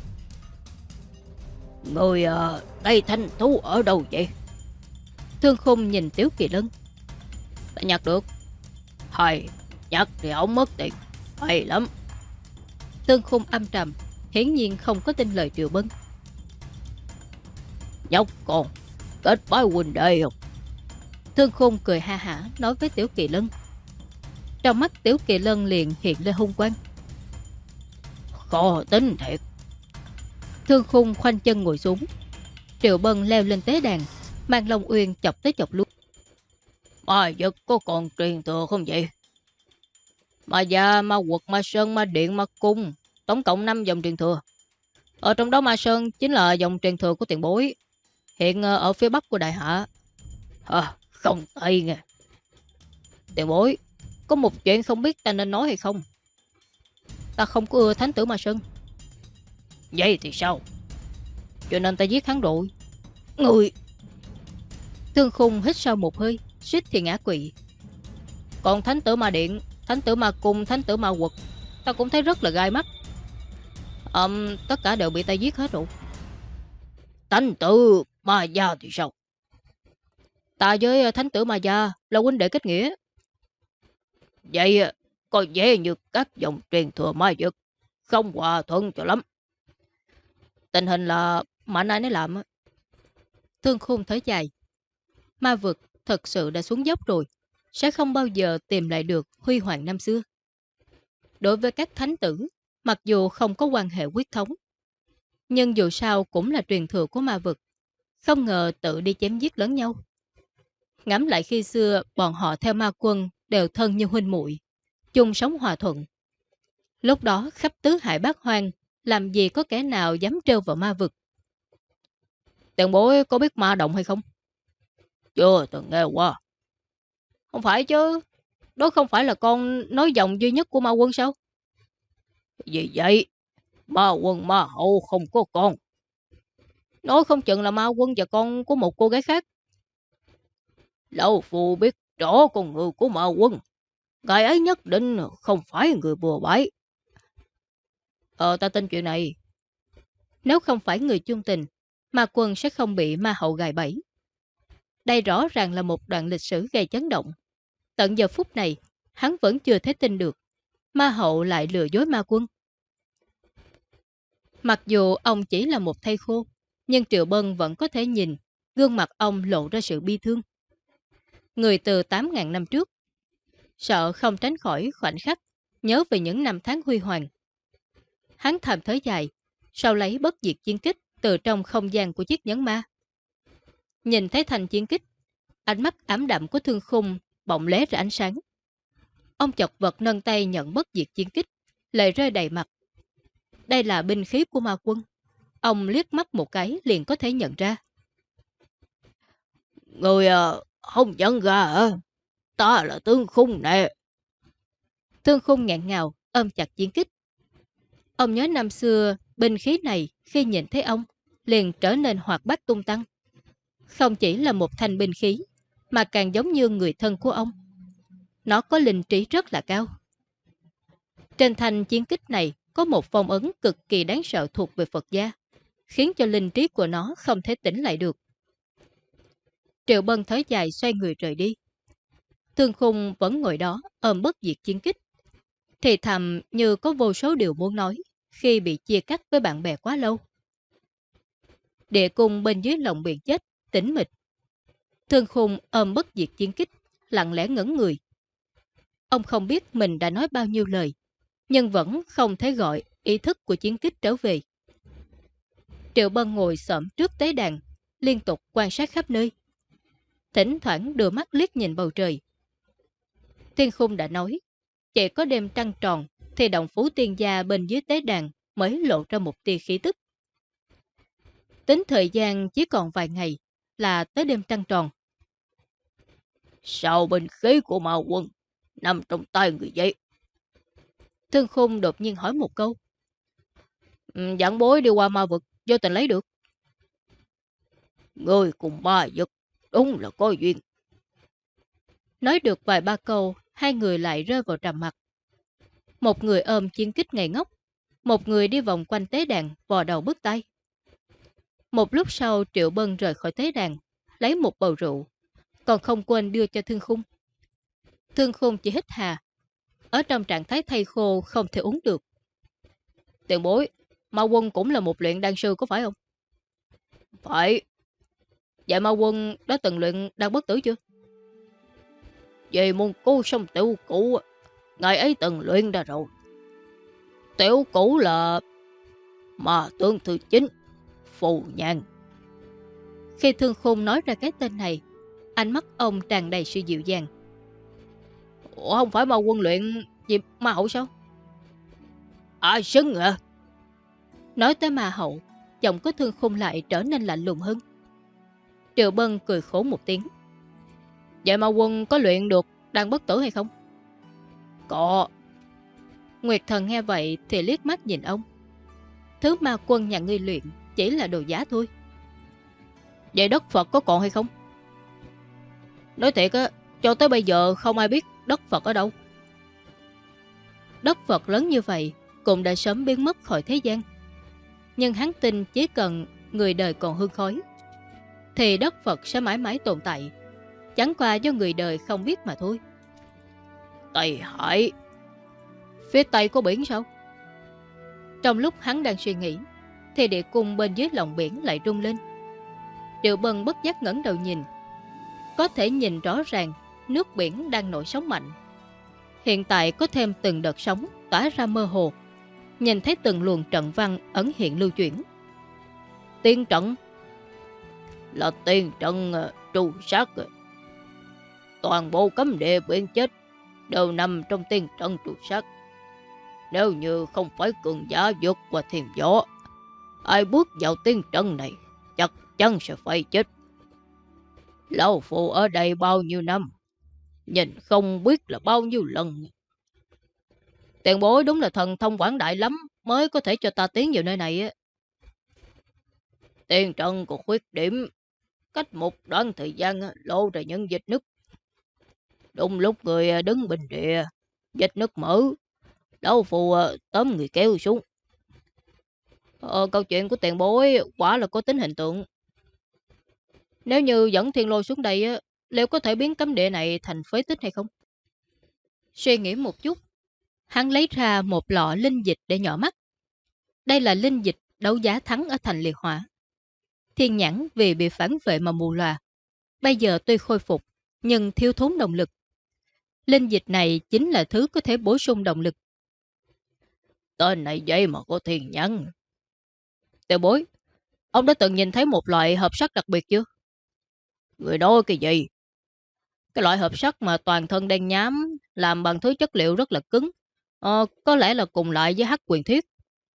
Người à, đây thanh thú ở đâu vậy? Thương khung nhìn Tiếu Kỳ Lân. Đã nhặt được. Hay, nhặt thì ông mất tiền. Hay lắm. Tương khung âm trầm, hiển nhiên không có tin lời Triệu Bân. Nhóc con, kết bái huynh đây không? Thương khung cười ha hả nói với Tiểu Kỳ Lân. Trong mắt Tiểu Kỳ Lân liền hiện lên hung quang. Khó tính thiệt. Thương khung khoanh chân ngồi xuống. Triệu Bân leo lên tế đàn, mang Long Uyên chọc tới chọc luôn. Ma giật có còn truyền thừa không vậy? Ma gia ma quật, ma sơn, ma điện, ma cung. Tổng cộng 5 dòng truyền thừa. Ở trong đó ma sơn chính là dòng truyền thừa của tiền bối. Hiện ờ, ở phía bắc của đại hạ. À, không tây nghe. Tiền bối, có một chuyện không biết ta nên nói hay không? Ta không có ưa thánh tử ma sơn. Vậy thì sao? Cho nên ta giết hắn rồi. Người... Thương khung hít sâu một hơi, suýt thì ngã quỵ. Còn thánh tử ma điện, thánh tử ma cung, thánh tử ma quật, ta cũng thấy rất là gai mắt. Um, tất cả đều bị ta giết hết rồi. Thánh tử ma gia thì sao? Ta với ờ, thánh tử ma gia là huynh đệ kết nghĩa. Vậy ờ, có vẻ như các dòng truyền thừa ma dực không hòa thuận cho lắm. Tình hình là mạnh ai nấy làm. Thương khung thở dài. Ma vực thật sự đã xuống dốc rồi, sẽ không bao giờ tìm lại được huy hoàng năm xưa. Đối với các thánh tử, mặc dù không có quan hệ quyết thống, nhưng dù sao cũng là truyền thừa của ma vực, không ngờ tự đi chém giết lớn nhau. Ngắm lại khi xưa bọn họ theo ma quân đều thân như huynh muội chung sống hòa thuận. Lúc đó khắp tứ hải bát hoang, làm gì có kẻ nào dám trêu vào ma vực. Tiền bối có biết ma động hay không? Chưa từng nghe qua. Không phải chứ, đó không phải là con nói dòng duy nhất của ma quân sao? Vì vậy, ma quân ma hậu không có con. Nói không chừng là ma quân và con của một cô gái khác. Lão Phu biết rõ con người của ma quân. Ngài ấy nhất định không phải người bùa bãi. Ờ, ta tin chuyện này. Nếu không phải người chung tình, ma quân sẽ không bị ma hậu gài bẫy. Đây rõ ràng là một đoạn lịch sử gây chấn động. Tận giờ phút này, hắn vẫn chưa thể tin được. Ma hậu lại lừa dối ma quân. Mặc dù ông chỉ là một thây khô, nhưng Triệu Bân vẫn có thể nhìn gương mặt ông lộ ra sự bi thương. Người từ 8.000 năm trước, sợ không tránh khỏi khoảnh khắc, nhớ về những năm tháng huy hoàng. Hắn thầm thới dài, sau lấy bất diệt chiến kích từ trong không gian của chiếc nhấn ma. Nhìn thấy thành chiến kích, ánh mắt ám đậm của thương khung bỗng lé ra ánh sáng. Ông chọc vật nâng tay nhận bất diệt chiến kích, lệ rơi đầy mặt. Đây là binh khí của ma quân. Ông liếc mắt một cái liền có thể nhận ra. Người à, không nhận ra hả? Ta là tương khung nè. Tương khung ngạn ngào, ôm chặt chiến kích. Ông nhớ năm xưa, binh khí này khi nhìn thấy ông, liền trở nên hoạt bát tung tăng. Không chỉ là một thanh binh khí, mà càng giống như người thân của ông. Nó có linh trí rất là cao. Trên thanh chiến kích này có một phong ấn cực kỳ đáng sợ thuộc về Phật gia, khiến cho linh trí của nó không thể tỉnh lại được. Triệu Bân thới dài xoay người rời đi. Thương khung vẫn ngồi đó, ôm bất diệt chiến kích. Thì thầm như có vô số điều muốn nói khi bị chia cắt với bạn bè quá lâu. Địa cung bên dưới lòng biển chết, tĩnh mịch. Thương khung ôm bất diệt chiến kích, lặng lẽ ngẩn người. Ông không biết mình đã nói bao nhiêu lời, nhưng vẫn không thấy gọi ý thức của chiến kích trở về. Triệu Bân ngồi sợm trước tế đàn, liên tục quan sát khắp nơi. Thỉnh thoảng đưa mắt liếc nhìn bầu trời. Thiên Khung đã nói, chỉ có đêm trăng tròn thì động phú tiên gia bên dưới tế đàn mới lộ ra một tia khí tức. Tính thời gian chỉ còn vài ngày là tới đêm trăng tròn. Sao bình khí của ma quân nằm trong tay người vậy? Thương Khung đột nhiên hỏi một câu. Ừ, Giảng bối đi qua ma vực, vô tình lấy được. Người cùng ma vực, đúng là có duyên. Nói được vài ba câu, hai người lại rơi vào trầm mặt. Một người ôm chiến kích ngày ngốc, một người đi vòng quanh tế đàn, vò đầu bước tay. Một lúc sau Triệu Bân rời khỏi tế đàn, lấy một bầu rượu, còn không quên đưa cho Thương Khung. Thương Khung chỉ hít hà, ở trong trạng thái thay khô không thể uống được. Tiền bối, Ma Quân cũng là một luyện đan sư có phải không? Phải. Vậy Ma Quân đã từng luyện đan bất tử chưa? Về môn cô sông tiểu cũ, Ngày ấy từng luyện ra rồi. Tiểu cũ là mà tương thứ chính, phụ nhân Khi thương khung nói ra cái tên này, ánh mắt ông tràn đầy sự dịu dàng. Ủa không phải mà quân luyện gì ma hậu sao? À xứng à? Nói tới ma hậu, giọng có thương khung lại trở nên lạnh lùng hơn. Triệu Bân cười khổ một tiếng. Vậy mà quân có luyện được đang bất tử hay không? Có. Nguyệt thần nghe vậy thì liếc mắt nhìn ông. Thứ ma quân nhà ngươi luyện chỉ là đồ giá thôi. Vậy đất Phật có còn hay không? Nói thiệt á, cho tới bây giờ không ai biết đất Phật ở đâu. Đất Phật lớn như vậy cũng đã sớm biến mất khỏi thế gian. Nhưng hắn tin chỉ cần người đời còn hương khói, thì đất Phật sẽ mãi mãi tồn tại. Chẳng qua do người đời không biết mà thôi. Tây Hải Phía Tây có biển sao? Trong lúc hắn đang suy nghĩ, thì địa cung bên dưới lòng biển lại rung lên. Triệu Bân bất giác ngẩng đầu nhìn. Có thể nhìn rõ ràng nước biển đang nổi sóng mạnh. Hiện tại có thêm từng đợt sóng tỏa ra mơ hồ. Nhìn thấy từng luồng trận văn ấn hiện lưu chuyển. Tiên trận là tiên trận uh, sát. Ờ. Toàn bộ cấm địa biển chết đều nằm trong tiên trận trù sát. Nếu như không phải cường giả vượt qua thiền gió, ai bước vào tiên trận này chắc chắn sẽ phải chết. Lão phụ ở đây bao nhiêu năm, nhìn không biết là bao nhiêu lần. Tiền bối đúng là thần thông quảng đại lắm mới có thể cho ta tiến vào nơi này. Tiên trận của khuyết điểm, cách một đoạn thời gian lộ ra những dịch nứt. Đúng lúc người à, đứng bình địa, dịch nứt mở, lão phụ à, tóm người kéo xuống. Ờ, câu chuyện của tiền bối quả là có tính hình tượng. Nếu như dẫn thiên lôi xuống đây, liệu có thể biến cấm địa này thành phế tích hay không? Suy nghĩ một chút, hắn lấy ra một lọ linh dịch để nhỏ mắt. Đây là linh dịch đấu giá thắng ở thành liệt hỏa. Thiên nhãn vì bị phản vệ mà mù loà. Bây giờ tuy khôi phục, nhưng thiếu thốn động lực. Linh dịch này chính là thứ có thể bổ sung động lực. Tên này vậy mà có thiên nhãn. Tiểu bối, ông đã từng nhìn thấy một loại hợp sắc đặc biệt chưa? Người nói cái gì? Cái loại hợp sắc mà toàn thân đen nhám, làm bằng thứ chất liệu rất là cứng. Ờ, có lẽ là cùng lại với hắc quyền thiết.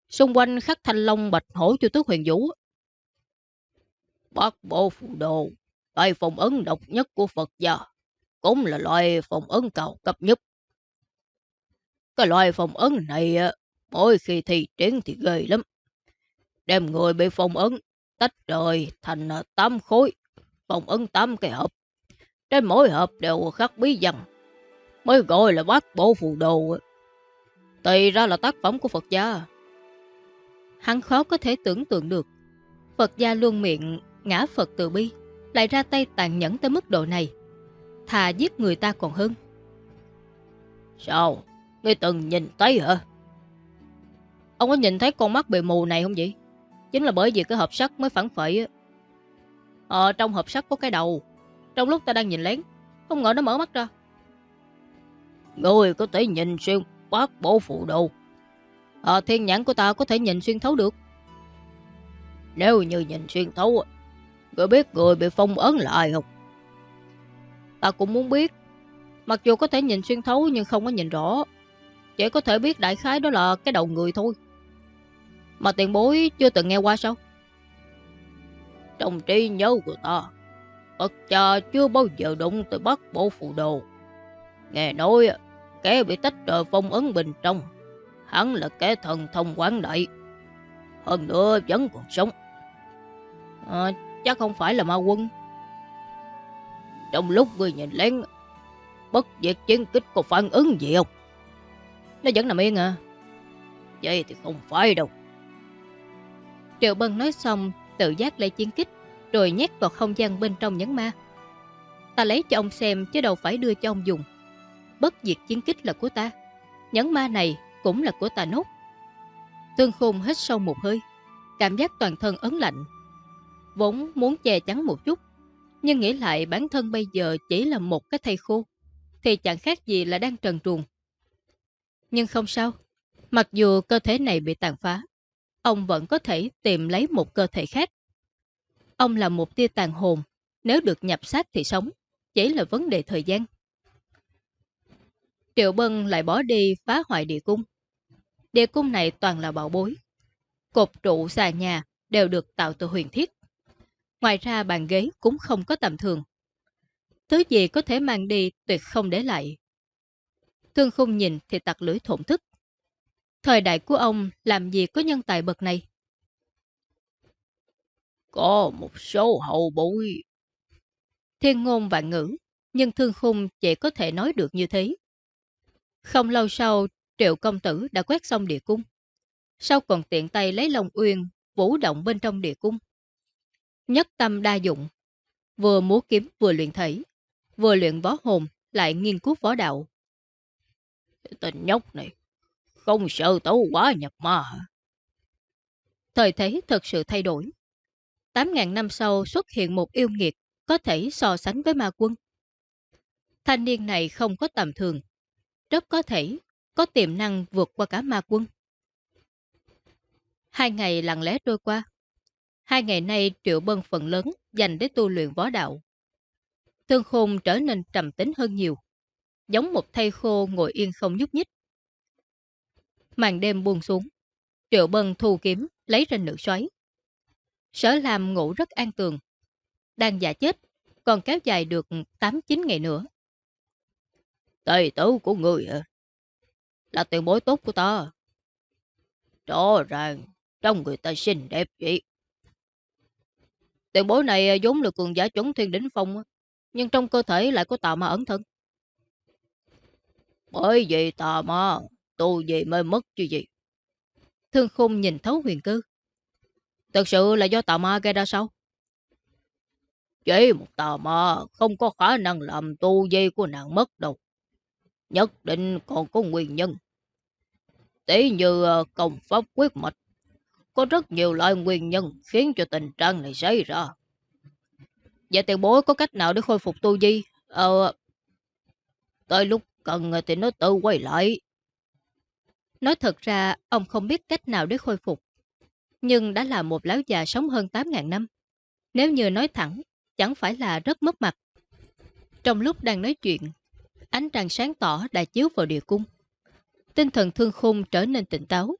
Xung quanh khắc thanh long bạch hổ chu tước huyền vũ. Bác bộ phù đồ, loại phòng ấn độc nhất của Phật gia, cũng là loại phòng ấn cao cấp nhất. Cái loại phòng ấn này, mỗi khi thi triển thì ghê lắm. Đem người bị phong ấn, tách rời thành à, tám khối phong ấn tám cái hộp. Trên mỗi hộp đều khắc bí văn. Mới gọi là bát bộ phù đồ. Tùy ra là tác phẩm của Phật gia. Hắn khó có thể tưởng tượng được. Phật gia luôn miệng ngã Phật từ bi, lại ra tay tàn nhẫn tới mức độ này. Thà giết người ta còn hơn. Sao? Ngươi từng nhìn thấy hả? Ông có nhìn thấy con mắt bị mù này không vậy? Chính là bởi vì cái hộp sắt mới phản phệ Ờ, trong hộp sắt có cái đầu. Trong lúc ta đang nhìn lén, không ngờ nó mở mắt ra. Người có thể nhìn xuyên bát bộ phụ đồ. Ờ, thiên nhãn của ta có thể nhìn xuyên thấu được. Nếu như nhìn xuyên thấu, người biết người bị phong ấn là ai không? Ta cũng muốn biết. Mặc dù có thể nhìn xuyên thấu nhưng không có nhìn rõ. Chỉ có thể biết đại khái đó là cái đầu người thôi. Mà tiền bối chưa từng nghe qua sao? Trong trí nhớ của ta, Phật cha chưa bao giờ đụng tới bắt bộ phù đồ. Nghe nói, kẻ bị tách rời phong ấn bên trong, hắn là kẻ thần thông quán đại. Hơn nữa vẫn còn sống. À, chắc không phải là ma quân. Trong lúc người nhìn lén, bất diệt chiến kích có phản ứng gì không? Nó vẫn nằm yên à? Vậy thì không phải đâu. Triệu Bân nói xong tự giác lấy chiến kích, rồi nhét vào không gian bên trong nhấn ma. Ta lấy cho ông xem chứ đâu phải đưa cho ông dùng. Bất diệt chiến kích là của ta. Nhấn ma này cũng là của ta nốt. Tương khôn hít sâu một hơi, cảm giác toàn thân ấn lạnh. Vốn muốn che chắn một chút, nhưng nghĩ lại bản thân bây giờ chỉ là một cái thây khô, thì chẳng khác gì là đang trần truồng. Nhưng không sao. Mặc dù cơ thể này bị tàn phá, ông vẫn có thể tìm lấy một cơ thể khác. Ông là một tia tàn hồn, nếu được nhập xác thì sống, chỉ là vấn đề thời gian. Triệu Bân lại bỏ đi phá hoại địa cung. Địa cung này toàn là bảo bối. Cột trụ xà nhà đều được tạo từ huyền thiết. Ngoài ra bàn ghế cũng không có tầm thường. Thứ gì có thể mang đi tuyệt không để lại. Thương khung nhìn thì tặc lưỡi thổn thức. Thời đại của ông làm gì có nhân tài bậc này? Có một số hậu bối. Thiên ngôn vạn ngữ, nhưng thương khung chỉ có thể nói được như thế. Không lâu sau, triệu công tử đã quét xong địa cung. Sau còn tiện tay lấy lòng uyên, vũ động bên trong địa cung. Nhất tâm đa dụng, vừa múa kiếm vừa luyện thể, vừa luyện võ hồn, lại nghiên cứu võ đạo. Tình nhóc này, không sợ tấu quá nhập ma? Thời thế thật sự thay đổi. 8.000 năm sau xuất hiện một yêu nghiệt có thể so sánh với ma quân. Thanh niên này không có tầm thường, rất có thể có tiềm năng vượt qua cả ma quân. Hai ngày lặng lẽ trôi qua. Hai ngày nay triệu bân phần lớn dành để tu luyện võ đạo. thương khôn trở nên trầm tính hơn nhiều, giống một thây khô ngồi yên không nhúc nhích. Màn đêm buông xuống, triệu bân thu kiếm lấy ra nữ xoáy. Sở làm ngủ rất an tường. Đang giả chết, còn kéo dài được 8-9 ngày nữa. Tây tử của người hả? Là tiền bối tốt của ta. Rõ ràng, trong người ta xinh đẹp vậy. Tiền bối này vốn là cường giả chuẩn thiên đỉnh phong, nhưng trong cơ thể lại có tà ma ẩn thân. Bởi vì tà ma, tu gì mới mất chứ gì. Thương khung nhìn thấu huyền cư. Thật sự là do tà ma gây ra sao? Chỉ một tà ma không có khả năng làm tu dây của nàng mất đâu. Nhất định còn có nguyên nhân. Tỷ như ờ, công pháp quyết mạch. Có rất nhiều loại nguyên nhân khiến cho tình trạng này xảy ra. Vậy tiền bối có cách nào để khôi phục tu di? Ờ, tới lúc cần thì nó tự quay lại. Nói thật ra, ông không biết cách nào để khôi phục. Nhưng đã là một lão già sống hơn 8.000 năm. Nếu như nói thẳng, chẳng phải là rất mất mặt. Trong lúc đang nói chuyện, ánh trăng sáng tỏ đã chiếu vào địa cung. Tinh thần thương khung trở nên tỉnh táo.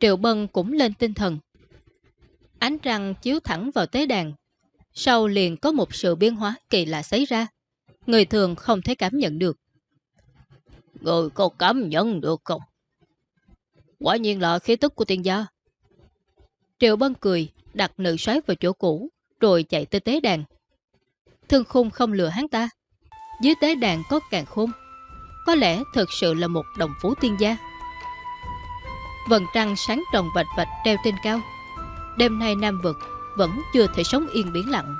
Triệu Bân cũng lên tinh thần. Ánh trăng chiếu thẳng vào tế đàn. Sau liền có một sự biến hóa kỳ lạ xảy ra. Người thường không thể cảm nhận được. Người có cảm nhận được không? Quả nhiên là khí tức của tiên gia. Triệu Bân cười, đặt nữ xoáy vào chỗ cũ, rồi chạy tới tế đàn. Thương khung không lừa hắn ta. Dưới tế đàn có càng khôn. Có lẽ thực sự là một đồng phú tiên gia. Vần trăng sáng tròn vạch vạch treo trên cao. Đêm nay Nam Vực vẫn chưa thể sống yên biển lặng.